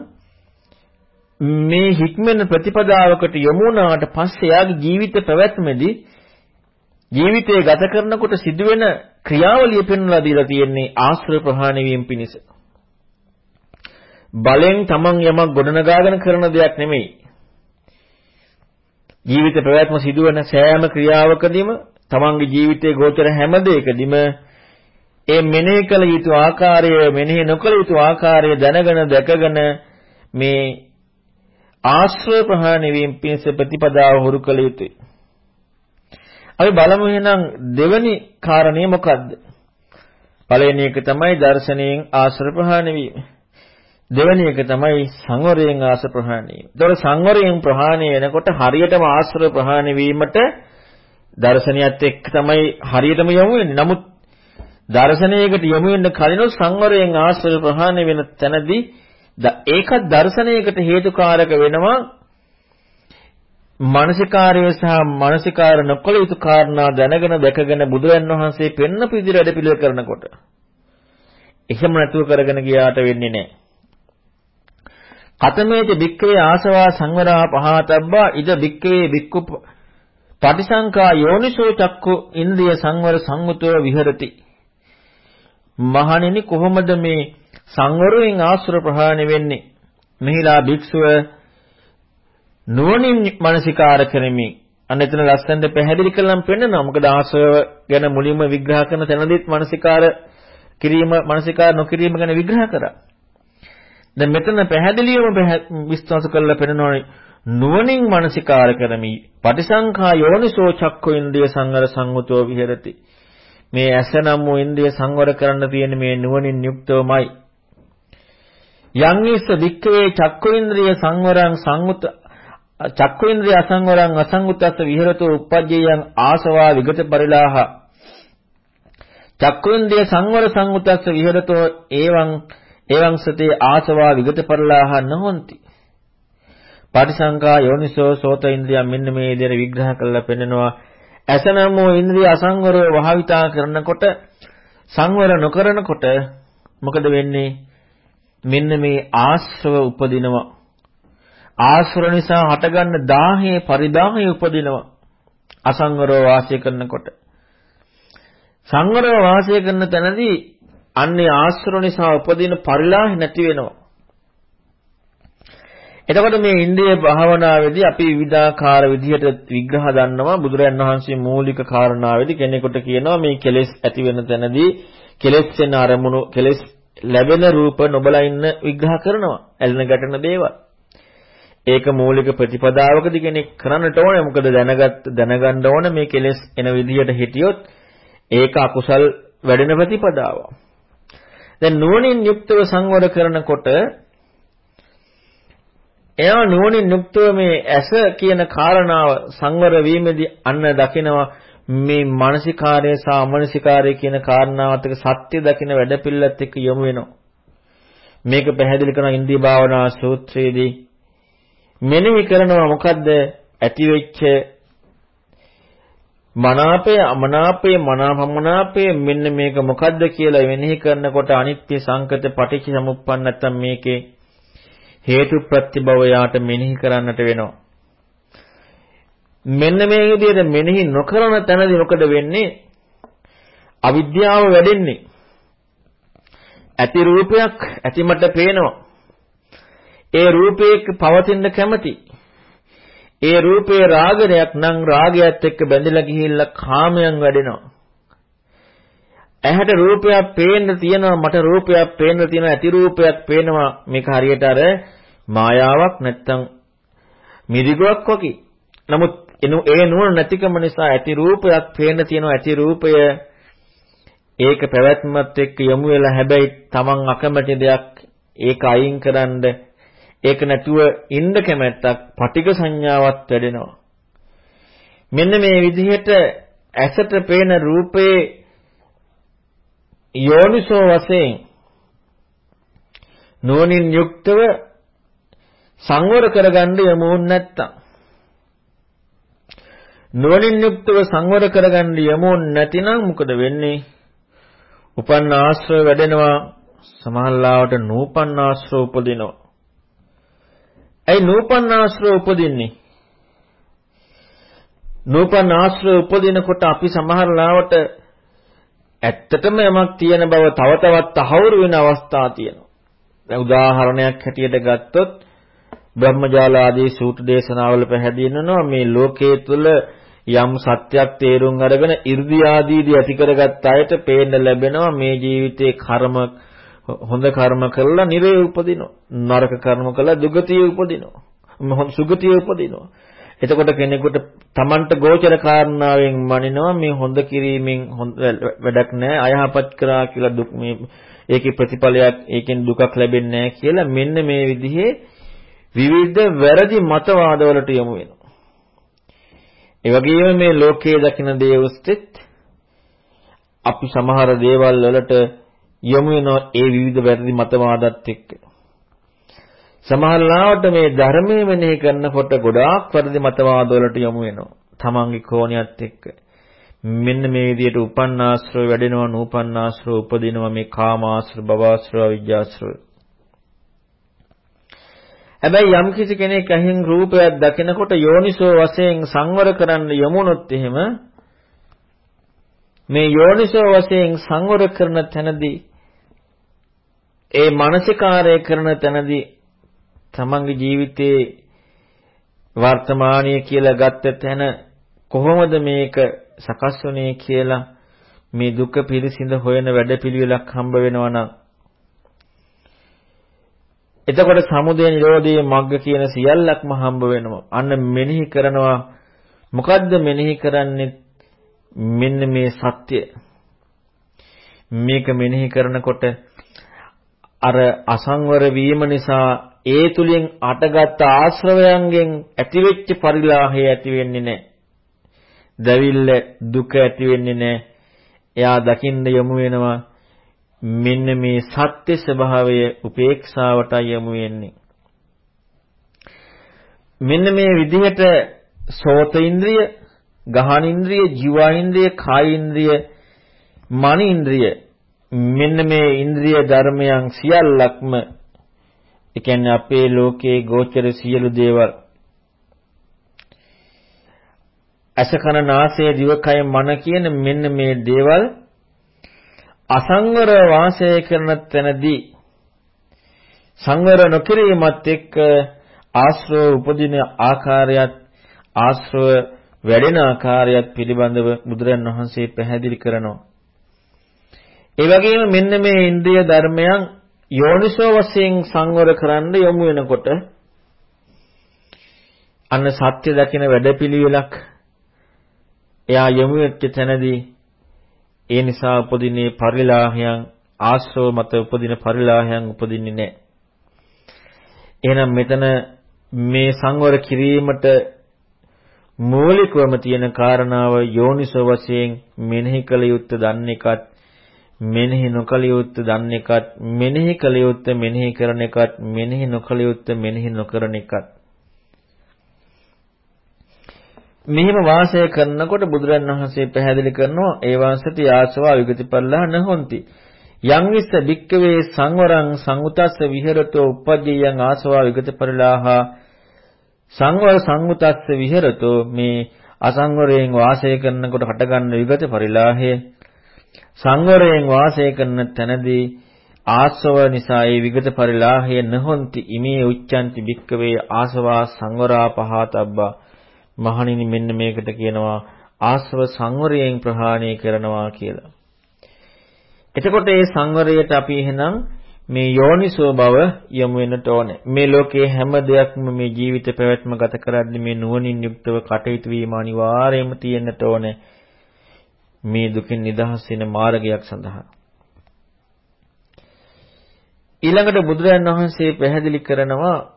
මේ හික්මෙන ප්‍රතිපදාවකට යොමු වුණාට පස්සේ යාගේ ජීවිත පැවැත්මේදී ජීවිතය ගත කරනකොට සිදුවෙන ක්‍රියාවලිය පෙන්වලා දීලා තියෙන්නේ ආශ්‍රය ප්‍රහාණය වීම පිණිස. බලෙන් තමන් යමක් ගොඩනගාගෙන කරන දෙයක් නෙමෙයි. ජීවිත පැවැත්ම සිදුවන සෑම ක්‍රියාවකදීම තමන්ගේ ජීවිතයේ ගෝචර හැම දෙයකදීම ඒ මෙනෙහි කළ යුතු ආකාරය මෙනෙහි නොකළ යුතු ආකාරය දැනගෙන දැකගෙන මේ ආශ්‍රය ප්‍රහාණය වීම පිණිස ප්‍රතිපදාව හුරු කළ යුතුයි. අපි බලමු එහෙනම් දෙවැනි කාරණේ මොකද්ද? පළවෙනි එක තමයි දර්ශනයෙන් ආශ්‍රය ප්‍රහාණය වීම. දෙවෙනි එක තමයි සංවරයෙන් ආශ්‍රය ප්‍රහාණය වීම. ඒතකොට සංවරයෙන් ප්‍රහාණය වෙනකොට හරියටම ආශ්‍රය ප්‍රහාණය වීමට දර්ශනියත් එක්ක තමයි හරියටම යොමු වෙන්නේ. නමුත් දර්ශනයකට යොමු වෙන්න කලින් සංවරයෙන් ආශ්‍රය ප්‍රහාණය වෙන තැනදී ඒකත් දර්ශනයකට හේතුකාරක වෙනවා මානසිකාරය සහ මානසිකාර නොකළ යුතු කාරණා දැනගෙන දැකගෙන බුදුරන් වහන්සේ පෙන්න පිළිදෙල වැඩ පිළිවෙල කරනකොට එහෙම නැතුව කරගෙන ගියාට වෙන්නේ නැහැ. කතමේච භික්ඛවේ ආසවා සංවරා පහතබ්බා ඉද භික්ඛවේ භික්ඛු පටිසංකා යෝනිසෝ චක්කු ඉන්ද්‍රිය සංවර සංගතව විහෙරති. මහණෙනි කොහොමද මේ සංවරයෙන් ආශ්‍ර ප්‍රහාණය වෙන්නේ. මෙහිලා භික්ෂුව නුවණින් මනසිකාර කරමින් අන්න එතන ලස්සනට පැහැදිලි කළාම පෙන්නනවා. මොකද ආශ්‍රව ගැන මුලින්ම විග්‍රහ කරන තැනදීත් මනසිකාර කිරීම මනසිකාර නොකිරීම ගැන විග්‍රහ කරා. දැන් මෙතන පැහැදිලිවම විශ්වාස කරලා පෙන්නනවා නුවණින් මනසිකාර කරමි. පටිසංඛා යෝනිසෝ චක්ඛු ඉන්ද්‍රිය සංවර සංගතෝ විහෙරති. මේ ඇස නම් වූ ඉන්ද්‍රිය සංවර කරන්න තියෙන මේ නුවණින් යුක්තවමයි. යං ඉස්ස දික්කවේ චක්කේන්ද්‍රිය සංවරං සංඋත චක්කේන්ද්‍රිය අසංවරං අසංඋතස්ස විහෙරතෝ uppajjeyang ආසවා විගත පරිලාහ. චක්කේන්ද්‍රිය සංවර සංඋතස්ස විහෙරතෝ එවං එවං සතේ ආසවා විගත පරිලාහ නොහොಂತಿ පටිසංකා යෝනිසෝ සෝත ඉන්ද්‍රිය මෙන්න මේ විදිහට විග්‍රහ කරලා පෙන්නනවා. ඇසනම් වූ ඉන්ද්‍රිය අසංවරව වහවිතා කරනකොට සංවර නොකරනකොට මොකද වෙන්නේ මෙන්න මේ ආශ්‍රව උපදිනවා. ආශ්‍රව නිසා හටගන්න දාහයේ පරිදාහය උපදිනවා. අසංවරව වාසය කරනකොට. සංවරව වාසය කරන තැනදී අන්නේ ආශ්‍රව නිසා උපදින පරිලාහ නැති වෙනවා. එතකොට මේ ඉන්ද්‍රිය භාවනාවේදී අපි විවිධාකාර විදිහට විග්‍රහ දන්නවා බුදුරයන් වහන්සේ මූලික කාරණාවේදී කෙනෙකුට කියනවා මේ කෙලෙස් ඇති වෙන තැනදී කෙලෙස් වෙන අරමුණු කෙලෙස් ලැබෙන රූප නොබලා ඉන්න විග්‍රහ කරනවා. ඇලෙන ගැටෙන දේවල්. ඒක මූලික ප්‍රතිපදාවකදී කෙනෙක් කරන්නට ඕනේ. මොකද දැනගත් දැනගන්න ඕනේ මේ කෙලෙස් එන විදියට හිටියොත් ඒක අකුසල් වැඩෙන ප්‍රතිපදාව. දැන් නුවණින් යුක්තව සංවර කරනකොට එයා නුවණින් යුක්තව මේ ඇස කියන කාරණාව සංවර වීමේදී අන්න දකිනවා මේ මානසිකාරය සහ අමනසිකාරය කියන කාරණාවත් එක්ක සත්‍ය දකින වැඩපිළිවෙලත් එක්ක යොමු වෙනවා. මේක පැහැදිලි කරන ඉන්ද්‍රිය භාවනා සූත්‍රයේදී මෙනෙහි කරනවා මොකද්ද ඇතිවෙච්ච මනාපය අමනාපය මනාපමනාපය මෙන්න මේක මොකද්ද කියලා මෙනෙහි කරනකොට අනිත්‍ය සංකත පටිච්ච සමුප්පන්න නැත්තම් මේකේ හේතු ප්‍රතිභවයාට මෙනෙහි කරන්නට වෙනවා මෙන්න මේ විදිහට මෙනෙහි නොකරන තැනදී මොකද වෙන්නේ? අවිද්‍යාව වැඩෙන්නේ. ඇති රූපයක් ඇතිමට පේනවා. ඒ රූපයක පවතින කැමැති. ඒ රූපේ රාගයක් නම් රාගයත් එක්ක බැඳලා ගිහිල්ලා කාමයන් වැඩෙනවා. ඇහැට රූපයක් පේන්න තියෙනවා මට රූපයක් පේන්න තියෙනවා ඇති රූපයක් පේනවා මේක හරියට අර මායාවක් නැත්තම් මිරිගුවක් වගේ. නමුත් ඒ නුවණ නැතිකම නිසා ඇති රූපයක් පේන්න තියෙනවා ඇති රූපය ඒක පැවැත්මත් එක්ක යොමු වෙලා හැබැයි Taman අකමැති දෙයක් ඒක අයින් කරන්න ඒක නැතුව ඉන්න කැමැත්තක් පටික සංඥාවක් වැඩෙනවා. මෙන්න මේ විදිහට ඇසට පේන රූපේ යෝනිසෝ වශයෙන් නුවණින් යුක්තව සංවර කරගන්න යමුන් නැත්තම් නුවණින් යුක්තව සංවර කරගන්න යමුන් නැතිනම් මොකද වෙන්නේ? උපන්න ආශ්‍රය වැඩෙනවා සමහරලාවට නූපන්න ආශ්‍රය උපදිනවා. ඇයි නූපන්න ආශ්‍රය උපදින්නේ? නූපන්න ආශ්‍රය උපදිනකොට අපි සමහරලාවට ඇත්තටම යමක් තියෙන බව තව තවත් තහවුරු වෙන අවස්ථා තියෙනවා. දැන් උදාහරණයක් හැටියට ගත්තොත් බ්‍රහ්මජාල ආදී සූත්‍ර දේශනාවල පැහැදිලිනවා මේ ලෝකයේ තුල යම් සත්‍යයක් තේරුම් අරගෙන 이르දි ආදීදී ඇති කරගත් අයට පේන්න ලැබෙනවා මේ ජීවිතේ කර්ම හොඳ කර්ම කළා නිරේ උපදිනවා. නරක කර්ම කළා දුගතිය උපදිනවා. සුගතිය උපදිනවා. එතකොට කෙනෙකුට Tamanට ගෝචර කාරණාවෙන් මනිනවා මේ හොඳ කිරීමෙන් වැඩක් නැහැ. අයහපත් කරා කියලා දුක් මේ ඒකේ ප්‍රතිඵලයක් ඒකෙන් දුකක් ලැබෙන්නේ නැහැ කියලා මෙන්න මේ විදිහේ විවිධ වැරදි මතවාදවලට යොමු වෙනවා. ඒ වගේම මේ ලෝකයේ දකින දේ උස්තෙත් අපි සමහර දේවල් වලට යොමු වෙනවා ඒ විවිධ වැරදි මතවාදත් එක්ක. සමහර ලාවට මේ ධර්මයේ මෙනෙහි කරනකොට ගොඩාක් වැරදි මතවාද වලට යොමු වෙනවා. තමන්ගේ කෝණියත් එක්ක. මෙන්න මේ විදිහට උපන්නාශ්‍රය වැඩෙනවා නූපන්නාශ්‍රය උපදිනවා මේ කාමාශ්‍රය භවශ්‍රය විජ්ජාශ්‍රය හැබැයි යම් කිසි කෙනෙක් ඇහින් රූපයක් දකිනකොට යෝනිසෝ වශයෙන් සංවර කරන්න යමුනොත් එහෙම මේ යෝනිසෝ වශයෙන් සංවර කරන තැනදී ඒ මානසිකාරය කරන තැනදී තමන්ගේ ජීවිතේ වර්තමානීය කියලා ගත්ත තැන කොහොමද මේක සකස් වුනේ කියලා මේ දුක පිරිසිඳ හොයන වැඩපිළිවෙලක් හම්බ වෙනවා නම් එතකොට සමුදය නිරෝධයේ මග්ග කියන සියල්ලක්ම හම්බ වෙනවා. අන්න මෙනෙහි කරනවා මොකද්ද මෙනෙහි කරන්නේ? මෙන්න මේ සත්‍ය. මේක මෙනෙහි කරනකොට අර අසංවර වීම නිසා ඒ තුලින් අටගත් ආශ්‍රවයන්ගෙන් ඇතිවෙච්ච පරිලාහය ඇති වෙන්නේ නැහැ. දවිල්ල දුක ඇති වෙන්නේ නැහැ. එයා දකින්න යොමු වෙනවා මෙන්න මේ සත්‍ය ස්වභාවය උපේක්ෂාවටයි යමු වෙන්නේ. මෙන්න මේ විදිහට සෝත ඉන්ද්‍රිය, ගහන ඉන්ද්‍රිය, ජීව ඉන්ද්‍රිය, කාය ඉන්ද්‍රිය, මන ඉන්ද්‍රිය මෙන්න මේ ඉන්ද්‍රිය ධර්මයන් සියල්ලක්ම ඒ කියන්නේ අපේ ලෝකයේ ගෝචර සියලු දේවල් අසකන නාසය දිවකය මන කියන මෙන්න මේ දේවල් අසංවර වාසය කරන තැනදී සංවර නොකිරීමත් එක්ක ආශ්‍රව උපදින ආකාරයත් ආශ්‍රව වැඩෙන ආකාරයත් පිළිබඳව බුදුරන් වහන්සේ පැහැදිලි කරනවා. ඒ වගේම මෙන්න මේ ඉන්ද්‍රිය ධර්මයන් යෝනිසෝ වශයෙන් සංවර කරන්න යොමු වෙනකොට අන්න සත්‍ය දකින වැඩපිළිවෙලක් එයා යොමු වෙච්ච තැනදී ඒ නිසා උපදින්නේ පරිලාහයන් ආශ්‍රව මත උපදින පරිලාහයන් උපදින්නේ නැහැ. එහෙනම් මෙතන මේ සංවර කිරීමට මූලිකවම තියෙන කාරණාව යෝනිසෝ වශයෙන් මෙනෙහි කළ යුත්තේ දන්න එකත් මෙනෙහි නොකළ යුත්තේ දන්න එකත් මෙනෙහි කළ යුත්තේ මෙනෙහි කරන එකත් මෙනෙහි නොකළ යුත්තේ මෙනෙහි නොකරන එකත් මෙහෙම වාසය කරනකොට බුදුරන් වහන්සේ පැහැදිලි කරනවා ඒ වාසති ආසවා විගතිපල්ලා නහොಂತಿ. යං විස්ස භික්කවේ සංවරං සංඋතස්ස විහෙරතෝ uppajjiyan ආසවා විගතිපරිලාහා. සංවර සංඋතස්ස විහෙරතෝ මේ අසංවරයෙන් වාසය කරනකොට හටගන්න විගතිපරිලාහය. සංවරයෙන් වාසය කරන තැනදී ආස්ව නිසා ඒ විගත පරිලාහය නහොಂತಿ. ඉමේ උච්චන්ති භික්කවේ ආසවා සංවරා පහතබ්බා. මහණෙනි මෙන්න මේකට කියනවා ආස්ව සංවරයෙන් ප්‍රහාණය කරනවා කියලා. එතකොට මේ සංවරයට අපි එහෙනම් මේ යෝනිසෝ බව යොමු වෙන්නට ඕනේ. මේ ලෝකයේ හැම දෙයක්ම මේ ජීවිත පැවැත්ම ගත කරද්දී මේ නුවණින් යුක්තව කටයුතු වීම අනිවාර්යයෙන්ම තියෙන්නට ඕනේ. මේ දුකින් නිදහස් වෙන මාර්ගයක් සඳහා. ඊළඟට බුදුරජාණන් වහන්සේ පැහැදිලි කරනවා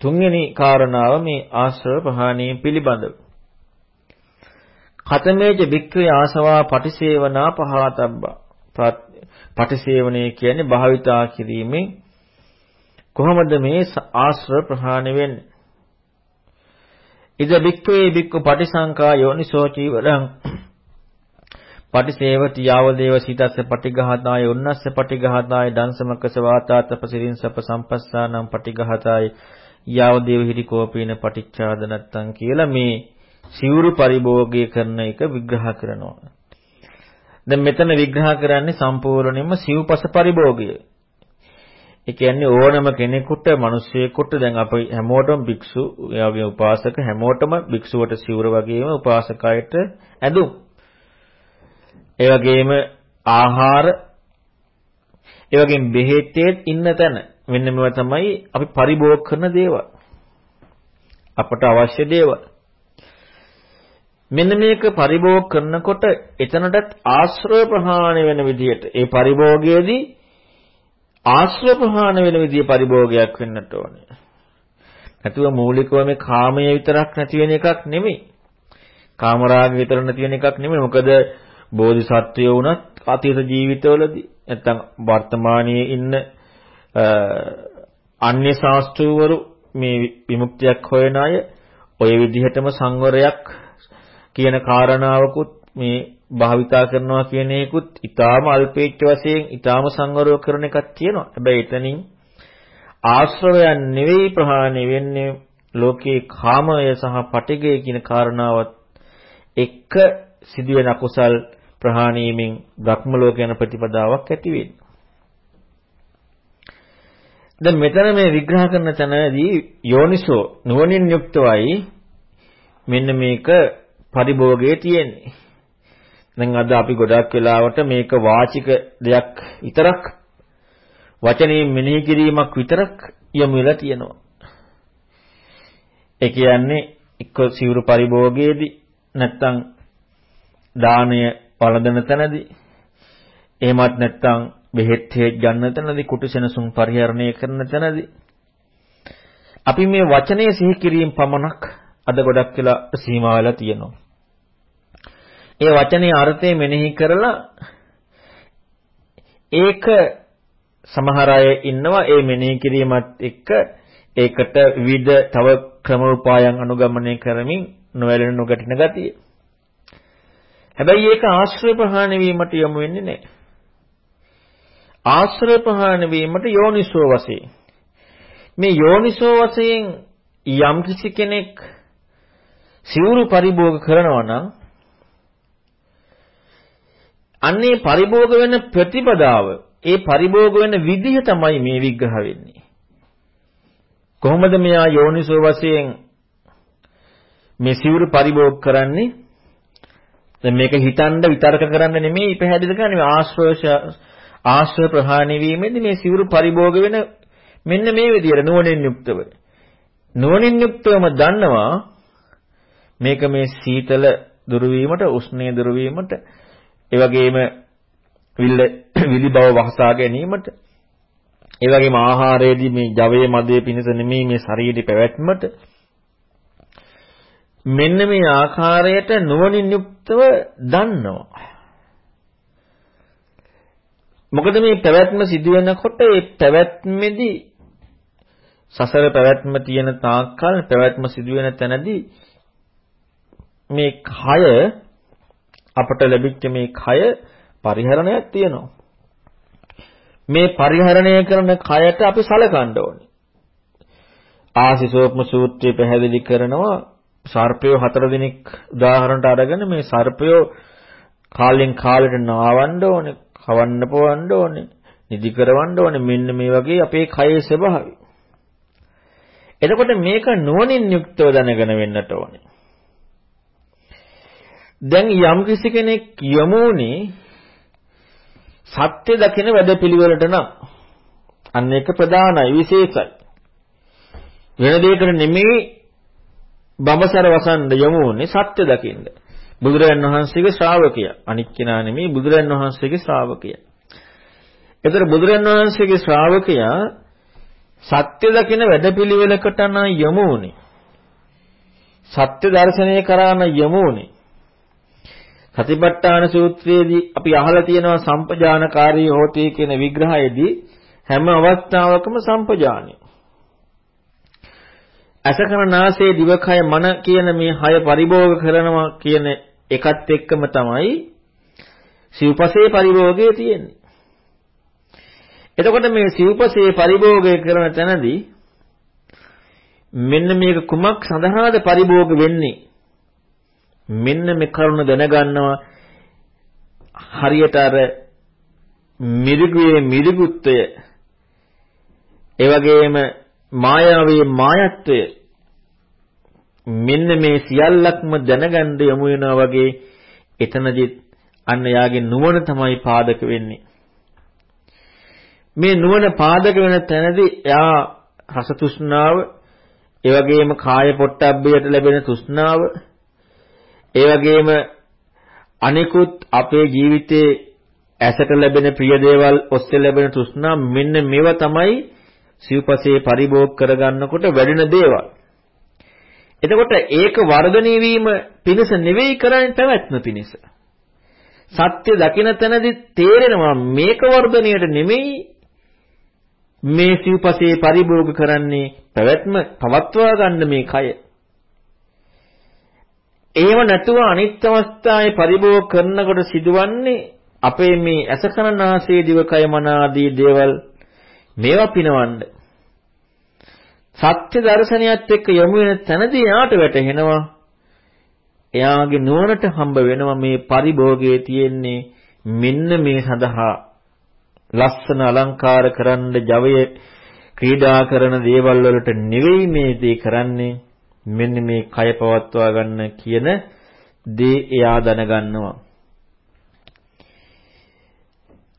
තුන්වෙනි කාරණාව මේ ආශ්‍රව ප්‍රහාණය පිළිබඳව. කතමේජ වික්‍රය ආසවා පටිසේවනා පහතබ්බා. පටිසේවණය කියන්නේ භාවිතා කිරීමෙන් කොහොමද මේ ආශ්‍රව ප්‍රහාණය වෙන්නේ? ඉද වික්‍රේ වික්ක පටිසංකා යෝනිසෝ චීවරං පටිසේවති යාවදේව සීතස්ස පටිඝාතාය උන්නස්ස පටිඝාතාය දංසමකස වාතාතපසිරින් සප සම්පස්සානම් පටිඝාතාය යාවදේව හිරිකෝපීන පටිච්චාද නැත්තම් කියලා මේ සිවුරු පරිභෝගය කරන එක විග්‍රහ කරනවා. දැන් මෙතන විග්‍රහ කරන්නේ සම්පූර්ණයෙන්ම සිව්පස පරිභෝගය. ඒ කියන්නේ ඕනම කෙනෙකුට මිනිස්සෙකුට දැන් අපි හැමෝටම භික්ෂු එයාගේ උපාසක හැමෝටම භික්ෂුවට සිවුර වගේම උපාසකයට ඇඳුම් ඒ වගේම ආහාර ඒ වගේම බෙහෙතේත් ඉන්න තැන මෙන්න මේවා තමයි අපි පරිභෝග කරන දේවල්. අපට අවශ්‍ය දේවල්. මෙන්න මේක පරිභෝග කරනකොට එතනටත් ආශ්‍රය ප්‍රහාණය වෙන විදිහට ඒ පරිභෝගයේදී ආශ්‍රය ප්‍රහාණය වෙන විදිහේ පරිභෝගයක් වෙන්නට ඕනේ. නැතුව මූලිකව මේ කාමය විතරක් නැති වෙන එකක් නෙමෙයි. කාමරාග විතර නැති වෙන එකක් නෙමෙයි. මොකද බෝධිසත්වයෝ වුණත් අතීත ජීවිතවලදී නැත්තම් වර්තමානයේ ඉන්න අන්‍ය ශාස්ත්‍රවරු මේ විමුක්තියක් හොයන අය ඔය විදිහටම සංවරයක් කියන කාරණාවකුත් මේ භාවිතා කරනවා කියන එකකුත් ඊටාම අල්පේච්ඡ වශයෙන් ඊටාම සංවරව කරන එකක් තියෙනවා. හැබැයි එතනින් ආශ්‍රවයන් නෙවෙයි ප්‍රහාණය වෙන්නේ ලෝකේ කාමය සහ පටිගය කියන කාරණාවත් එක්ක සිදුවෙන අකුසල් ප්‍රහාණීමෙන් භ්‍රම ලෝක යන ප්‍රතිපදාවක් ඇති වෙන්නේ. දැන් මෙතන මේ විග්‍රහ කරන තැනදී යෝනිසෝ නුවණින් යුක්තවයි මෙන්න මේක පරිභෝගයේ තියෙන්නේ. දැන් අද අපි ගොඩක් වෙලාවට මේක වාචික දෙයක් විතරක් වචනේ මෙනෙහි කිරීමක් විතරක් යොමු වෙලා තියෙනවා. ඒ කියන්නේ එක්ක සිවුරු පරිභෝගයේදී නැත්තම් දාණය වළඳන තැනදී එහෙමත් නැත්නම් බෙහෙත් හේත් ගන්න තැනදී කුටිසෙනසුන් පරිහරණය කරන තැනදී අපි මේ වචනය සිහි කිරීම පමණක් අද ගොඩක් වෙලා සීමා වෙලා තියෙනවා. ඒ වචනේ අර්ථය මෙනෙහි කරලා ඒක සමහර අය ඉන්නවා ඒ මෙනෙහි කිරීමත් එක්ක ඒකට විවිධ තව ක්‍රම උපායන් අනුගමනය කරමින් නොවැළෙන නොගැටෙන ගතිය. හැබැයි ඒක ආශ්‍රය ප්‍රහාණය වීමට යොමු වෙන්නේ නැහැ. ආශ්‍රය ප්‍රහාණය වීමට යෝනිසෝ වශයෙන්. මේ යෝනිසෝ වශයෙන් යම් කිසි කෙනෙක් සිවුරු පරිභෝග කරනවා නම් අන්නේ පරිභෝග වෙන ප්‍රතිපදාව ඒ පරිභෝග වෙන විදිහ තමයි මේ විග්‍රහ වෙන්නේ. කොහොමද මෙයා යෝනිසෝ වශයෙන් මේ සිවුරු පරිභෝග කරන්නේ? දැන් මේක හිතන්න විතර්ක කරන්න නෙමෙයි පැහැදිලි කරන්නේ ආශ්‍රය ආශ්‍රය ප්‍රහාණය වීමෙන්දී මේ සිවුරු පරිභෝග වෙන මෙන්න මේ විදියට නුවණින් යුක්තව නුවණින් යුක්තවම දන්නවා මේක මේ සීතල දුරු වීමට උෂ්ණය දුරු වීමට ඒ වගේම විල්ල විලි බව වහසා ගැනීමට ඒ වගේම ආහාරයේදී මේ ජවයේ මදයේ පිණිස නෙමෙයි මේ ශරීරේ පැවැත්මට මෙන්න මේ ආකාරයට නුවණින් යුක්තව දන්නවා. මොකද මේ පැවැත්ම සිදු වෙනකොට ඒ පැවැත්මේදී සසර පැවැත්ම තියෙන තාක්කල් පැවැත්ම සිදු වෙන තැනදී මේ කය අපට ලැබිච්ච මේ කය පරිහරණයක් තියෙනවා. මේ පරිහරණය කරන කයට අපි සලකන්න ඕනේ. ආසිසෝපම සූත්‍රය පැහැදිලි කරනවා සර්පයෝ හතර දිනක් උදාහරණට අරගෙන මේ සර්පයෝ කාලෙන් කාලෙට නාවන්න ඕනේ, කවන්න පොවන්න ඕනේ, නිදි කරවන්න ඕනේ. මෙන්න මේ වගේ අපේ කයේ ස්වභාවය. එතකොට මේක නුවණින් යුක්තව දැනගෙන වෙන්නට ඕනේ. දැන් යම් කිසි කෙනෙක් යමුනේ සත්‍ය දකින වැඩපිළිවෙලට නම් අන්න ඒක ප්‍රධානයි විශේෂයි. වෙන දෙයකට නෙමෙයි බඹසර වසන්ඩ යමු උනේ සත්‍ය දකින්න. බුදුරජාන් වහන්සේගේ ශ්‍රාවකයා. අනික් කෙනා නෙමෙයි බුදුරජාන් වහන්සේගේ ශ්‍රාවකයා. ඒතර බුදුරජාන් වහන්සේගේ ශ්‍රාවකයා සත්‍ය දකින වැඩපිළිවෙලකට නම් යමු උනේ. සත්‍ය දර්ශනය කරාන යමු උනේ. සතිපට්ඨාන සූත්‍රයේදී අපි අහලා තියෙනවා සම්පජානකාරී හෝති කියන විග්‍රහයේදී හැම අවස්ථාවකම සම්පජානය. අසකන නාසයේ දිවකය මන කියන මේ හය පරිභෝග කරනවා කියන එකත් එක්කම තමයි සිව්පසේ පරිභෝගයේ තියෙන්නේ. එතකොට මේ සිව්පසේ පරිභෝගය කරන තැනදී මෙන්න මේක කුමක් සඳහාද පරිභෝග වෙන්නේ? මෙන්න මේ කරුණ දැනගන්නවා හරියට අර මිරිගුවේ මිරිගුත්වය ඒ වගේම මායාවේ මායත්වය මෙන්න මේ සියල්ලක්ම දැනගන්න යමු වෙනවා වගේ එතනදිත් අන්න යාගේ නුවණ තමයි පාදක වෙන්නේ. මේ නුවණ පාදක වෙන තැනදී එයා රස තෘෂ්ණාව ඒ වගේම කාය පොට්ටබ්බයට ලැබෙන තෘෂ්ණාව ඒ වගේම අනිකුත් අපේ ජීවිතයේ ඇසට ලැබෙන ප්‍රිය දේවල් ඔස්සේ ලැබෙන තෘෂ්ණා මෙන්න මේවා තමයි සිව්පසේ පරිභෝග කරගන්නකොට වැඩෙන දේවල්. එතකොට ඒක වර්ධනය වීම පිණිස නෙවෙයි කරන්නේ පැවැත්ම පිණිස. සත්‍ය දකින තැනදී තේරෙනවා මේක වර්ධනයට නෙමෙයි මේ සිව්පසේ පරිභෝග කරන්නේ පැවැත්ම පවත්වා ගන්න මේ කය. එහෙම නැතුව අනිත් අවස්ථාවේ පරිභෝග කරනකොට සිදුවන්නේ අපේ මේ අසකනාසයේ දිවකය මන ආදී දේවල් මේවා පිනවන්න. සත්‍ය දර්ශනයත් එක්ක යොමු වෙන තැනදී යාට වැටහෙනවා එයාගේ නුවණට හම්බ වෙනවා මේ පරිභෝගයේ තියෙන්නේ මෙන්න මේ සඳහා ලස්සන අලංකාර කරන්න ජවය ක්‍රීඩා කරන දේවල් වලට නෙවෙයි මේ දේ කරන්නේ මෙන්න මේ කය පවත්වා ගන්න කියන දේ එයා දැනගන්නවා.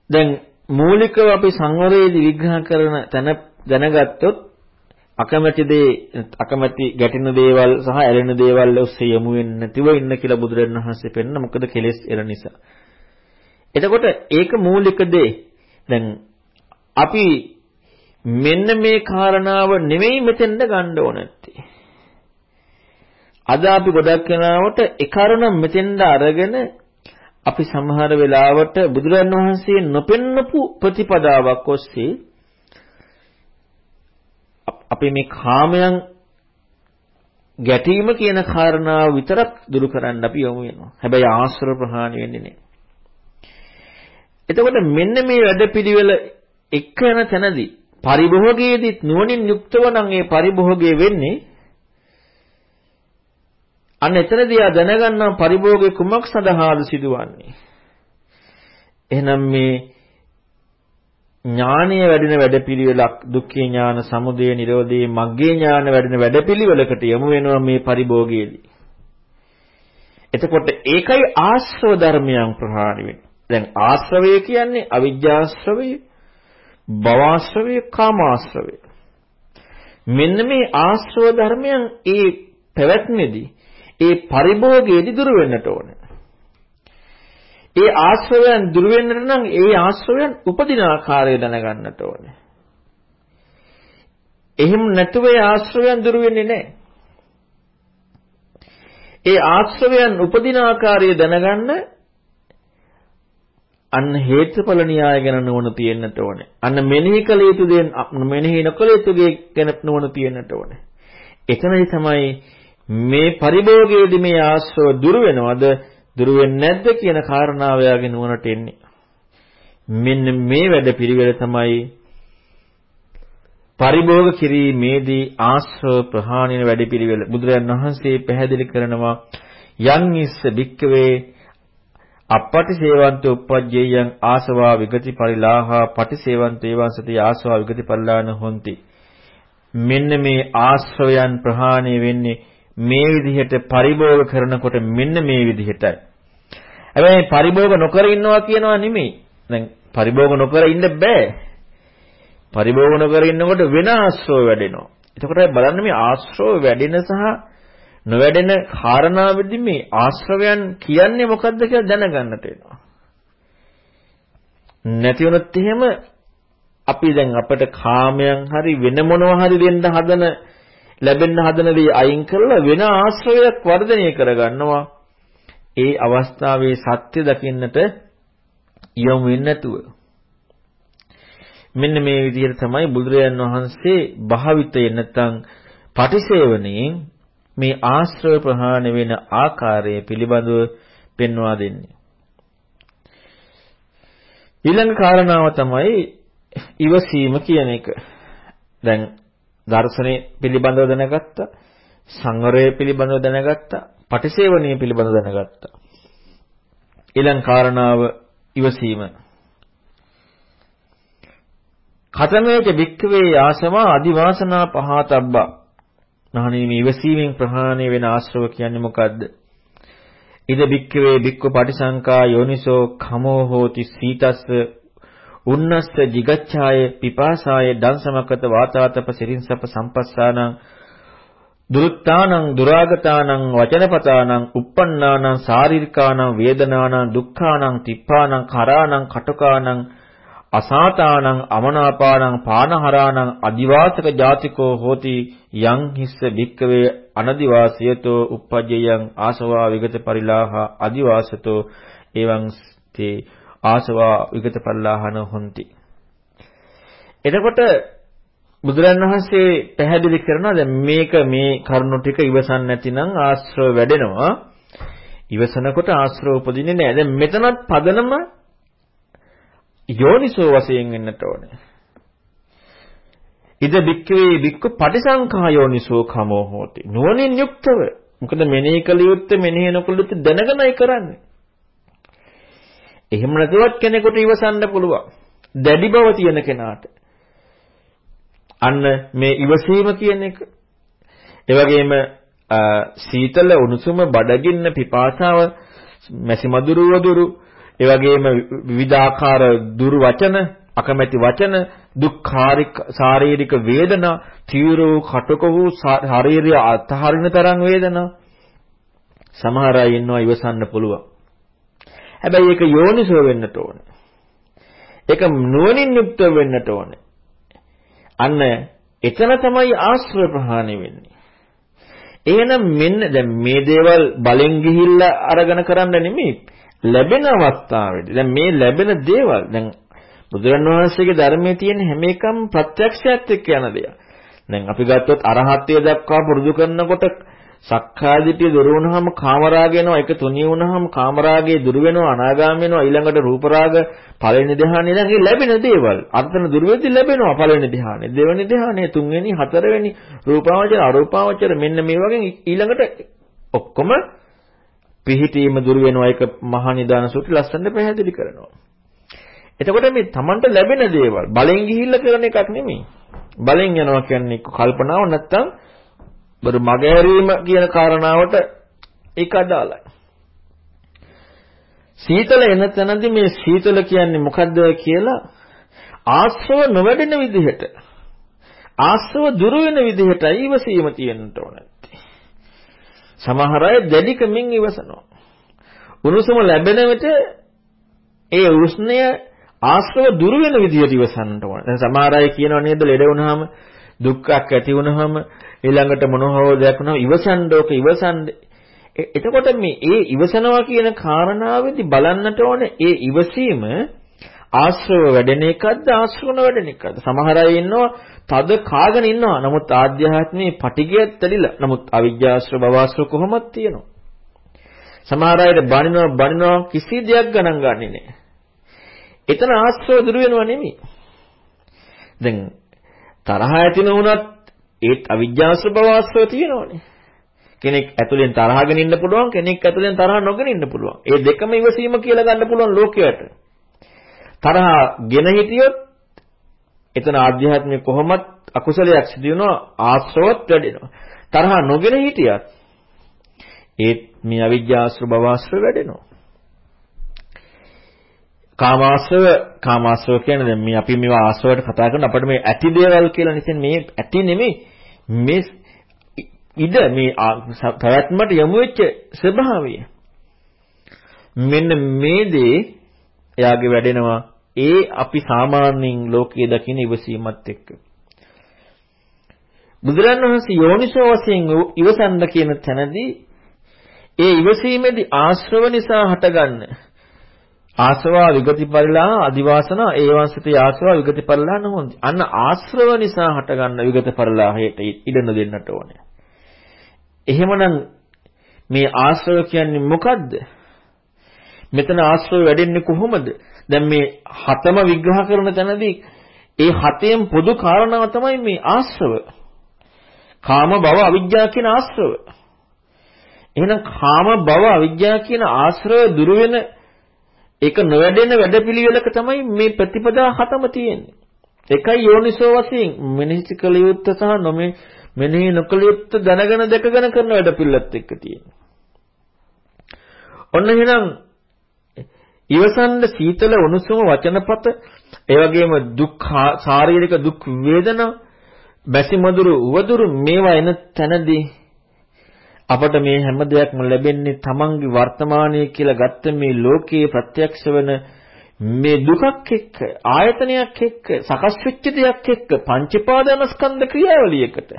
දැන් මූලිකව අපි සංවරයේදී විග්‍රහ කරන තැන දැනගත්තොත් අකමැති දේ අකමැති ගැටෙන දේවල් සහ ඇලෙන දේවල් ඔස්සේ යමු වෙන්නේ නැතිව ඉන්න කියලා බුදුරජාණන් වහන්සේ පෙන්න මොකද කෙලෙස් එන නිසා. එතකොට ඒක මූලික දේ. දැන් අපි මෙන්න මේ කාරණාව නෙමෙයි මෙතෙන්ද ගන්න ඕන නැත්තේ. අද අපි ගොඩක් වෙනාවට ඒ කාරණා මෙතෙන්ද අරගෙන අපි සමහර වෙලාවට බුදුරන් වහන්සේ නොපෙන්නපු ප්‍රතිපදාවක් ඔස්සේ අපි මේ කාමයන් ගැටීම කියන කාරණාව විතරක් දුරු කරන්න අපි යොමු වෙනවා. හැබැයි ආශ්‍රව ප්‍රහාණය වෙන්නේ නැහැ. එතකොට මෙන්න මේ වැඩපිළිවෙල එක්ක යන තැනදී පරිභෝගයේදීත් නුවණින් යුක්තව නම් ඒ පරිභෝගය වෙන්නේ අන්න එතනදී ආ දැනගන්නා පරිභෝගයේ කුමක් සඳහාද සිදුවන්නේ? එහෙනම් මේ ඥානීය වැඩෙන වැඩපිළිවෙලක් දුක්ඛේ ඥාන, සමුදය නිරෝධේ, මග්ගේ ඥාන වැඩෙන වැඩපිළිවෙලකට යමු වෙනවා මේ පරිභෝගයේදී. එතකොට ඒකයි ආශ්‍රව ධර්මයන් ප්‍රහාණය වෙන්නේ. දැන් ආශ්‍රවය කියන්නේ අවිජ්ජාශ්‍රවය, භවආශ්‍රවය, කාමාශ්‍රවය. මෙන්න මේ ආශ්‍රව ධර්මයන් ඒ පැවැත්මේදී ඒ පරිභෝගයේදී දුර වෙන්නට ඕනේ. ඒ ආශ්‍රවයන් දුර වෙන්නට නම් ඒ ආශ්‍රවයන් උපදින ආකාරය දැනගන්නට ඕනේ. එහෙම නැතුව ඒ ආශ්‍රවයන් දුර වෙන්නේ නැහැ. ඒ ආශ්‍රවයන් උපදින ආකාරය දැනගන්න අන්න හේතුඵල න්‍යාය ගැන නුවණ තියෙන්නට ඕනේ. අන්න මෙනෙහි කළ යුතු දේ මෙනෙහි නොකළ යුතු දේ ගැන නුවණ තියෙන්නට ඕනේ. එතනයි තමයි මේ පරිභෝගයේදී මේ ආශ්‍රව දුරු වෙනවද දුරු වෙන්නේ නැද්ද කියන කාරණාව යාගේ නුවණට එන්නේ. මෙන්න මේ වැඩ පිළිවෙල තමයි පරිභෝග කිරීමේදී ආශ්‍රව ප්‍රහාණය වැඩ පිළිවෙල. බුදුරජාණන් වහන්සේ පැහැදිලි කරනවා යං ඉස්ස භික්කවේ අපපටිසේවන්ත උප්පජ්ජේයං ආසවා විගති පරිලාහා පටිසේවන්ත ඒවංසති ආසවා විගති පරිලාන හොಂತಿ මෙන්න මේ ආශ්‍රවයන් ප්‍රහාණය වෙන්නේ මේ විදිහට පරිභෝග කරනකොට මෙන්න මේ විදිහටයි. හැබැයි පරිභෝග නොකර ඉන්නවා කියනවා නෙමෙයි. දැන් පරිභෝග නොකර ඉන්න බෑ. පරිභෝග නොකර ඉන්නකොට වෙන ආශ්‍රව වැඩෙනවා. එතකොට බලන්න මේ ආශ්‍රව වැඩෙන සහ නොවැඩෙන කාරණාවෙදි මේ ආශ්‍රවයන් කියන්නේ මොකද්ද කියලා දැනගන්නට වෙනවා. නැති වුණොත් එහෙම අපි දැන් අපිට කාමයන් හරි වෙන මොනවා හරි දෙන්න හදන ලැබෙන්න හදන දේ අයින් කරලා වෙන ආශ්‍රවයක් වර්ධනය කරගන්නවා. ඒ අවස්ථාවේ සත්‍ය දකින්නට යොමු වෙන්නේ නැතුව. මෙන්න මේ විදිහට තමයි බුදුරජාන් වහන්සේ භාවිතයෙන් නැත්නම් පටිසේවණයෙන් මේ ආශ්‍රව ප්‍රහාණය වෙන ආකාරය පිළිබඳව පෙන්වා දෙන්නේ. ඊළඟ කාරණාව තමයි ඉවසීම කියන එක. දැන් දර්ශනේ පිළිබඳව දැනගත්තා, සංවරය පිළිබඳව දැනගත්තා, පටිසේවණිය පිළිබඳව දැනගත්තා. ඊළඟ කාරණාව ඉවසීම. කතමේච භික්ඛවේ ආසමා අදිවාසනා පහතබ්බා. මහණෙනි මේ ඉවසීමෙන් ප්‍රහාණය වෙන ආශ්‍රව කියන්නේ මොකද්ද? ඉද භික්ඛවේ භික්ඛු පටිසංකා යෝනිසෝ khමෝ හෝති සීතස්ස උන්නස්ස jigacchāය පිපාසාය දංසමකත වාතාතප සිරින්සප සම්පස්සානං දුරුත්තානං දුරාගතානං වචනපතානං uppannānaං සාරීරිකානං වේදනානං දුක්ඛානං තිප්පානං කරානං කටකානං අසාතානං අමනාපානං පානහරානං අදිවාසක ජාතිකෝ හෝති යං හිස්ස භික්කවේ අනදිවාසියතෝ uppajjayang ආසවා විගත පරිලාහ අදිවාසතෝ එවං තේ ආසවා විගත පරිලාහන හොಂತಿ එතකොට බුදුරන් වහන්සේ පැහැදිලි කරනවා දැන් මේක මේ කරුණු ටික ඉවසන් නැතිනම් ආශ්‍රව වැඩෙනවා ඉවසනකොට ආශ්‍රව උපදින්නේ නැහැ දැන් මෙතනත් පදනම යෝනිසෝ වශයෙන් වෙන්නට ඕනේ. ඉද බික්කවේ බික්ක පටිසංඛා යෝනිසෝ කමෝ හෝති. නුවණින් යුක්තව. මොකද මෙනෙහි කළ යුත්තේ මෙනෙහි නොකළ යුත්තේ දැනගෙනයි කරන්නේ. එහෙම නැතුවත් කෙනෙකුට ඉවසන්න පුළුවන්. දැඩි බව තියෙන කෙනාට. අන්න මේ ඉවසීම කියන එක. ඒ වගේම සීතල උණුසුම බඩගින්න පිපාසාව මැසි මදුරු වදුරු ඒ වගේම විවිධාකාර දුරු වචන, අකමැති වචන, දුක්ඛාරික ශාරීරික වේදනා, තීව්‍ර වූ කටක වූ ශාරීරික අත්හරින තරම් වේදනා සමහර අය ඉන්නවා ඉවසන්න පුළුවන්. හැබැයි ඒක යෝනිසෝ වෙන්නට ඕනේ. ඒක නුවණින් යුක්ත වෙන්නට ඕනේ. අන්න එතන තමයි ආශ්‍රය ප්‍රහාණය වෙන්නේ. එහෙනම් මෙන්න දැන් මේ දේවල් බලෙන් ගිහිල්ලා අරගෙන කරන්න නෙමෙයි. ලැබෙන අවස්ථාවේදී දැන් මේ ලැබෙන දේවල් දැන් බුදුරණවහන්සේගේ ධර්මයේ තියෙන හැම එකම ප්‍රත්‍යක්ෂයත් එක්ක යන දෙයක්. දැන් අපි ගත්තොත් අරහත්ත්වය දක්වා පුරුදු කරනකොට සක්කාදිටිය දුරු වුණාම කාමරාගය එනවා ඒක තුනිය වුණාම කාමරාගය දුරු වෙනවා අනාගාම වෙනවා ඊළඟට රූපරාග පළවෙනි ධ්‍යානෙ දැන් ඒ ලැබෙන දේවල් අර්ථන දුරු වෙද්දි ලැබෙනවා පළවෙනි ධ්‍යානෙ දෙවෙනි ධ්‍යානෙ තුන්වෙනි හතරවෙනි රූපාවචර අරූපාවචර මෙන්න මේ වගේ ඊළඟට ඔක්කොම පිහිටීම දුර වෙනවා ඒක මහා නිදාන සූත්‍රය ලස්සනට පැහැදිලි කරනවා. එතකොට මේ Tamanට ලැබෙන දේවල් බලෙන් ගිහිල්ලා කරන එකක් නෙමෙයි. බලෙන් යනවා කියන්නේ කල්පනාව නැත්තම් බරු මගහැරීම කියන කාරණාවට ඒක අදාළයි. සීතල එන තැනදී මේ සීතල කියන්නේ මොකද්ද කියලා ආශ්‍රව නොවැඩෙන විදිහට ආශ්‍රව දුරු වෙන විදිහටයි ඉවසීම තියෙන්න ඕනේ. සමහර අය දැඩිකමින් ඉවසනවා. උණුසුම ලැබෙන විට ඒ උෂ්ණය ආශ්‍රව දුරු වෙන විදිහට ඉවසන්නට ඕන. දැන් සමහර අය කියනවා නේද ලෙඩ වුණාම දුක්ඛක් ඇති වුණාම ඊළඟට මොනවෝ දෙයක් වුණාම ඉවසන්න ඕක ඉවසන්න. එතකොට මේ ඒ ඉවසනවා කියන කාරණාවෙදි බලන්නට ඕනේ ඒ ඉවසීම ආශ්‍රව වැඩෙන එකක්ද ආශ්‍රවන වැඩෙන එකක්ද සමහර අය ඉන්නවා තද කාගෙන ඉන්නවා. නමුත් ආධ්‍යාත්මයේ පටිගයත් ඇලිලා. නමුත් අවිජ්ජාශ්‍ර භවශ්‍ර කොහොමද තියෙනවා? සමහර අයට බනිනවා බනිනවා කිසි දෙයක් ගණන් ගන්නෙ නෑ. එතන ආශ්‍රව දුර වෙනව නෙමෙයි. දැන් තරහ ඇති නොවුනත් ඒත් අවිජ්ජාශ්‍ර භවශ්‍ර තියෙනවනේ. කෙනෙක් ඇතුලෙන් තරහගෙන ඉන්න පුළුවන් කෙනෙක් ඇතුලෙන් තරහ නොගෙන ඉන්න පුළුවන්. ඒ දෙකම ඉවසීම කියලා ගන්න පුළුවන් ලෝකයට. තරහ ගෙන හිටියොත් එතන ආධ්‍යාත්මික කොහොමත් අකුසලයක් සිදු වෙනවා ආශ්‍රවත් වැඩෙනවා. තරහ නොගෙන හිටියත් ඒත් මේ අවිජ්ජාශ්‍ර භවශ්‍ර වැඩෙනවා. කාමාශ්‍රව කාමාශ්‍රව කියන්නේ දැන් මේ අපි මේවා ආශ්‍රවයට කතා කරන අපිට මේ ඇති දේවල් කියලා නිතින් මේ ඇති නෙමෙයි. මේ ඉද මේ පැවැත්මට යොමු වෙච්ච ස්වභාවය. මෙන්න මේ දේ එයාගේ වැඩෙනවා. ඒ අපි සාමාන්‍යයෙන් ලෝකයේ දකින ඉවසීමත් එක්ක. බුදුරන් වහන්සේ යෝනිසෝ වශයෙන් ඉවසන්න කියන තැනදී ඒ ඉවසීමේදී ආශ්‍රව නිසා හටගන්න ආශ්‍රවා විගතිපරිලා අදිවාසන ඒවංශිත ආශ්‍රවා විගතිපරිලා නොහොන්ති. අන්න ආශ්‍රව නිසා හටගන්න විගතිපරිලාහයට ඉඩ නොදෙන්නට ඕනේ. එහෙමනම් මේ ආශ්‍රව කියන්නේ මොකද්ද? මෙතන ආශ්‍රව වැඩෙන්නේ කොහොමද? දැන් මේ හතම විග්‍රහ කරන තැනදී ඒ හතෙන් පොදු කාරණාව තමයි මේ ආශ්‍රව. කාම භව අවිජ්ජා කියන ආශ්‍රව. එහෙනම් කාම භව අවිජ්ජා කියන ආශ්‍රය දුරු වෙන ඒක නොවැඩෙන වැඩපිළිවෙලක තමයි මේ ප්‍රතිපදා හතම තියෙන්නේ. එකයි යෝනිසෝ වශයෙන් මෙනෙහි කළ යුත්ත සහ නොමෙ මෙනෙහි නොකළ යුත්ත දැනගෙන දැකගෙන කරන වැඩපිළිවෙලත් එක්ක තියෙන්නේ. ඔන්න එහෙනම් ඉවසන්න සීතල උණුසුම වචනපත ඒ වගේම දුක් ශාරීරික දුක් වේදනා බැසි මధుරු උවදුරු මේවා එන තැනදී අපට මේ හැම දෙයක්ම ලැබෙන්නේ තමන්ගේ වර්තමානයේ කියලා ගත්ත මේ ලෝකයේ ප්‍රත්‍යක්ෂ වෙන මේ දුකක් එක්ක ආයතනයක් එක්ක සකස් වෙච්ච දෙයක් එක්ක පංචපාදනස්කන්ධ ක්‍රියාවලියකට.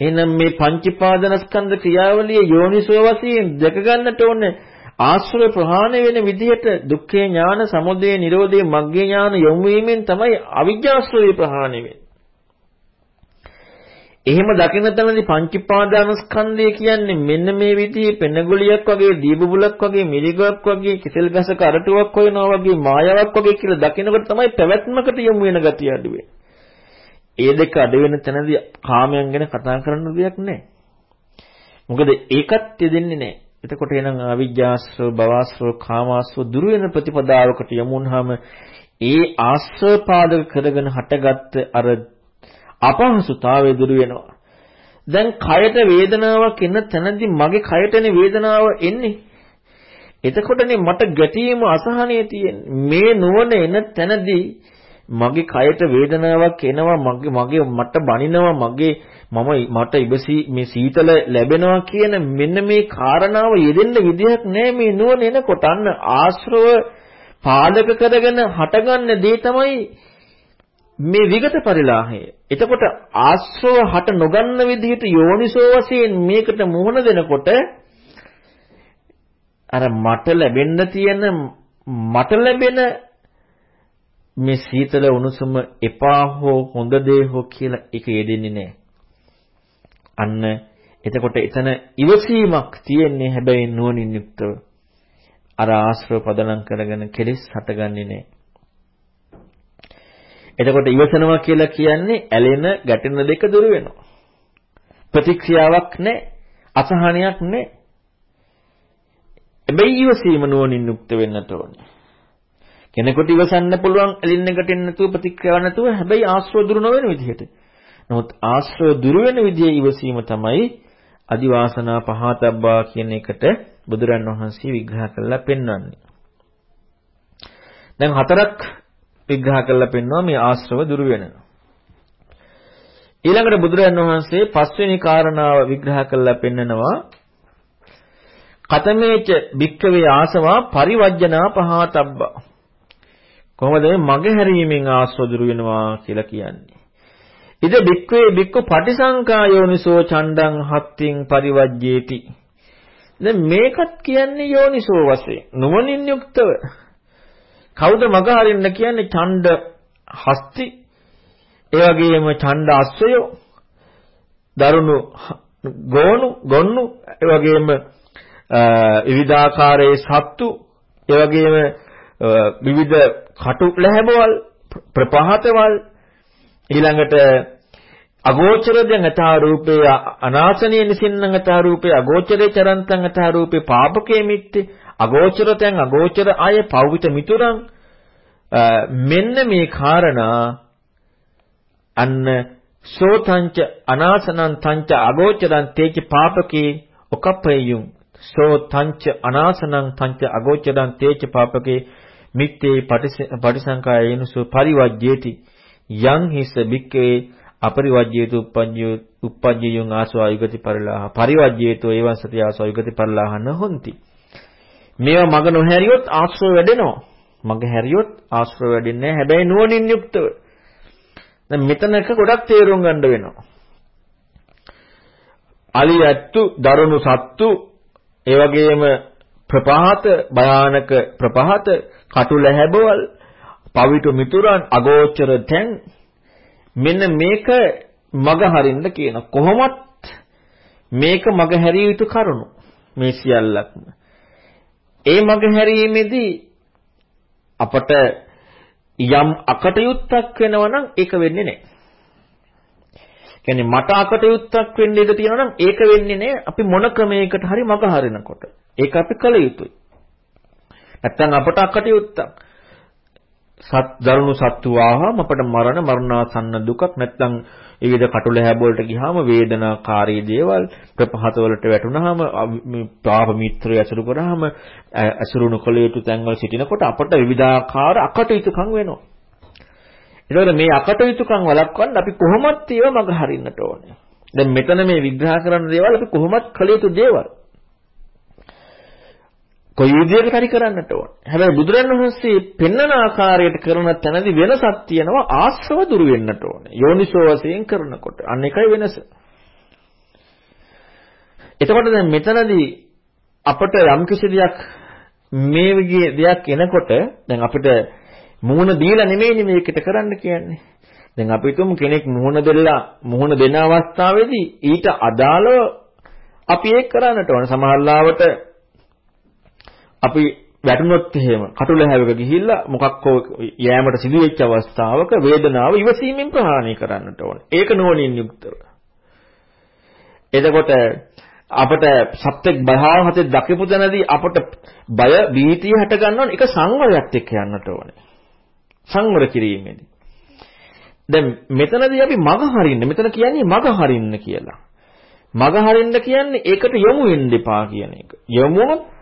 එහෙනම් මේ පංචපාදනස්කන්ධ ක්‍රියාවලිය යෝනිසෝ වශයෙන් දැක ගන්නට ඕනේ ආශ්‍රය ප්‍රහාණය වෙන විදිහට දුක්ඛේ ඥාන සමුදය නිරෝධේ මග්ගේ ඥාන යොමු වීමෙන් තමයි අවිජ්ජාශ්‍රය ප්‍රහාණය වෙන්නේ. එහෙම දකින තැනදී පංචීපාදානස්කන්ධය කියන්නේ මෙන්න මේ විදිහේ පෙනගොලියක් වගේ දීබුබුලක් වගේ මිරිගයක් වගේ කිසල් ගසක අරටුවක් හොයනවා වගේ මායාවක් වගේ කියලා දකිනකොට තමයි පැවැත්මකට යොමු වෙන ගතිය අඩු ඒ දෙක අඩු වෙන තැනදී කාමයන් ගැන කතා කරන්න දෙයක් නැහැ. මොකද ඒකත් යෙදෙන්නේ නැහැ. එතකොට එනං අවිජ්ජාශ්‍රව භවශ්‍රව කාමාශ්‍රව දුරු වෙන ප්‍රතිපදාවකට යමු වුනහම ඒ ආශ්‍රව පාදක කරගෙන හටගත්ත අර අපහසුතාවය දුරු වෙනවා. දැන් කයට වේදනාවක් එන තැනදී මගේ කයටනේ වේදනාව එන්නේ. එතකොටනේ මට ගැටීම අසහනය තියෙන්නේ. මේ නුවණ එන තැනදී මගේ කයට වේදනාවක් එනවා මගේ මගේ මට බනිනවා මගේ මම මට ඉබසී මේ සීතල ලැබෙනවා කියන මෙන්න මේ කාරණාව යෙදෙන්න විදිහක් නැහැ මේ නුවණ එනකොට අන්න ආශ්‍රව පාදක කරගෙන හටගන්න දේ තමයි මේ විගත පරිලාහය. එතකොට ආශ්‍රව හට නොගන්න විදිහට යෝනිසෝ වශයෙන් මේකට මුහුණ දෙනකොට අර මට ලැබෙන්න තියෙන මට ලැබෙන මේ සීතල උණුසුම එපා හෝ හොඳ දේ හෝ කියලා එක යෙදෙන්නේ නැහැ. අන්න එතකොට එතන ඉවසීමක් තියෙන්නේ හැබැයි නුවණින් යුක්තව. අර ආශ්‍රව පදනම් කරගෙන කෙලෙස් හටගන්නේ නැහැ. එතකොට ඉවසනවා කියලා කියන්නේ ඇලෙන ගැටෙන දෙක දුර වෙනවා. ප්‍රතික්‍රියාවක් නැහැ. අසහනයක් නැහැ. හැබැයි ඉවසීම නුවණින් යුක්ත වෙන්නට ඕනේ. කෙනෙකුට ඉවසන්න පුළුවන් ඇලින්න ගැටෙන්න නැතුව ප්‍රතික්‍රියාවක් නැතුව හැබැයි ආශ්‍රව දුරු නොවන විදිහට. නමුත් ආශ්‍රව දුරු වෙන විදිහේ ඉවසීම තමයි අදිවාසනා පහතබ්බා කියන එකට බුදුරන් වහන්සේ විග්‍රහ කරලා පෙන්වන්නේ. දැන් හතරක් විග්‍රහ කරලා පෙන්වනවා මේ ආශ්‍රව දුරු වෙනවා. ඊළඟට බුදුරජාණන් වහන්සේ පස්වෙනි කාරණාව විග්‍රහ කරලා පෙන්නනවා. කතමේච භික්කවේ ආසවා පරිවර්ජනා පහතබ්බා. කොහොමද මගේ හැරීමෙන් ආශ්‍රව දුරු වෙනවා කියලා කියන්නේ? ඉද භික්කවේ භික්ක පටිසංකා යෝනිසෝ චණ්ඩං හත්තින් පරිවර්ජේති. දැන් මේකත් කියන්නේ යෝනිසෝ වශයෙන් නුවණින් යුක්තව. කවුද මග හරින්න කියන්නේ? ඡණ්ඩ හස්ති. ඒ වගේම ඡණ්ඩ අස්සය දරුණු ගෝණු ගොන්නු ඒ වගේම විවිධාකාරයේ සත්තු ඒ වගේම විවිධ කටු ලැබවල් ප්‍රපහතවල් ඊළඟට අගෝචර දැන් අතා රූපේ අනාසනීය නිසින්නං අතා රූපේ අගෝචරේ චරන්තං අතා රූපේ පාපකේ මිත්තේ. අගෝචරතෙන් අගෝචර අය පෞවිත මිතුරන් මෙන්න මේ කාරණා අන්න සෝතංච අනාසනං තංච අගෝචරං තේච පාපකේ ඔකප්පයුම් සෝතංච අනාසනං තංච අගෝචරං තේච පාපකේ මිත්තේ පටිසංකායේනුසු පරිවජ්ජේති. යං හිස බික්කේ අපරිවජ්ජේතු උප්පජ්ජෝ උප්පජ්ජියුං ආසවා යුගති පරිලාහ. පරිවජ්ජේතු ඒවං සති ආසවා යුගති පරිලාහ නොහොಂತಿ මේවා මග නොහැරියොත් ආශ්‍රව වැඩෙනවා. මග හැරියොත් ආශ්‍රව වැඩෙන්නේ නැහැ. හැබැයි නුවණින් යුක්තව. දැන් මෙතන එක ගොඩක් තේරුම් ගන්න වෙනවා. අලියැත්තු දරුණු සත්තු ඒ වගේම ප්‍රපහත භයානක ප්‍රපහත කටුල හැබවල් පවිතු මිතුරන් අගෝචර තැන්. මෙන්න මේක මග හරින්න කියන කොහොමත් මේක මග හැරිය යුතු කරුණු. මේ සියල්ලක්ම. ඒ මග හැරීමේදී අපට යම් අකටයුත්තක් වෙනවා නම් ඒක වෙන්නේ නැහැ. කියන්නේ මට අකටයුත්තක් වෙන්න ඉඩ තියෙනවා නම් ඒක වෙන්නේ නැහැ අපි මොන ක්‍රමයකට හරි මග හරිනකොට. ඒක අපි කළ යුතුයි. නැත්තම් අපට අකටයුත්තක් සත් දරුණු සත්තු ආවම අපට මරණ මරණාසන්න දුකක් නැත්නම් ඒ විද කටුල හැබවලට ගියාම වේදනාකාරී දේවල් ප්‍රපහත වලට වැටුනහම පාප මිත්‍රය ඇසුරු කරාම ඇසුරුණු කළ යුතු තැන්වල සිටිනකොට අපට විවිධාකාර අකටයුතුකම් වෙනවා. ඒතකොට මේ අකටයුතුකම් වළක්වන්න අපි කොහොමත් ඒව මග හරින්නට ඕනේ. දැන් මෙතන මේ විග්‍රහ කරන දේවල් අපි කොහොමත් කළ යුතු දේවල්. කොයි විදිහකට හරි කරන්නට ඕන. හැබැයි බුදුරන් වහන්සේ පෙන්වන ආකාරයට කරන තැනදී වෙනසක් තියෙනවා ආශ්‍රව දුරු වෙන්නට ඕන. යෝනිසෝ වශයෙන් කරනකොට. අන්න එකයි වෙනස. එතකොට දැන් මෙතනදී අපට යම් කිසි දෙයක් මේ විදිහේ දෙයක් එනකොට දැන් අපිට මුහුණ දීලා නෙමෙයිනේ මේකට කරන්න කියන්නේ. දැන් අපි හිතමු කෙනෙක් මුහුණ දෙලා මුහුණ දෙන අවස්ථාවේදී ඊට අදාළව අපි ඒක කරන්නට ඕන. සමහරවිට අපි වැටුනොත් එහෙම කටුල හැවක ගිහිල්ලා මොකක් හෝ යෑමට සිදුවෙච්ච අවස්ථාවක වේදනාව ඉවසීමෙන් ප්‍රහාණය කරන්නට ඕන. ඒක නෝනින් යුක්තව. එතකොට අපට සත්‍යක් භයාවහතේ දකිපු තැනදී අපට බය බීතිය හට ගන්නවා ඒක සංවරයත් එක්ක යන්නට ඕනේ. සංවර කිරීමේදී. දැන් මෙතනදී අපි මග හරින්න මෙතන කියන්නේ මග හරින්න කියලා. මග හරින්න කියන්නේ ඒකට යොමු වෙන්න එපා කියන එක. යොමුනොත්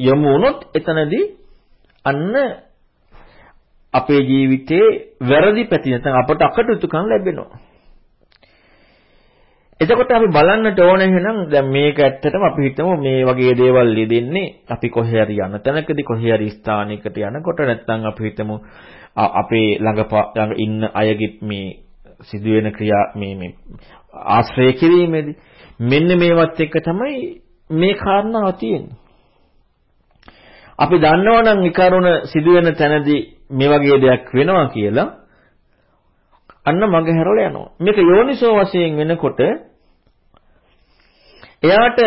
යොමු වුණොත් එතනදී අන්න අපේ ජීවිතේ වැරදි පැති නැත්නම් අපට අකටයුතුකම් ලැබෙනවා. එතකොට අපි බලන්නට ඕන එහෙනම් දැන් මේක ඇත්තටම අපි හිතමු මේ වගේ දේවල් ලිදෙන්නේ අපි කොහේ හරි යන තැනකදී කොහේ හරි ස්ථානයකට යනකොට නැත්නම් අපි හිතමු අපේ ළඟ ළඟ ඉන්න අයගේ මේ සිදුවෙන ක්‍රියා මේ මේ ආශ්‍රය කිරීමේදී මෙන්න මේවත් එක්ක තමයි මේ කාරණාව තියෙන්නේ. අපි දන්නවනම් විකරුණ සිදුවෙන තැනදී මේ වගේ දෙයක් වෙනවා කියලා අන්න මග හැරලා යනවා. මේක යෝනිසෝ වශයෙන් වෙනකොට එයාට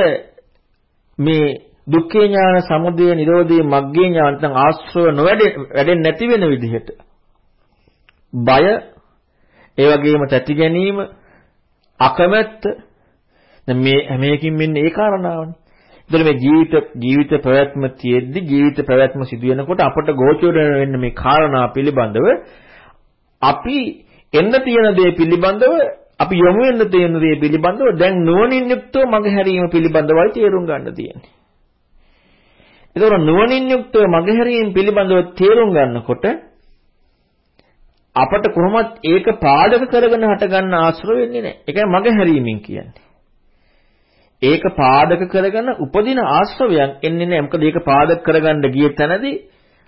මේ දුක්ඛේ ඥාන සමුදය නිරෝධයේ මග්ගේ ඥාන නැත්නම් ආශ්‍රව නොවැඩෙන්නේ නැති වෙන විදිහට බය ඒ වගේම තැති ගැනීම අකමැත්ත දැන් මේ හැම එකකින් මෙන්න ඒ කාරණාවනේ එතකොට මේ ජීවිත ජීවිත ප්‍රවැත්ම තියෙද්දි ජීවිත ප්‍රවැත්ම සිදු වෙනකොට අපට ගෝචර වෙන්න මේ කාරණා පිළිබඳව අපි එන්න තියෙන දේ පිළිබඳව අපි යොමු වෙන්න තියෙන දේ පිළිබඳව දැන් නුවණින් යුක්තව මගහැරීම පිළිබඳවයි තේරුම් ගන්න තියෙන්නේ. ඒතකොට නුවණින් යුක්තව මගහැරීම පිළිබඳව තේරුම් ගන්නකොට අපට කොහොමත් ඒක පාදක කරගෙන හට ගන්න ආශ්‍රය වෙන්නේ නැහැ. ඒකයි මගහැරීමෙන් කියන්නේ. ඒක පාදක කරගෙන උපදින ආශ්‍රවයන් එන්නේ නැහැ. මොකද ඒක පාදක කරගන්න ගිය තැනදී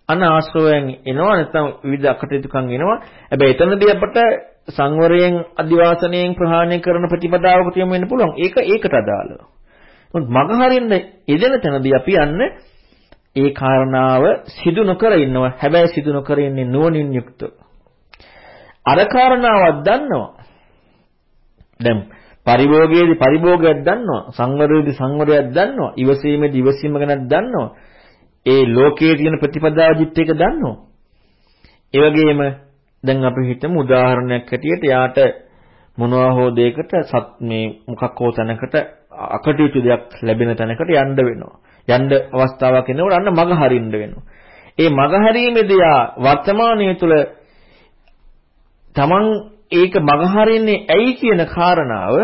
අන ආශ්‍රවයන් එනවා නැත්නම් විවිධ අකටයුතුකම් එනවා. හැබැයි එතනදී අපට සංවරයෙන් අදිවාසණයෙන් ප්‍රහාණය කරන ප්‍රතිපදාවක තියම වෙන්න පුළුවන්. ඒක ඒකට අදාළව. මොකද මග හරින්න යෙදෙන තැනදී අපි යන්නේ ඒ කාරණාව සිදු නොකර ඉන්නවා. හැබැයි සිදු නොකර ඉන්නේ නුවණින් යුක්තව. අර කාරණාවක් දන්නවා. දැන් පරිභෝගයේදී පරිභෝගයක් දන්නවා. සංවරයේදී සංවරයක් දන්නවා. ඉවසීමේදී ඉවසීම ගැනත් දන්නවා. ඒ ලෝකයේ තියෙන ප්‍රතිපදාවදිත් එක දන්නවා. ඒ වගේම දැන් අපි හිතමු උදාහරණයක් හැටියට යාට මොනවා හෝ දෙයකට සත් මේ මොකක් හෝ තැනකට අකටයුතු දෙයක් ලැබෙන තැනකට යන්න වෙනවා. යන්න අවස්ථාවක් එනකොට අන්න මග හරින්න වෙනවා. ඒ මග හැරීමේදී යා වර්තමානයේ තුල තමන් ඒක මගහරින්නේ ඇයි කියන කාරණාව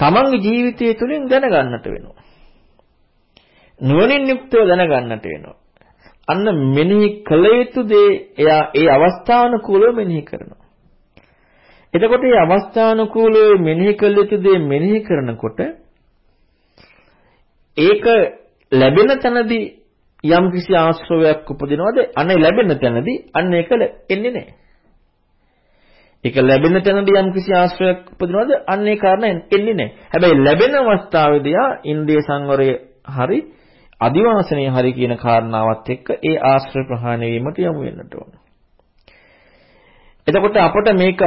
තමන්ගේ ජීවිතය තුළින් දැනගන්නට වෙනවා. නුවණින් යුක්තව දැනගන්නට වෙනවා. අන්න මෙනෙහි කළ යුතු දේ එයා ඒ අවස්ථානුකූලව මෙනෙහි කරනවා. එතකොට මේ අවස්ථානුකූලව මෙනෙහි කළ යුතු දේ මෙනෙහි කරනකොට ඒක ලැබෙන තැනදී යම් කිසි ආශ්‍රවයක් උපදිනවද අනේ ලැබෙන තැනදී අන්න ඒක එන්නේ නැහැ. ඒක ලැබෙන තැනදී යම් කිසි ආශ්‍රවයක් උපදිනවද අන්න ඒ කාරණා එන්නේ නැහැ. හැබැයි ලැබෙන අවස්ථාවේදී ආ ඉන්ද්‍රිය සංවරය හරි අදිවාසනයේ හරි කියන කාරණාවත් එක්ක ඒ ආශ්‍රය ප්‍රහාණය වීමට යමු වෙන්නට ඕන. එතකොට අපට මේක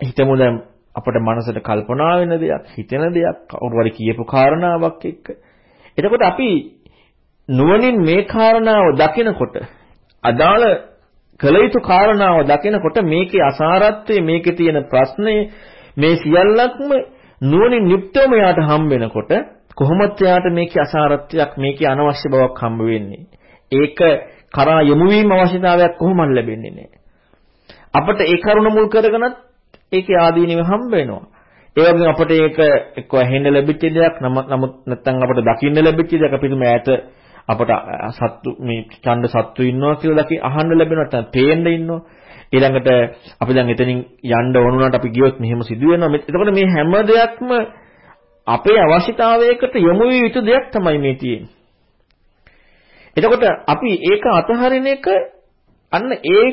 හිතමු දැන් අපට මනසට කල්පනා වෙන දෙයක්, හිතෙන දෙයක්, කවුරු හරි කියපු කාරණාවක් එක්ක. එතකොට අපි නුවණින් මේ කාරණාව දකිනකොට අදාළ කළ යුතු කාරණාව දකිනකොට මේකේ අසාරත්වය, මේකේ තියෙන ප්‍රශ්නය මේ සියල්ලක්ම නුවණින් යුක්තවම යාට හම් වෙනකොට කොහොමද එයාට මේකේ අසාරත්වයක් මේකේ අනවශ්‍ය බවක් හම්බ වෙන්නේ? ඒක කරා යොමු වීම අවශ්‍යතාවයක් කොහොමද ලැබෙන්නේ නැහැ. අපිට ඒ කරුණ මුල් කරගෙනත් ඒකේ ආදීනෙම හම්බ වෙනවා. ඒ වගේම අපිට ඒක එක්ක ඇහෙන්න ලැබිච්ච දෙයක් නමුත් නැත්නම් අපිට දකින්න ලැබිච්ච දෙයක් අපිට ඈත අපට සත්තු මේ ඡණ්ඩ සත්තු ඉන්නවා කියලා දකි අහන්න ලැබෙනවා නැත්නම් පේන්න ඉන්නවා. ඊළඟට අපි දැන් එතනින් යන්න ඕන උනාට අපි ගියොත් මෙහෙම සිදු වෙනවා. එතකොට මේ හැම දෙයක්ම අපේ අවශ්‍යතාවයකට යොමු විය යුතු දෙයක් තමයි මේ තියෙන්නේ. එතකොට අපි ඒක අතහරින එක අන්න ඒ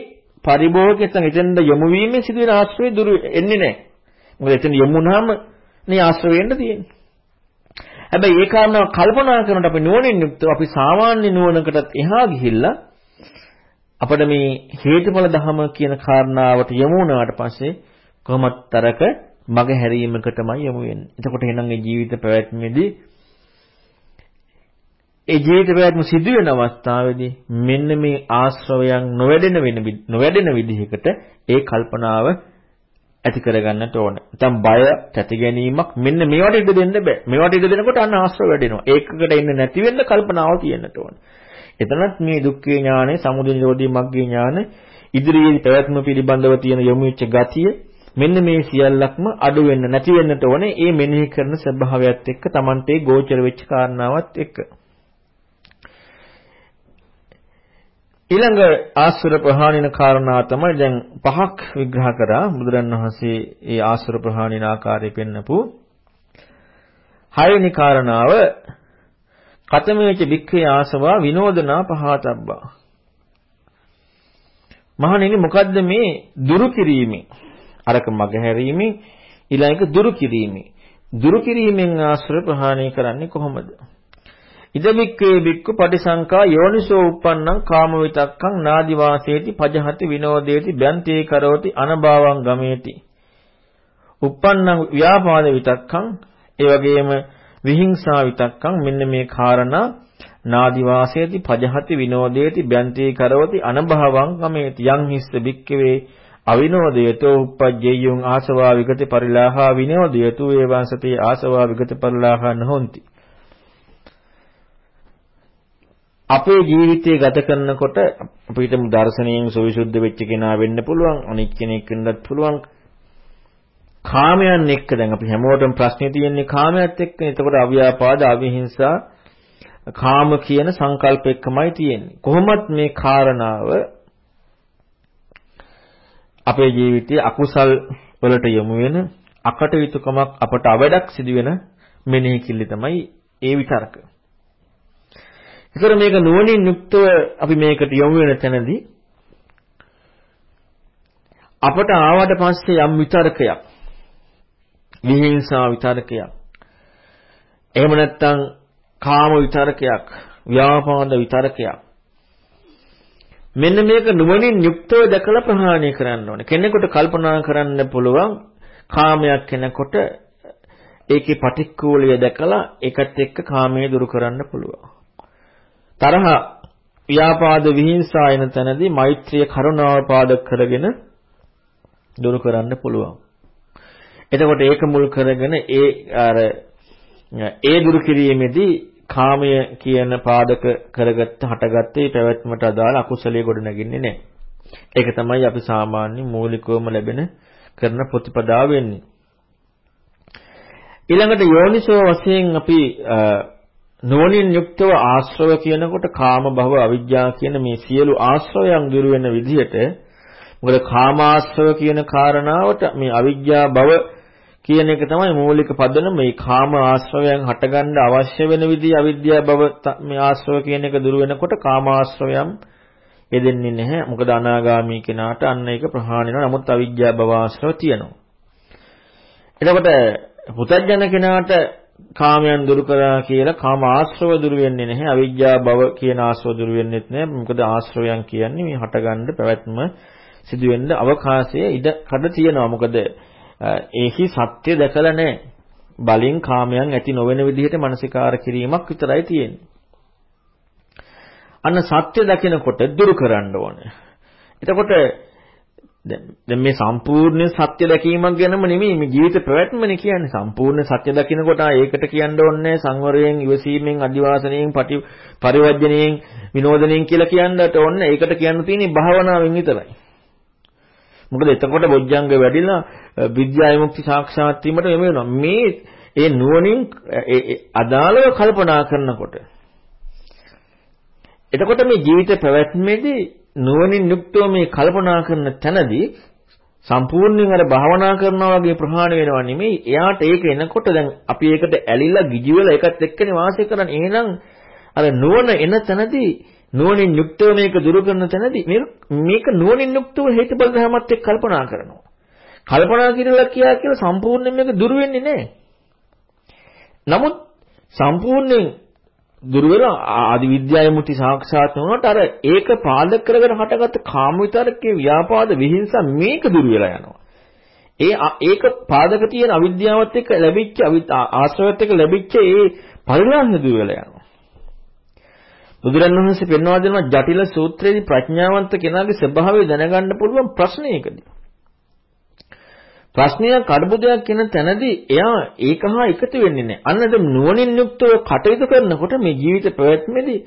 පරිභෝගයෙන් එතෙන්ද යොමු වීමෙන් සිදුවෙන ආශ්‍රය දුරු එන්නේ නැහැ. මොකද එතන යොමු වුණාම මේ ආශ්‍රය වෙන්න තියෙන්නේ. හැබැයි ඒ කාරණාව කල්පනා කරනකොට අපි නුවණින් යුක්තව අපි සාමාන්‍ය නුවණකටත් එහා ගිහිල්ලා අපිට මේ හේතුඵල ධම කියන කාරණාවට යොමු වුණාට පස්සේ කොහොමත් තරක මග හැරීමකටමයි යොමු වෙන්නේ. එතකොට එහෙනම් මේ ජීවිත පැවැත්මේදී ඒ ජීවිත පැවැත්ම සිදු වෙන අවස්ථාවේදී මෙන්න මේ ආශ්‍රවයන් නොවැඩෙන වෙන නොවැඩෙන විදිහකට ඒ කල්පනාව ඇති කරගන්නට ඕන. නැත්නම් බය, තැති ගැනීමක් මෙන්න මේවට ඉඩ දෙන්න බෑ. මේවට ඉඩ දෙනකොට අන්න ආශ්‍රව වැඩෙනවා. ඒකකට එන්නේ නැති වෙන්න කල්පනාව තියෙන්නට ඕන. එතනත් මේ දුක්ඛේ ඥානෙ, සමුදය නිරෝධී මග්ගේ ඥානෙ, ඉදිරියේ පැවැත්ම පිළිබඳව තියෙන යොමු වෙච්ච ගතිය මෙන්න මේ සියල්ලක්ම අඩු වෙන්න නැති වෙන්නට ඕනේ. ඒ මෙනෙහි කරන ස්වභාවයත් එක්ක Tamante ගෝචර වෙච්ච කාරණාවත් එක්ක. ඊළඟ ආශ්‍රව ප්‍රහාණින කාරණා තමයි දැන් පහක් විග්‍රහ කරා. බුදුරන් වහන්සේ ඒ ආශ්‍රව ප්‍රහාණින ආකාරය පෙන්නපු හයවෙනි කාරණාව කතමේච වික්ඛේ ආසවා විනෝදනා පහතබ්බා. මහණෙනි මොකද්ද මේ දුරු කිරීමේ? අරක මගහැරීමේ ඊළඟ දුරු කිරීමේ. දුරු කිරීමෙන් ආශ්‍රය ප්‍රහාණය කරන්නේ කොහොමද? ඉදමික්කේ බික්කු පටිසංකා යෝනිසෝ uppannං කාම විතක්කං නාදි වාසේති පජහති විනෝදේති බ්‍යන්තේ කරෝති අනභවං ගමේති. uppannං ව්‍යාපාද විතක්කං ඒ වගේම විහිංසා විතක්කං මෙන්න මේ කාරණා නාදි වාසේති පජහති විනෝදේති බ්‍යන්තේ කරෝති අනභවං ගමේති. යං හිස්ස බික්කවේ අවිනෝදයතෝ uppajjeyun ආසවා විගත පරිලාහා විනෝදයතු ඒවං සතේ ආසවා විගත පරිලාහා නොහොಂತಿ. අපේ ජීවිතය ගත කරනකොට අපිට දර්ශනීයෙන් සවිසුද්ධ වෙච්ච කෙනා වෙන්න පුළුවන් අනික් කෙනෙක් වෙන්නත් පුළුවන් කාමයන් එක්ක දැන් අපි හැමෝටම ප්‍රශ්නේ තියෙන්නේ කාමයට එක්ක. එතකොට අව්‍යාපාද, අවිහිංසා, කාම කියන සංකල්ප එක්කමයි තියෙන්නේ. කොහොමත් මේ කාරණාව අපේ ජීවිතයේ අකුසල් වලට යොමු වෙන අකටයුතුකමක් අපට අවඩක් සිදුවෙන මෙනෙහි කිල්ල තමයි ඒ විතරක. ඒතර මේක නුවණින් යුක්තව අපි මේකට යොමු වෙන තැනදී අපට ආවට පස්සේ යම් විතරකයක් විහිංසා විතරකයක් එහෙම නැත්නම් කාම විතරකයක් ව්‍යාපාද විතරකයක් මෙන්න මේක නුවණින් යුක්තව දැකලා ප්‍රහාණය කරන්න ඕනේ. කෙනෙකුට කල්පනා කරන්න පුළුවන් කාමයක් කෙනෙකුට ඒකේ පටික්කුලිය දැකලා ඒකත් එක්ක කාමයේ දුරු කරන්න පුළුවන්. තරහ ව්‍යාපාද විහිංසා එන තැනදී මෛත්‍රිය කරුණාව පාදක කරගෙන දුරු කරන්න පුළුවන්. එතකොට ඒක මුල් කරගෙන ඒ අර ඒ දුරු කිරීමේදී කාමය කියන පාදක කරගත්ත හටගත්තේ පැවැත්මට අදාළ අකුසලයේ ගොඩ නැගින්නේ නැහැ. ඒක තමයි අපි සාමාන්‍ය මූලිකවම ලැබෙන කරන ප්‍රතිපදාව වෙන්නේ. ඊළඟට යෝනිසෝ වශයෙන් අපි නුවණින් යුක්තව ආශ්‍රව කියනකොට කාම භව අවිජ්ජා කියන මේ සියලු ආශ්‍රවයන් දුරු වෙන විදිහට මොකද කාමාශ්‍රව කියන කාරණාවට මේ අවිජ්ජා භව කියන එක තමයි මූලික පදනම මේ කාම ආශ්‍රවයන් හටගන්න අවශ්‍ය වෙන විදිහ අවිද්‍යා භව මේ ආශ්‍රව කියන එක දුරු වෙනකොට කාමාශ්‍රවයන් යෙදෙන්නේ නැහැ. මොකද අනාගාමී කෙනාට අන්න ඒක ප්‍රහාණය වෙනවා. නමුත් අවිද්‍යා භව ආශ්‍රව තියෙනවා. එතකොට පුතඥ කෙනාට කාමයන් දුරු කරා කියලා කාම ආශ්‍රව දුරු වෙන්නේ නැහැ. අවිජ්ජා භව කියන ආශ්‍රව දුරු වෙන්නේත් නැහැ. මොකද ආශ්‍රවයන් කියන්නේ මේ හටගන්න පැවැත්ම සිදුවෙන්න අවකාශය ඉඩ කඩ තියෙනවා. මොකද ඒහි සත්‍ය දැකලා නැහැ. බලින් කාමයන් ඇති නොවන විදිහට මානසිකාර කිරීමක් විතරයි තියෙන්නේ. අන්න සත්‍ය දකිනකොට දුරු කරන්න ඕනේ. එතකොට දැන් මේ සම්පූර්ණ සත්‍ය දැකීමක් ගැනම නෙමෙයි මේ ජීවිත පැවැත්මනේ කියන්නේ. සම්පූර්ණ සත්‍ය දකිනකොට ඒකට කියන්න ඕනේ සංවරයෙන් ඉවසීමෙන් අදිවාසණයෙන් පරිවර්ජණයෙන් විනෝදණයෙන් කියලා කියන්නට ඕනේ ඒකට කියන්න තියෙන්නේ භාවනාවෙන් විතරයි. මොකද එතකොට බොජ්ජංග වැඩිලා විද්‍යා විමුක්ති සාක්ෂාත් වීමට යොමු වෙනවා. මේ ඒ නුවණින් අදාළව කල්පනා කරනකොට එතකොට මේ ජීවිත පැවැත්මේදී නුවණින් යුක්තව මේ කල්පනා කරන තැනදී සම්පූර්ණයෙන් අර භාවනා කරනවා වගේ ප්‍රහාණය වෙනවා නෙමෙයි. එයාට ඒක එනකොට දැන් අපි ඒකට ඇලිලා ගිජි වෙලා ඒකත් එක්කනේ වාසය කරන්නේ. එහෙනම් අර නුවණ එන තැනදී නුවණින් යුක්තව මේක දුරු කරන තැනදී මේක නුවණින් යුක්තව හේතුඵල ධර්මات එක්ක කල්පනා කරනවා. කල්පනා කිරලා කියා කියලා සම්පූර්ණයෙන් මේක දුරු වෙන්නේ නැහැ. නමුත් සම්පූර්ණයෙන් දුර වෙලා ආදි විද්‍යාවේ මුටි සාක්ෂාත් වුණාට අර ඒක පාදක කරගෙන හටගත්ත කාම විතරකේ ව්‍යාපාද විහිංසා මේක දුර වෙලා යනවා. ඒ ඒක පාදක තියෙන අවිද්‍යාවත් එක්ක ලැබිච්ච ආශ්‍රයත් එක්ක ලැබිච්ච ඒ පරිණාමය දුර වෙලා යනවා. බුදුරණවහන්සේ පෙන්වා දෙනවා ජටිල සූත්‍රයේදී ප්‍රඥාවන්ත කෙනාගේ ස්වභාවය දැනගන්න පුළුවන් ප්‍රශ්නයකදී. ප්‍රශ්නයක් අඩබුදයක් කියන තැනදී එයා ඒක හා එකතු වෙන්නේ නැහැ. අන්න දැන් නුවණින් යුක්තව කටයුතු කරනකොට මේ ජීවිත ප්‍රවැත්මේදී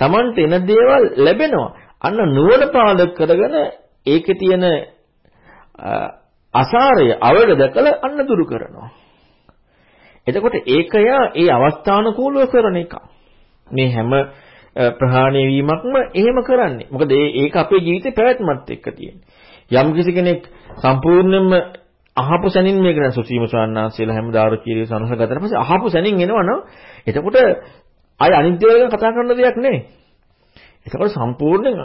Tamante එන දේවල් ලැබෙනවා. අන්න නුවණ පාදක කරගෙන ඒකේ තියෙන අසාරය අවඩ දැකලා අන්න දුරු කරනවා. එතකොට ඒක යා ඒ අවස්ථානුකූලව කරන එක. මේ හැම ප්‍රහාණය වීමක්ම එහෙම කරන්නේ. මොකද ඒක අපේ ජීවිතේ පැවැත්මත් එක්ක තියෙන්නේ. යම් කිසි කෙනෙක් සම්පූර්ණයෙන්ම අහපු සැනින් මේක නෑ සුසීම ස්වාමීනාන්සේලා හැම දාරුචීරිය සනස ගතට පස්සේ අහපු සැනින් එනවනම් එතකොට අය අනිත් දේවල් ගැන කතා කරන දෙයක් නෙවෙයි. එතකොට සම්පූර්ණයෙන්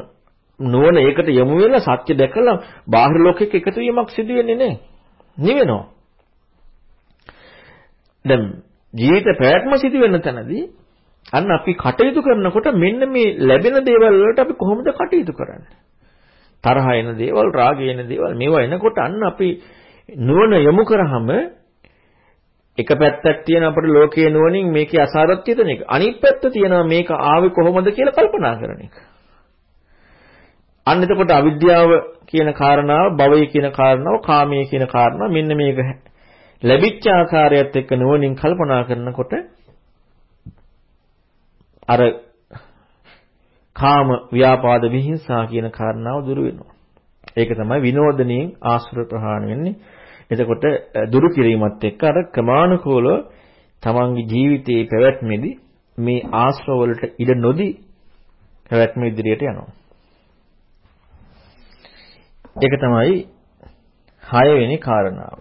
නොවන ඒකට යමු වෙලා සත්‍ය දැකලා බාහිර ලෝකෙක එකතු වීමක් සිදු වෙන්නේ නැහැ. නිවෙනවා. දැන් ජීවිත ප්‍රයත්ම සිදු වෙන තැනදී අන්න අපි කටයුතු කරනකොට මෙන්න මේ ලැබෙන දේවල් වලට අපි කොහොමද කටයුතු කරන්නේ? තරහ එන දේවල්, රාගය එන දේවල් මේවා එනකොට අන්න අපි නුවණ යොමු කරාම එක පැත්තක් තියෙන අපේ ලෝකයේ නුවණින් මේකේ අසාරත්වය තියෙන එක. අනිත් පැත්ත තියෙනවා මේක ආවේ කොහොමද කියලා කල්පනා කරන එක. අන්න එතකොට අවිද්‍යාව කියන කාරණාව, භවය කියන කාරණාව, කාමයේ කියන කාරණාව මෙන්න මේක ලැබිච්ච ආකාරයත් එක්ක නුවණින් කල්පනා කරනකොට අර කාම ව්‍යාපාද විහිංසා කියන කාරණාව දුරු වෙනවා. ඒක තමයි විනෝදණයෙන් ආශ්‍රය ප්‍රහාණය වෙන්නේ. එතකොට දුරු කිරීමත් එක්ක අර ක්‍රමානුකූලව තමන්ගේ ජීවිතයේ පැවැත්මේදී මේ ආශ්‍රව වලට ඉඩ නොදී පැවැත්ම ඉදිරියට යනවා. ඒක තමයි හයවෙනි කාරණාව.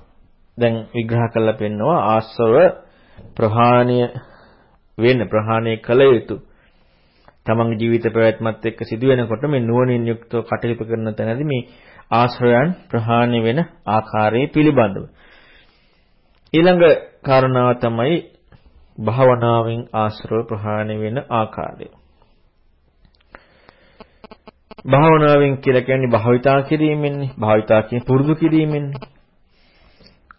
දැන් විග්‍රහ කරලා පෙන්නනවා ආශ්‍රව ප්‍රහාණය වෙන්න ප්‍රහාණය කළ යුතු තමන්ගේ ජීවිත පැවැත්මත් එක්ක සිදු වෙනකොට මේ නුවණින් යුක්තව කටයුතු කරන තැනදී මේ ආශ්‍රයයන් ප්‍රහාණය වෙන ආකාරය පිළිබඳව. ඊළඟ කාරණාව තමයි භාවනාවෙන් ආශ්‍රව ප්‍රහාණය වෙන ආකාරය. භාවනාවෙන් කියලා කියන්නේ භාවිතා කිරීමෙන්නේ. භාවිතා කියන්නේ පුරුදු කිරීමෙන්නේ.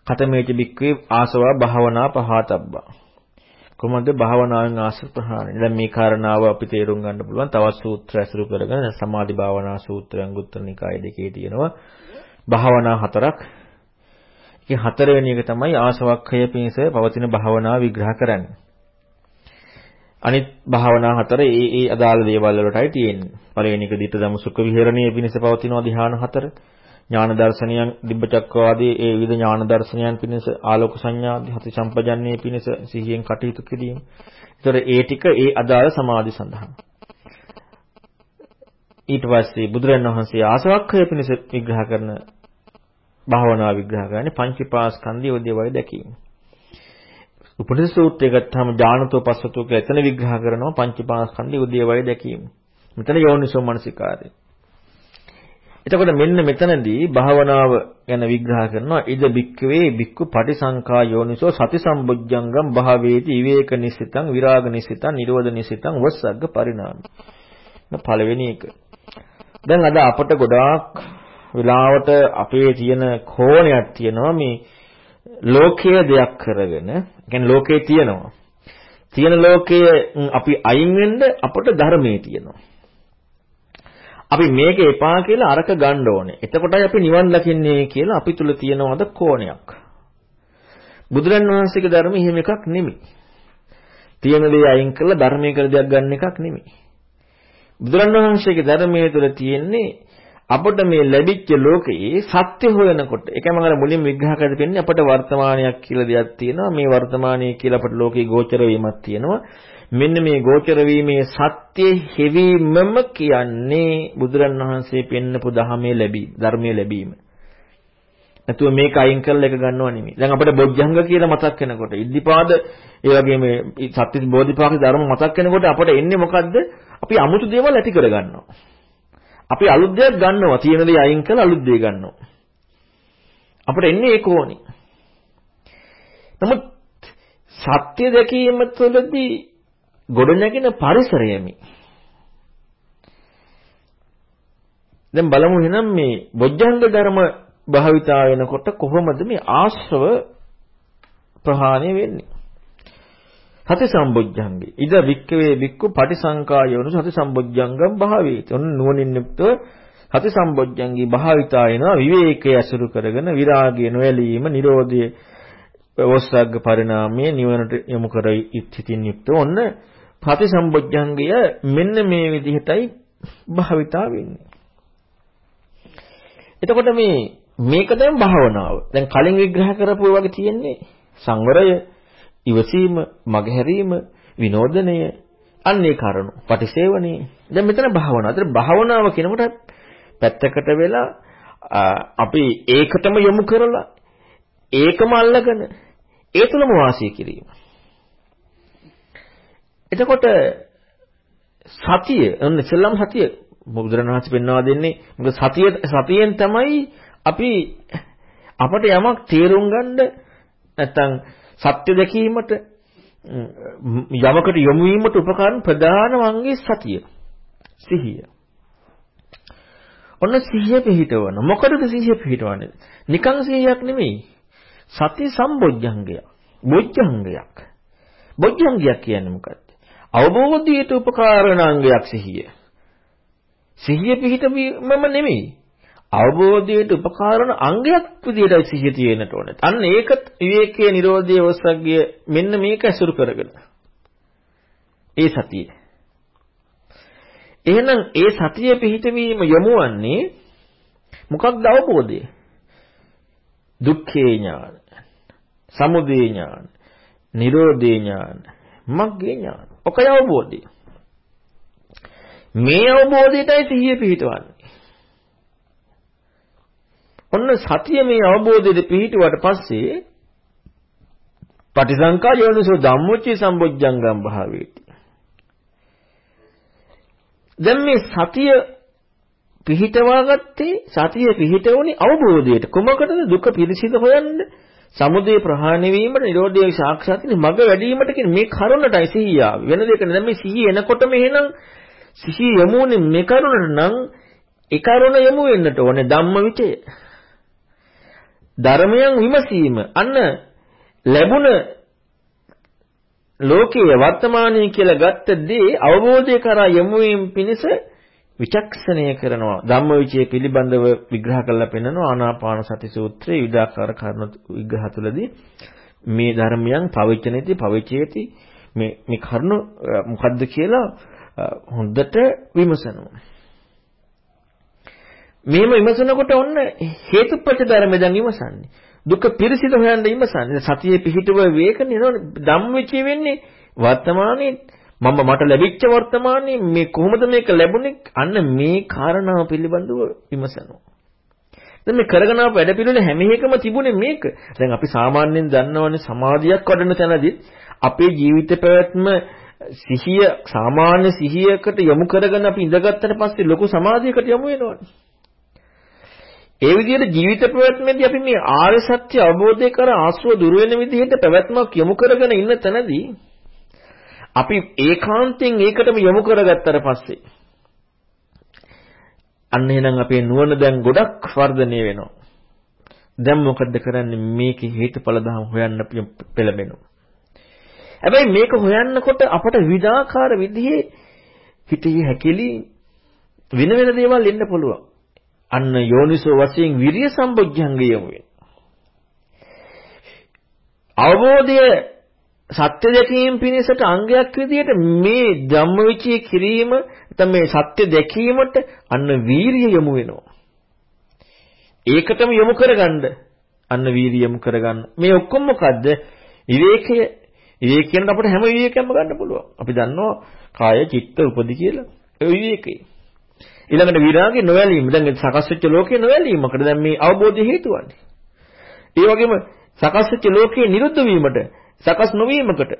කතමේච බික්කේ ආසවා භාවනා පහතබ්බා. කොහොමද භාවනාවෙන් ආශ්‍ර ප්‍රහාණය. දැන් මේ කාරණාව අපි තේරුම් ගන්න පුළුවන් තවත් සූත්‍ර ඇසුරු කරගෙන සමාධි භාවනා සූත්‍රය අංගුත්තර නිකාය දෙකේ තියෙනවා. භාවනා හතරක්. ඒ හතරවෙනි එක තමයි ආසවක්ඛය පිණිස පවතින භාවනාව විග්‍රහ කරන්නේ. අනිත් භාවනා හතර ඒ ඒ අදාළ දේවල් වලටයි තියෙන්නේ. පළවෙනි එක ditta ධම්ම සුඛ විහරණයේ පිණිස පවතින ධ්‍යාන හතර. ඥාන දර්ශනයන් දිබ්බචක්කවාදී ඒ විවිධ ඥාන දර්ශනයන් පිණිස ආලෝක සංඥාදී හති සම්පජන්නේ පිණිස සිහියෙන් කටයුතු කිරීම. ඒතර ඒ ටික ඒ අදාළ සමාධි සඳහා. ඊට පස්සේ බුදුරජාණන් වහන්සේ ආසවක්ඛය පිණිස විග්‍රහ කරන භාවනා විග්‍රහ කරන්නේ පංචීපාස්කන්ධය උදේවයි දැකීම. උපනිෂද් සූත්‍රය ගත්තාම ඥානතෝ පස්සතෝ කියලා එතන විග්‍රහ කරනවා පංචීපාස්කන්ධය උදේවයි දැකීම. මෙතන යෝනිසෝ මනසිකාරය. එතකොට මෙන්න මෙතනදී භාවනාව ගැන විග්‍රහ කරනවා ඉද බික්කවේ බික්කු පටිසංකා යෝනිසෝ සති සම්බුද්ධංගම් භාවේති විවේක නිසිතං විරාග නිසිතං නිරෝධ නිසිතං වස්සග්ග පරිණාම. පළවෙනි එක. දැන් අද අපට ගොඩාක් වෙලාවට අපේ තියෙන කෝණයක් තියෙනවා මේ ලෝකයේ දෙයක් කරගෙන, කියන්නේ ලෝකේ තියෙනවා. තියෙන ලෝකයේ අපි අයින් වෙන්න අපට ධර්මයේ තියෙනවා. අපි මේක එපා කියලා අරක ගන්න ඕනේ. එතකොටයි අපි නිවන් දකින්නේ කියලා අපි තුල තියෙනවද කෝණයක්. බුදුරන් වහන්සේගේ ධර්ම එහෙම එකක් නෙමෙයි. තියෙන දේ අයින් කරලා ධර්මයේ කර දෙයක් ගන්න එකක් නෙමෙයි. බුදුරන් වහන්සේගේ ධර්මයේ තුල තියෙන්නේ අපට මේ ලැබිච්ච ලෝකයේ සත්‍ය හොයනකොට ඒකම අර මුලින් විග්‍රහ කරලා දෙන්නේ අපට වර්තමානයක් කියලා දෙයක් තියෙනවා මේ වර්තමානයේ කියලා අපට ලෝකේ ගෝචර වීමක් තියෙනවා මෙන්න මේ ගෝචර වීමේ සත්‍ය හෙවීමම කියන්නේ බුදුරන් වහන්සේ පෙන්නපු ධහමේ ලැබීම, ධර්මයේ ලැබීම. නැතුව මේක අයින් කරලා එක ගන්නව නෙමෙයි. දැන් අපිට බොජ්ජංග කියලා මතක් වෙනකොට, ඉද්ධිපාද ඒ වගේම සත්‍විස් බෝධිපාක්ෂ ධර්ම මතක් වෙනකොට අපිට එන්නේ මොකද්ද? අපි 아무තු දේවල් ඇති කර ගන්නවා. අපි අලුත් දෙයක් ගන්නවා. තියෙන දේ අයින් කරලා අලුත් දේ ගන්නවා. අපිට එන්නේ ඒක ඕනි. නමුත් සත්‍ය දැකීම තුළදී ගොඩනැගෙන පරිසරයමි. දැන් බලමු එහෙනම් මේ බොජ්ජංග ධර්ම භාවිතා වෙනකොට කොහොමද මේ ආශ්‍රව ප්‍රහාණය වෙන්නේ? සති සම්බොජ්ජංගේ. ඉද වික්කවේ වික්කු පටිසංකායෝනු සති සම්බොජ්ජංගම් භාවේති. ඔන්න නුවණින් යුක්තව සති සම්බොජ්ජංගී භාවිතා වෙනවා විවේකයේ අසුරු කරගෙන විරාගය නොයලීම, නිරෝධය වස්සග්ග පරිණාමයේ නිවනට යොමු කර ඉත්‍ත්‍ිතින් යුක්තව ඔන්න ප්‍රතිසම්බොජ්ජංගය මෙන්න මේ විදිහටයි භාවිතා වෙන්නේ. එතකොට මේ මේක තමයි භාවනාව. දැන් කලින් විග්‍රහ කරපු වගේ තියෙන්නේ සංවරය, ඉවසීම, මගහැරීම, විනෝදනය, අන්නේ කරුණු, පටිසේවණේ. දැන් මෙතන භාවනාව. අතර භාවනාව කියනකොට පැත්තකට වෙලා අපි ඒකටම යොමු කරලා ඒකම අල්ලගෙන ඒ තුලම වාසය කිරීම. එතකොට සතිය ඔන්න ඉස්සෙල්ලාම සතිය බුදුරණවහන්සේ පෙන්වා දෙන්නේ. මොකද සතිය සතියෙන් තමයි අපි අපට යමක් තේරුම් ගන්න නැත්තම් සත්‍ය දැකීමට යමකට යොමු වීමට උපකරණ ප්‍රධාන වංගේ සතිය සිහිය. ඔන්න සිහිය පිහිටවන. මොකටද සිහිය පිහිටවන්නේ? නිකං සිහියක් නෙමෙයි. සති සම්බොජ්ජංගයක් බොජ්ජංගයක්. බොජ්ජංගයක් කියන්නේ මොකක්ද? අවබෝධයට උපකාරණ අංගයක් සිහිය. සිහිය පිහිටවීමම නෙමෙයි. අවබෝධයට උපකාරණ අංගයක් විදිහටයි සිහිය තියෙන්නට ඕනේ. අන්න ඒකත් විවේකයේ Nirodhe වසග්ගය මෙන්න මේක ඇසුරු කරගෙන. ඒ සතිය. එහෙනම් ඒ සතිය පිහිටවීම යොමුවන්නේ මොකක්ද අවබෝධය? දුක්ඛේ ඥාන, සමුදය ඥාන, නිරෝධේ ඥාන, මග්ගේ ඥාන. ඔකයි අවබෝධය. මේ අවබෝධයටයි සිහිය පිහිටවන්නේ. ඔන්න සතිය මේ අවබෝධයට පිහිටුවට පස්සේ පටිසංකා යෝනිසෝ ධම්මොච්චේ සම්බොජ්ජංගම් භාවේති. දැන් මේ සතිය පිහිටවා ගත්තේ සතිය පිහිටවුනේ අවබෝධයට. කොමකටද දුක පිළිසිඳ හොයන්න සමුදේ ප්‍රහාණය වීමට නිරෝධය සාක්ෂාත් වෙන මඟ වැඩිවීමට කියන මේ කරුණටයි සිහිය ආවේ. වෙන දෙයක නෙමෙයි මේ සිහිය එනකොටම එහෙනම් සිහිය යමුනේ මේ කරුණට නම් ඒ කරුණ යමු වෙන්නට ඕනේ ධම්මවිචය. ධර්මයන් විමසීම අන්න ලැබුණ ලෝකයේ වර්තමානයේ කියලා ගත්ත දේ අවබෝධය කරා යමු වීම පිණිස විචක්ෂණය කරනවා. ධම්මවිචය පිළිබඳව විග්‍රහ කරලා පෙන්නනවා. ආනාපාන සති සූත්‍රයේ විවිධාකාර කරුණු විග්‍රහ තුළදී මේ ධර්මයන් පවිචනේති පවිචේති මේ මේ කරුණු මොකද්ද කියලා හොඳට විමසනවා. මෙහෙම විමසනකොට ඔන්න හේතුප්‍රත්‍ය ධර්ම දැන් විමසන්නේ. දුක පිරිසිදු හොයන්න විමසන්නේ. සතියේ පිහිටුව වේකනේ නෝ ධම්මවිචේ වෙන්නේ වර්තමානයේ මම මට ලැබිච්ච වර්තමානයේ මේ කොහොමද මේක ලැබුණේ අන්න මේ කාරණාව පිළිබඳව විමසනවා. දැන් මේ කරගෙන ආපු වැඩ පිළිවෙල හැම එකම තිබුණේ මේක. දැන් අපි සාමාන්‍යයෙන් දන්නවනේ සමාධියක් වඩන තැනදී අපේ ජීවිත පැවැත්ම සිහිය සාමාන්‍ය සිහියකට යොමු කරගෙන අපි ඉඳගත්තට පස්සේ ලොකු සමාධියකට යොමු වෙනවනේ. ඒ විදිහට ජීවිත පැවැත්මේදී අපි මේ ආර්ය සත්‍ය අවබෝධය කර ආශ්‍රව දුර වෙන විදිහට පැවැත්මක් යොමු කරගෙන ඉන්න තැනදී අපි ඒකාන්තයෙන් ඒකටම යොමු කරගත්තට පස්සේ අන්න එහෙනම් අපේ නුවණ දැන් ගොඩක් වර්ධනය වෙනවා. දැන් මොකද්ද කරන්නේ මේකේ හේතුඵල ධර්ම හොයන්න පෙළඹෙනවා. හැබැයි මේක හොයන්නකොට අපට විවිධාකාර විදිහේ හිතේ හැකිලි වෙන වෙන දේවල් එන්න පුළුවන්. අන්න යෝනිසෝ වශයෙන් විරිය සම්බොජ්ජංගය යමු වෙන. අවබෝධය සත්‍ය දැකීම පිණිසට අංගයක් විදිහට මේ ධම්මවිචය කිරීම නැත්නම් මේ සත්‍ය දැකීමට අන්න වීරිය යොමු වෙනවා. ඒකටම යොමු කරගන්න අන්න වීරිය යොමු කරගන්න. මේ ඔක්කොම මොකද්ද? විවේකය විවේකයෙන් අපිට හැම විවේකයක්ම ගන්න පුළුවන්. අපි දන්නවා කාය චිත්ත උපදි කියලා. ඒ විවේකේ. ඊළඟට විරාගේ නොවැළීම. දැන් සකස් වෙච්ච ලෝකේ නොවැළීමකට දැන් මේ අවබෝධය හේතුවන්නේ. ඒ වගේම සකස් වෙච්ච ලෝකේ නිරුද්ධ වීමට, සකස් නොවීමකට.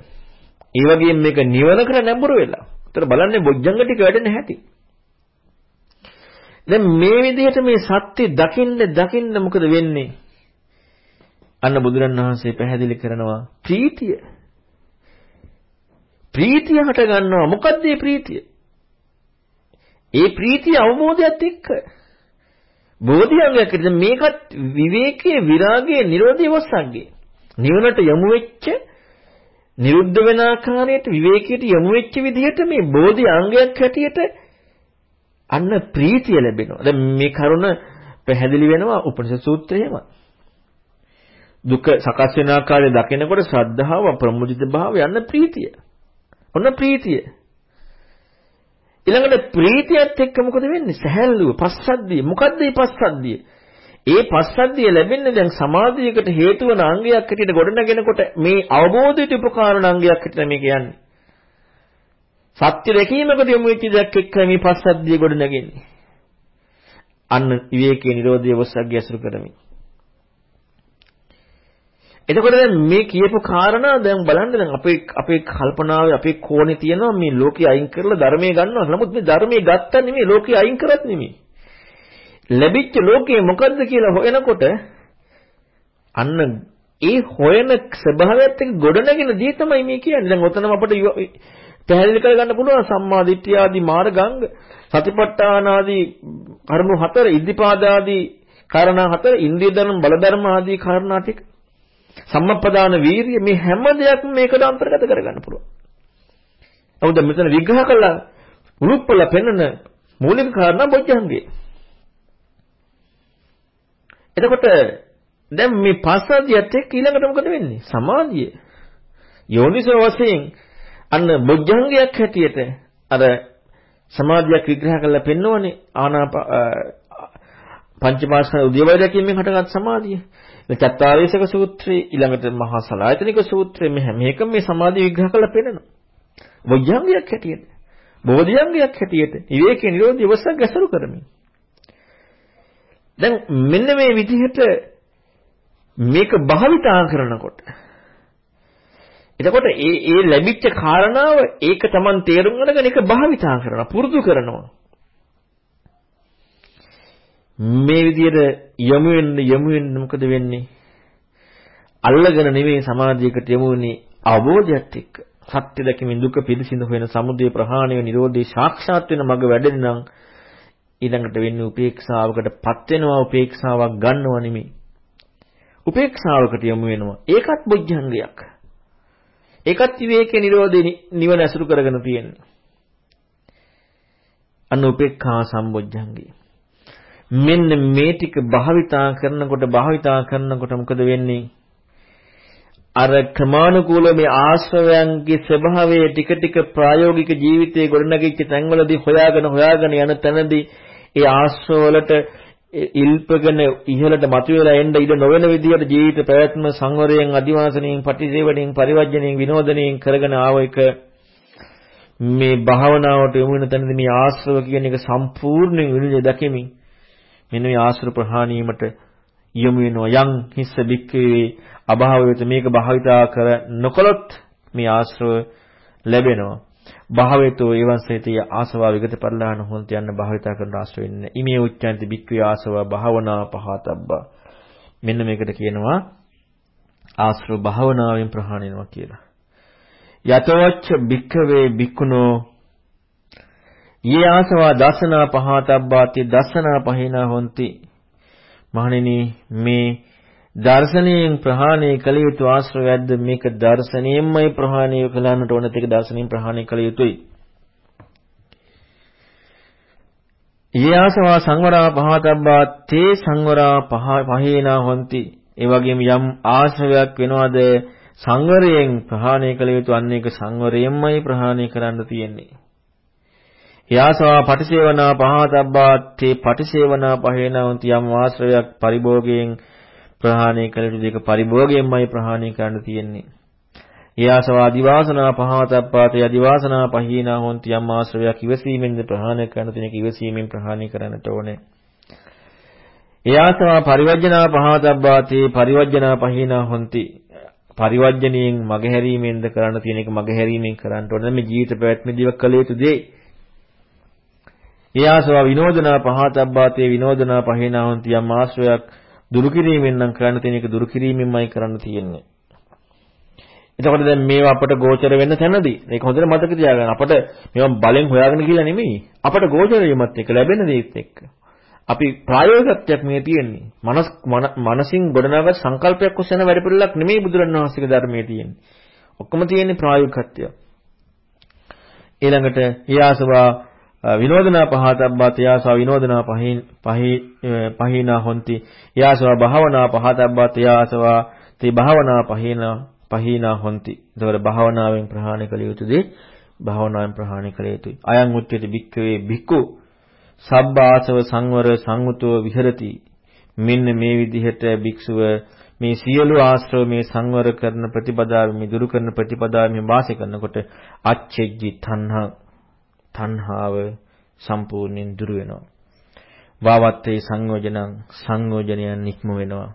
ඒ වගේම මේක නිවනකට නැඹුරු වෙලා. ඒතර බලන්නේ බොජ්ජංග ටික වැඩෙන හැටි. දැන් මේ විදිහට මේ සත්‍ය දකින්න දකින්න මොකද වෙන්නේ? අන්න බුදුරණවහන්සේ පැහැදිලි කරනවා ප්‍රීතිය. ප්‍රීතිය හට ගන්නවා. මොකද්ද මේ ප්‍රීතිය? ඒ ප්‍රීතිය අවබෝධයත් එක්ක බෝධිඅංගයක් කියන මේකත් විවේකයේ විරාගයේ නිරෝධයේ වස්සග්ගේ. නිවනට යමු වෙච්ච නිරුද්ධ වෙන ආකාරයට විවේකයට යමු වෙච්ච විදිහට මේ බෝධි අංගයක් හැටියට අන්න ප්‍රීතිය ලැබෙනවා. දැන් මේ කරුණ පැහැදිලි වෙනවා උපනිෂද් සූත්‍රයේම. දුක සකස් වෙන ආකාරය දකිනකොට ශ්‍රද්ධාව ප්‍රමුදිත භාවය යන්න ප්‍රීතිය. ඔන්න ප්‍රීතිය. ඊළඟට ප්‍රීතියත් එක්ක මොකද වෙන්නේ? සැහැල්ලුව, පස්සද්ධිය. මොකද්ද මේ පස්සද්ධිය? ඒ පස්සද්ධිය ලැබෙන්නේ දැන් සමාධියකට හේතු වන අංගයක් හැටියට ගොඩනගෙනකොට මේ අවබෝධයට උපකාරණ අංගයක් හැටියට මේ කියන්නේ. සත්‍ය දැකීමකට යොමු වෙච්ච දෙයක් එක්ක මේ පස්සද්ධිය ගොඩනගෙන්නේ. අන්න විවේකයේ Nirodha වස්සග්ගය අසුර කරමින්. එතකොට දැන් මේ කියපු කාරණා දැන් බලන්න දැන් අපේ අපේ කල්පනාවේ අපේ කෝණේ තියෙනවා මේ ලෝකේ අයින් කරලා ධර්මයේ ගන්නවා. නමුත් මේ ධර්මයේ ගත්තා නෙමෙයි ලෝකේ අයින් කරත් නෙමෙයි. ලැබිච්ච ලෝකේ මොකද්ද කියලා හොයනකොට අන්න ඒ හොයන ස්වභාවයත් එක්ක ගොඩනගෙන දී තමයි මේ කියන්නේ. දැන් ඔතනම අපිට පැහැදිලි කරගන්න පුළුවන් සම්මා දිට්ඨිය ආදී මාර්ගාංග සතිපට්ඨාන ආදී කරුණු හතර ඉද්ධිපාදාදී කාරණා හතර ඉන්ද්‍රිය ධර්ම බල ධර්ම ආදී කාරණා ටික සම්මප්පදාන වීරිය මේ හැම දෙයක්ම මේකට අන්තර්ගත කරගන්න පුළුවන්. නමුත් මෙතන විග්‍රහ කළා උරුප්පල පෙන්වන මූලික කාරණා බොජ්ජංගේ. එතකොට දැන් මේ පස්සද්ධියත් එක්ක ඊළඟට මොකද වෙන්නේ? සමාධිය. යෝනිසෝ වශයෙන් අන්න බොජ්ජංගයක් හැටියට අර සමාධියක් විග්‍රහ කරලා පෙන්වන්නේ ආනාප පංචමාස්කන්ධ උද්‍යවය දැකීමෙන් හටගත් සමාධිය. චත්තාරීසක සූත්‍රයේ ඊළඟට මහා සලායතනික සූත්‍රයේ මේ හැම එකම මේ සමාධිය විග්‍රහ කරලා පෙන්නනවා. වොජ්ජංගයක් හැටියට, බෝධිංගයක් හැටියට, විවේකේ නිරෝධී වසක් ගැසරු කරමින්. දැන් මෙන්න මේ විදිහට මේක භාවිතා කරනකොට එතකොට ඒ ඒ ලැබිච්ච කාරණාව ඒක Taman තේරුම් අරගෙන ඒක භාවිතා කරනවා පුරුදු කරනවා මේ විදිහට යමු වෙන්න යමු වෙන්න මොකද වෙන්නේ? අල්ලගෙන නෙමෙයි සමාධියකට යමු වෙන්නේ අවබෝධයත් එක්ක. සත්‍ය දැකීමෙන් දුක පිළිසිඳ හොයන සමුදය ප්‍රහාණය නිරෝධේ සාක්ෂාත් වෙන මඟ වැඩෙන නම් ඊළඟට වෙන්නේ උපේක්ෂාවකටපත් වෙනවා උපේක්ෂාවක් ගන්නව නෙමෙයි. උපේක්ෂාවකට යමු වෙනවා. ඒකත් බොජ්ජංගයක්. ඒකත් විවේකේ නිරෝධේ නිවන ඇසුරු කරගෙන තියෙනවා. අන්න උපේක්ඛා සම්බොජ්ජංගේ. මෙන්න මේ ටික භාවිතා කරනකොට භාවිතා කරනකොට මොකද වෙන්නේ? අර ක්‍රමානුකූල මේ ආශ්‍රවයන්ගේ ස්වභාවය ටික ටික ප්‍රායෝගික ජීවිතයේ ගොඩනැගිච්ච තැන්වලදී හොයාගෙන හොයාගෙන යන තැනදී ඒ ආශ්‍රව වලට ඉල්පගෙන ඉහළට මතුවලා එන්න ඉඩ නොවන විදිහට ජීවිත ප්‍රයත්න සංවරයෙන් අදිවාසණයෙන් පටිසේවණයෙන් පරිවර්ජණයෙන් විනෝදණයෙන් කරගෙන ආව එක මේ භාවනාවට යොමු වෙන තැනදී මේ ආශ්‍රව කියන එක සම්පූර්ණයෙන් විනිවිද දැකෙමින් මෙන්න මේ ආශ්‍රව ප්‍රහාණීමට යොමු වෙනවා. යම් හිස්ස බික්කේ අභාවයට මේක භාවිතා කර නොකළොත් මේ ආශ්‍රව ලැබෙනවා. භාවේතෝ එවංසේතිය ආසවා විගත පරිලාහන හොන්ත යන භාවිතා කරන ආශ්‍රව වෙන්නේ. ඉමේ උච්චාන්ති බික්කේ ආසවා භාවනා පහතබ්බා. මෙන්න මේකට කියනවා ආශ්‍රව භාවනාවෙන් ප්‍රහාණය වෙනවා කියලා. යතවච්ච භික්ඛවේ භික්ඛුනෝ යේ ආසවා දසනා පහතබ්බාති දසනා පහිනා හොಂತಿ මහණෙනි මේ දර්ශනයෙන් ප්‍රහාණය කළ යුතු ආශ්‍රයයක්ද මේක දර්ශනයෙන්මයි ප්‍රහාණය කළන්නට ඕන තේක දර්ශනයෙන් ප්‍රහාණය කළ යුතුයි. යාසවා සංවරා පහතබ්බා තේ සංවරා පහේනා හොಂತಿ ඒ වගේම යම් ආශ්‍රවයක් වෙනවද සංවරයෙන් ප්‍රහාණය කළ යුතු අන්න ඒක සංවරයෙන්මයි ප්‍රහාණය කරන්න තියෙන්නේ. යාසවා පටිසේවනා පහතබ්බාත්තේ පටිසේවනා පහේනවන්ති යම් ආශ්‍රවයක් පරිභෝගයෙන් ප්‍රහාණය කළ යුතු දෙක පරිභෝගයෙන්මයි ප්‍රහාණය කරන්න තියෙන්නේ. යාසවා දිවාසනා පහතබ්බාතේ අදිවාසනා පහීනා හොන්ති යම් ආශ්‍රවයක් ඉවසීමෙන්ද ප්‍රහාණය කරන්න තියෙන ඉවසීමෙන් ප්‍රහාණය කරන්නට ඕනේ. යාසවා පරිවර්ජනා පහතබ්බාතේ පරිවර්ජනා පහීනා හොන්ති පරිවර්ජණයෙන් මගහැරීමෙන්ද කරන්න තියෙන එක මගහැරීමෙන් කරන්න ඕනේ මේ ජීවිත පැවැත්මේදීව කළ යුතු දේ. යාසව විනෝදනා පහතබ්බාතේ විනෝදනා පහිනා හොන්ති යම් ආශ්‍රයක් දුරු කිරීමෙන් නම් කරන්න තියෙන එක දුරු කිරීමෙන්මයි කරන්න තියෙන්නේ. එතකොට දැන් මේවා අපට ගෝචර වෙන්න තැනදී මේක හොඳට මතක තියාගන්න. අපට මේවා බලෙන් හොයාගෙන කියලා නෙමෙයි. අපට ගෝචර වීමත් එක්ක ලැබෙන දේත් එක්ක. අපි ප්‍රායෝගිකත්වයක් මේ තියෙන්නේ. මනස් මනසින් ගොඩනගා සංකල්පයක් ඔස්සේ යන වැඩ පිළිලක් නෙමෙයි බුදුරණවහන්සේගේ ධර්මයේ තියෙන්නේ. ඔක්කොම තියෙන්නේ ප්‍රායෝගිකත්වය. ඊළඟට ඊයාසවා විනෝදනා පහතබ්බා තයාසවා විනෝදනා පහී පහී පහීනා හොಂತಿ යාසවා භාවනා පහතබ්බා තයාසවා තේ භාවනා පහීනා පහීනා හොಂತಿ එතකොට භාවනාවෙන් ප්‍රහාණය කළ යුතුදී භාවනාවෙන් ප්‍රහාණය කළ යුතුයි. අයං උච්චති භික්ඛවේ භික්ඛු සබ්බාසව සංවර සංවතෝ විහෙරති. මෙන්න මේ විදිහට භික්ෂුව මේ සියලු ආශ්‍රව මේ සංවර කරන ප්‍රතිපදාව මේ දුරු කරන ප්‍රතිපදාව මේ වාසය කරනකොට අච්චෙජ්ජි තණ්හා තණ්හාව සම්පූර්ණයෙන් දුරු වෙනවා. වාවත්තේ සංයෝජනං සංයෝජනයන් නික්ම වෙනවා.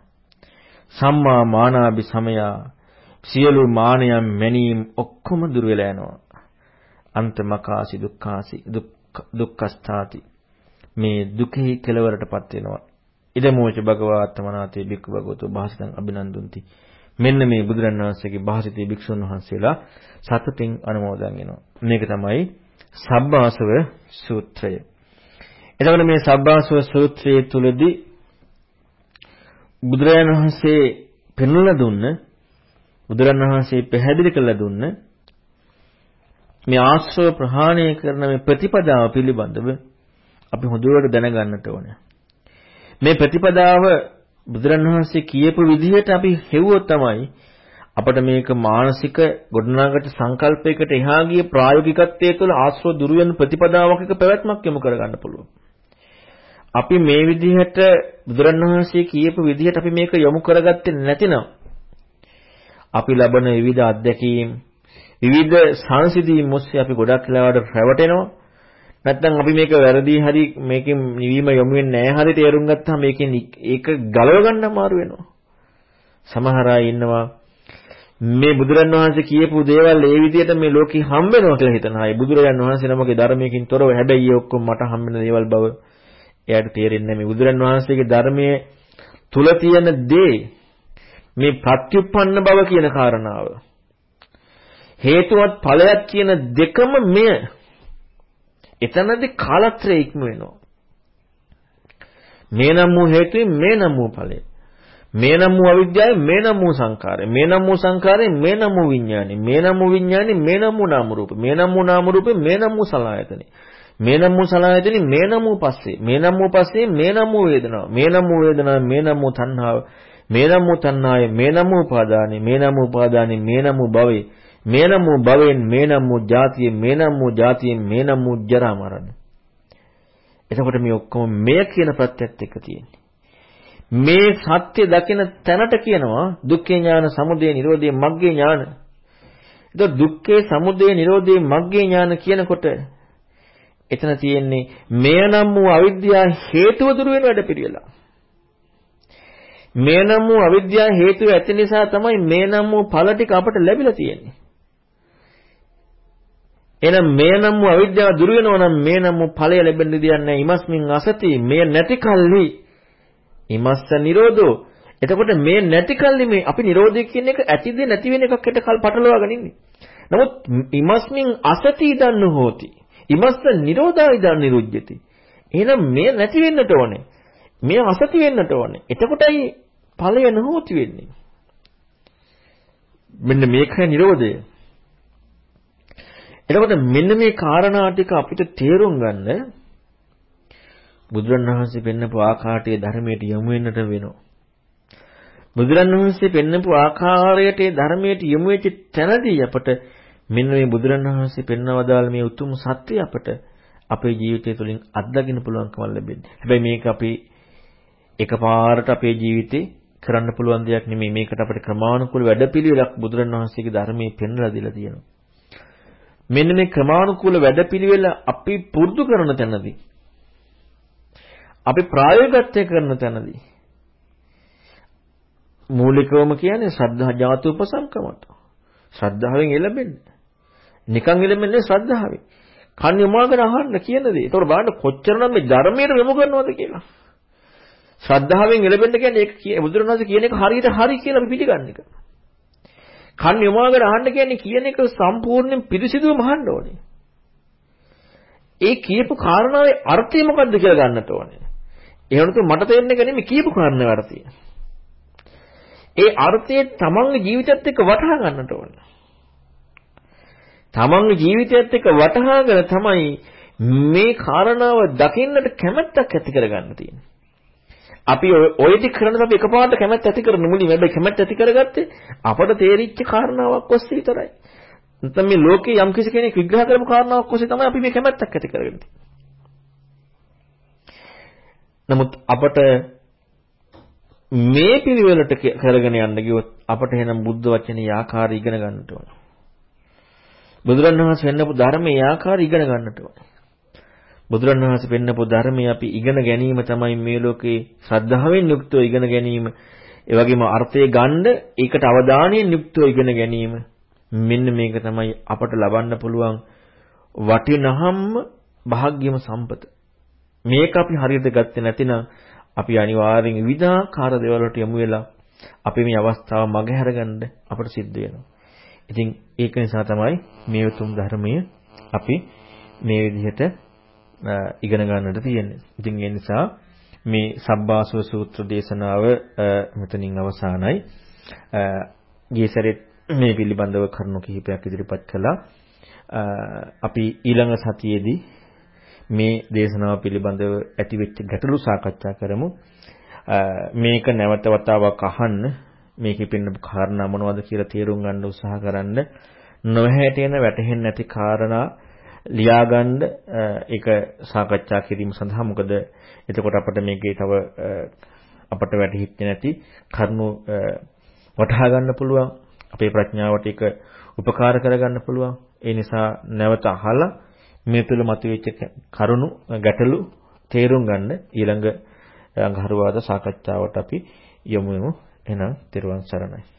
සම්මා මානාභි සමයා සියලු මානයන් මැනීම් ඔක්කොම දුර වෙලා යනවා. අන්තමකාසි දුක්ඛාසි දුක්ඛස්ථාති මේ දුකෙහි කෙලවරටපත් වෙනවා. ඉදමෝච භගවාත්මනාතේ බික්ඛු භගවතු භාසිතං අභිනන්දුන්ති. මෙන්න මේ බුදුරන් වහන්සේගේ භාසිතේ භික්ෂුන් වහන්සේලා සතතින් අනුමෝදන් වෙනවා. මේක තමයි සබ්බාසව සූත්‍රය. එතකොට මේ සබ්බාසව සූත්‍රයේ තුලදී බුදුරජාණන් වහන්සේ පෙන්වලා දුන්න බුදුරජාණන් වහන්සේ පැහැදිලි කරලා දුන්න මේ ආශ්‍රව ප්‍රහාණය කරන මේ ප්‍රතිපදාව පිළිබඳව අපි හොඳට දැනගන්නට ඕනේ. මේ ප්‍රතිපදාව බුදුරණවහන්සේ කියපු විදිහට අපි හෙව්වොත් තමයි අපිට මේක මානසික ගොඩනගාගත සංකල්පයකට එහා ගිය ප්‍රායෝගිකත්වයේ තුළ ආශ්‍රව දුරු වෙන ප්‍රතිපදාවක් එක පැවැත්මක් යොමු කරගන්න පුළුවන්. අපි මේ විදිහට බුදුරණවහන්සේ කියපු විදිහට අපි මේක යොමු කරගත්තේ නැතිනම් අපි ලබන විවිධ අත්දැකීම් විවිධ සංසිඳීම් ඔස්සේ අපි ගොඩක් වෙලාවට රැවටෙනවා. නැත්නම් අපි මේක වැරදි හරි මේකෙන් නිවීම යොමු වෙන්නේ නැහැ හරි තේරුම් ගත්තාම මේකෙන් ඒක ගලව ගන්න අමාරු වෙනවා. සමහර අය ඉන්නවා මේ බුදුරන් වහන්සේ කියපු දේවල් ඒ විදිහට මේ ලෝකෙ හම්බ වෙනවා කියලා හිතන අය. බුදුරජාන් වහන්සේ නමගේ ධර්මයකින් තොරව හැබැයි ඒ ඔක්කොම මට හම්බ වෙන දේවල් බව එයාට තේරෙන්නේ නැහැ. මේ බුදුරන් වහන්සේගේ ධර්මයේ තුල තියෙන දේ මේ ප්‍රත්‍යুৎপন্ন බව කියන කාරණාව. හේතුවත් ඵලයක් කියන දෙකම මෙය. එතනදී කාලත්‍රය ඉක්ම වෙනවා. මේ නම් වූ හේතුයි මේ නම් වූ ඵලය. මේ නම් වූ අවිද්‍යාවයි මේ නම් වූ සංකාරය මේ නම් වූ සංකාරය මේ නම් වූ විඥානි මේ නම් වූ විඥානි මේ නම් වූ නාම රූප මේ නම් වූ නාම රූපේ මේ නම් වූ සලආයතනෙ මේ නම් වූ සලආයතනෙ මේ නම් වූ පස්සේ මේ නම් වූ පස්සේ මේ නම් වූ වේදනාව මේ නම් වූ වේදනාව මේ නම් වූ තණ්හාව මේ නම් වූ තණ්හාය මේ නම් වූ උපාදානෙ මේ නම් වූ උපාදානෙ මේ නම් වූ භවේ මේ නම් වූ භවෙන් මේ නම් වූ ජාතිය මේ නම් වූ ජාතියෙන් මේ නම් වූ ජරා මරණ එතකොට මේ ඔක්කොම මෙය කියන ප්‍රත්‍යක්ෂ එක තියෙන්නේ. මේ සත්‍ය දකින තැනට කියනවා දුක්ඛේ ඥාන, සමුදය, නිරෝධය, මග්ගේ ඥාන. ඒක දුක්ඛේ, සමුදය, නිරෝධය, මග්ගේ ඥාන කියනකොට එතන තියෙන්නේ මෙය නම් වූ අවිද්‍යාව හේතුව දුරු වෙන වැඩ පිළිවෙලා. මේ නම් වූ අවිද්‍යාව හේතුව ඇති නිසා තමයි මේ නම් වූ ඵල ටික අපට ලැබිලා තියෙන්නේ. එහෙනම් මේ නම් වූ අවිද්‍යාව දුරු වෙනවා නම් මේ නම් වූ ඵලය ලැබෙන්න දෙයක් නැහැ. ඉමස්මින් අසති මේ නැති කල්හි ඉමස්ස නිරෝධෝ. එතකොට මේ නැති කල්හි මේ අපි නිරෝධය කියන එක ඇතිද නැති වෙන එකක් හිට කල් පටලවාගෙන ඉන්නේ. නමුත් ඉමස්මින් අසති දන්න හෝති. ඉමස්ස නිරෝධා ඉදන් නිරුජ්ජති. එහෙනම් මේ නැති වෙන්නට ඕනේ. මේ අසති වෙන්නට ඕනේ. එතකොටයි ඵලය නොහොති වෙන්නේ. මෙන්න මේකයි නිරෝධය. එතකොට මෙන්න මේ කාරණා ටික අපිට තේරුම් ගන්න බුදුරණවහන්සේ පෙන්නපු ආකාරයේ ධර්මයට යොමු වෙන්නට වෙනවා. බුදුරණවහන්සේ පෙන්නපු ආකාරයට ධර්මයට යොමු වෙච්ච තැනදී අපට මෙන්න මේ බුදුරණවහන්සේ පෙන්වවදාළ මේ උතුම් සත්‍ය අපට අපේ ජීවිතය තුළින් අත්දකින්න පුළුවන්කම ලැබෙන්නේ. හැබැයි මේක අපි එකපාරට අපේ ජීවිතේ කරන්න පුළුවන් දෙයක් නෙමෙයි. මේකට අපිට ක්‍රමානුකූල වැඩපිළිවෙලක් බුදුරණවහන්සේගේ ධර්මයේ පෙන්වලා දීලා තියෙනවා. මෙන්න මේ ක්‍රමානුකූල වැඩපිළිවෙල අපි පුරුදු කරන තැනදී අපි ප්‍රායෝගිකත්වය කරන තැනදී මූලිකවම කියන්නේ ශ්‍රද්ධා ජාතු උපසංකමත. ශ්‍රද්ධාවෙන් එළඹෙන්නේ. නිකන් එළඹෙන්නේ ශ්‍රද්ධාවෙන්. කන් යොමාගෙන අහන්න කියන දේ. ඒතකොට බලන්න කොච්චරනම් මේ ධර්මයට යොමු කරනවද කියලා. ශ්‍රද්ධාවෙන් එළඹෙන්න කියන්නේ ඒක බුදුරණවහන්සේ කියන එක හරියට හරි කියලා අපි පිළිගන්න එක. කන් යොමාගෙන අහන්න කියන්නේ කියන එක සම්පූර්ණයෙන් පිරිසිදුවම අහන්න ඕනේ. ඒ කියපු කාරණාවේ අර්ථය මොකද්ද කියලා ගන්නට ඕනේ. ඒ වුණත් මට තේරෙන්නේ නැහැ නෙමෙයි කියපු කාරණාවේ අර්ථය. ඒ අර්ථය තමන්ගේ ජීවිතයත් එක්ක වටහා ගන්නට ඕනේ. තමන්ගේ ජීවිතයත් එක්ක වටහාගෙන තමයි මේ කාරණාව දකින්නට කැමැත්තක් ඇති කරගන්න තියෙන්නේ. අපි ඔය ටික කරනකොට අපි එකපාරට කැමැත්ත ඇති කරන මුලින් හැබැයි කැමැත්ත ඇති කරගත්තේ අපට තේරිච්ච කාරණාවක් ඔස්සේ විතරයි. නැත්නම් මේ ලෝකේ යම් කිසි කෙනෙක් විග්‍රහ කරපු කාරණාවක් ඔස්සේ තමයි අපි මේ කැමැත්තක් ඇති කරගන්නේ. නමුත් අපට මේ පිළිවෙලට කරගෙන යන්න ගියොත් අපට එහෙනම් බුද්ධ වචනේ ආකාරය ඉගෙන ගන්නට ඕන. බුදුරණවහන්සේ වෙන්නපු ධර්මයේ ආකාරය ඉගෙන ගන්නට ඕන. බුදුරණවහන්සේ පෙන්නපු ධර්මයේ අපි ඉගෙන ගැනීම තමයි මේ ලෝකේ ශ්‍රද්ධාවෙන් යුක්තව ඉගෙන ගැනීම. ඒ වගේම අර්ථය ගන්න ඒකට අවධානයෙන් යුක්තව ඉගෙන ගැනීම. මෙන්න මේක තමයි අපට ලබන්න පුළුවන් වටිනහම්ම භාග්‍යම සම්පත. මේක අපි හරියට ගත්තේ නැතිනම් අපි අනිවාර්යෙන් විවිධාකාර දේවල් වලට යමු වෙලා අපි මේ අවස්ථාව මගහැරගන්න අපට සිද්ධ වෙනවා. ඉතින් ඒක නිසා තමයි මේ උතුම් ධර්මය අපි මේ විදිහට ඉගෙන ගන්නට තියෙන්නේ. ඉතින් ඒ නිසා මේ සබ්බාසව සූත්‍ර දේශනාව මෙතනින් අවසానයි. ගියසරෙත් මේ පිළිබඳව කරුණු කිහිපයක් ඉදිරිපත් කළා. අපි ඊළඟ සතියේදී මේ දේශනාව පිළිබඳව ඇතිවෙච්ච ගැටලු සාකච්ඡා කරමු. මේක නැවත වතාවක් අහන්න මේකෙ පෙන්න කාරණා මොනවද කියලා තේරුම් ගන්න උත්සාහ කරන්න. නොහැටෙන වැටහෙන්නේ නැති කාරණා ලියාගන්න ඒක සාකච්ඡා කිරීම සඳහා මොකද එතකොට අපිට මේකේ තව අපට වැටහිච්ච නැති කරුණු වටහා ගන්න පුළුවන් අපේ ප්‍රඥාවට ඒක උපකාර කරගන්න පුළුවන් ඒ නිසා නැවත අහලා මේ තුල මතුවෙච්ච කරුණු ගැටලු තේරුම් ගන්න ඊළඟ අඟහරුවාද සාකච්ඡාවට අපි යමු එහෙනම් තෙරුවන් සරණයි.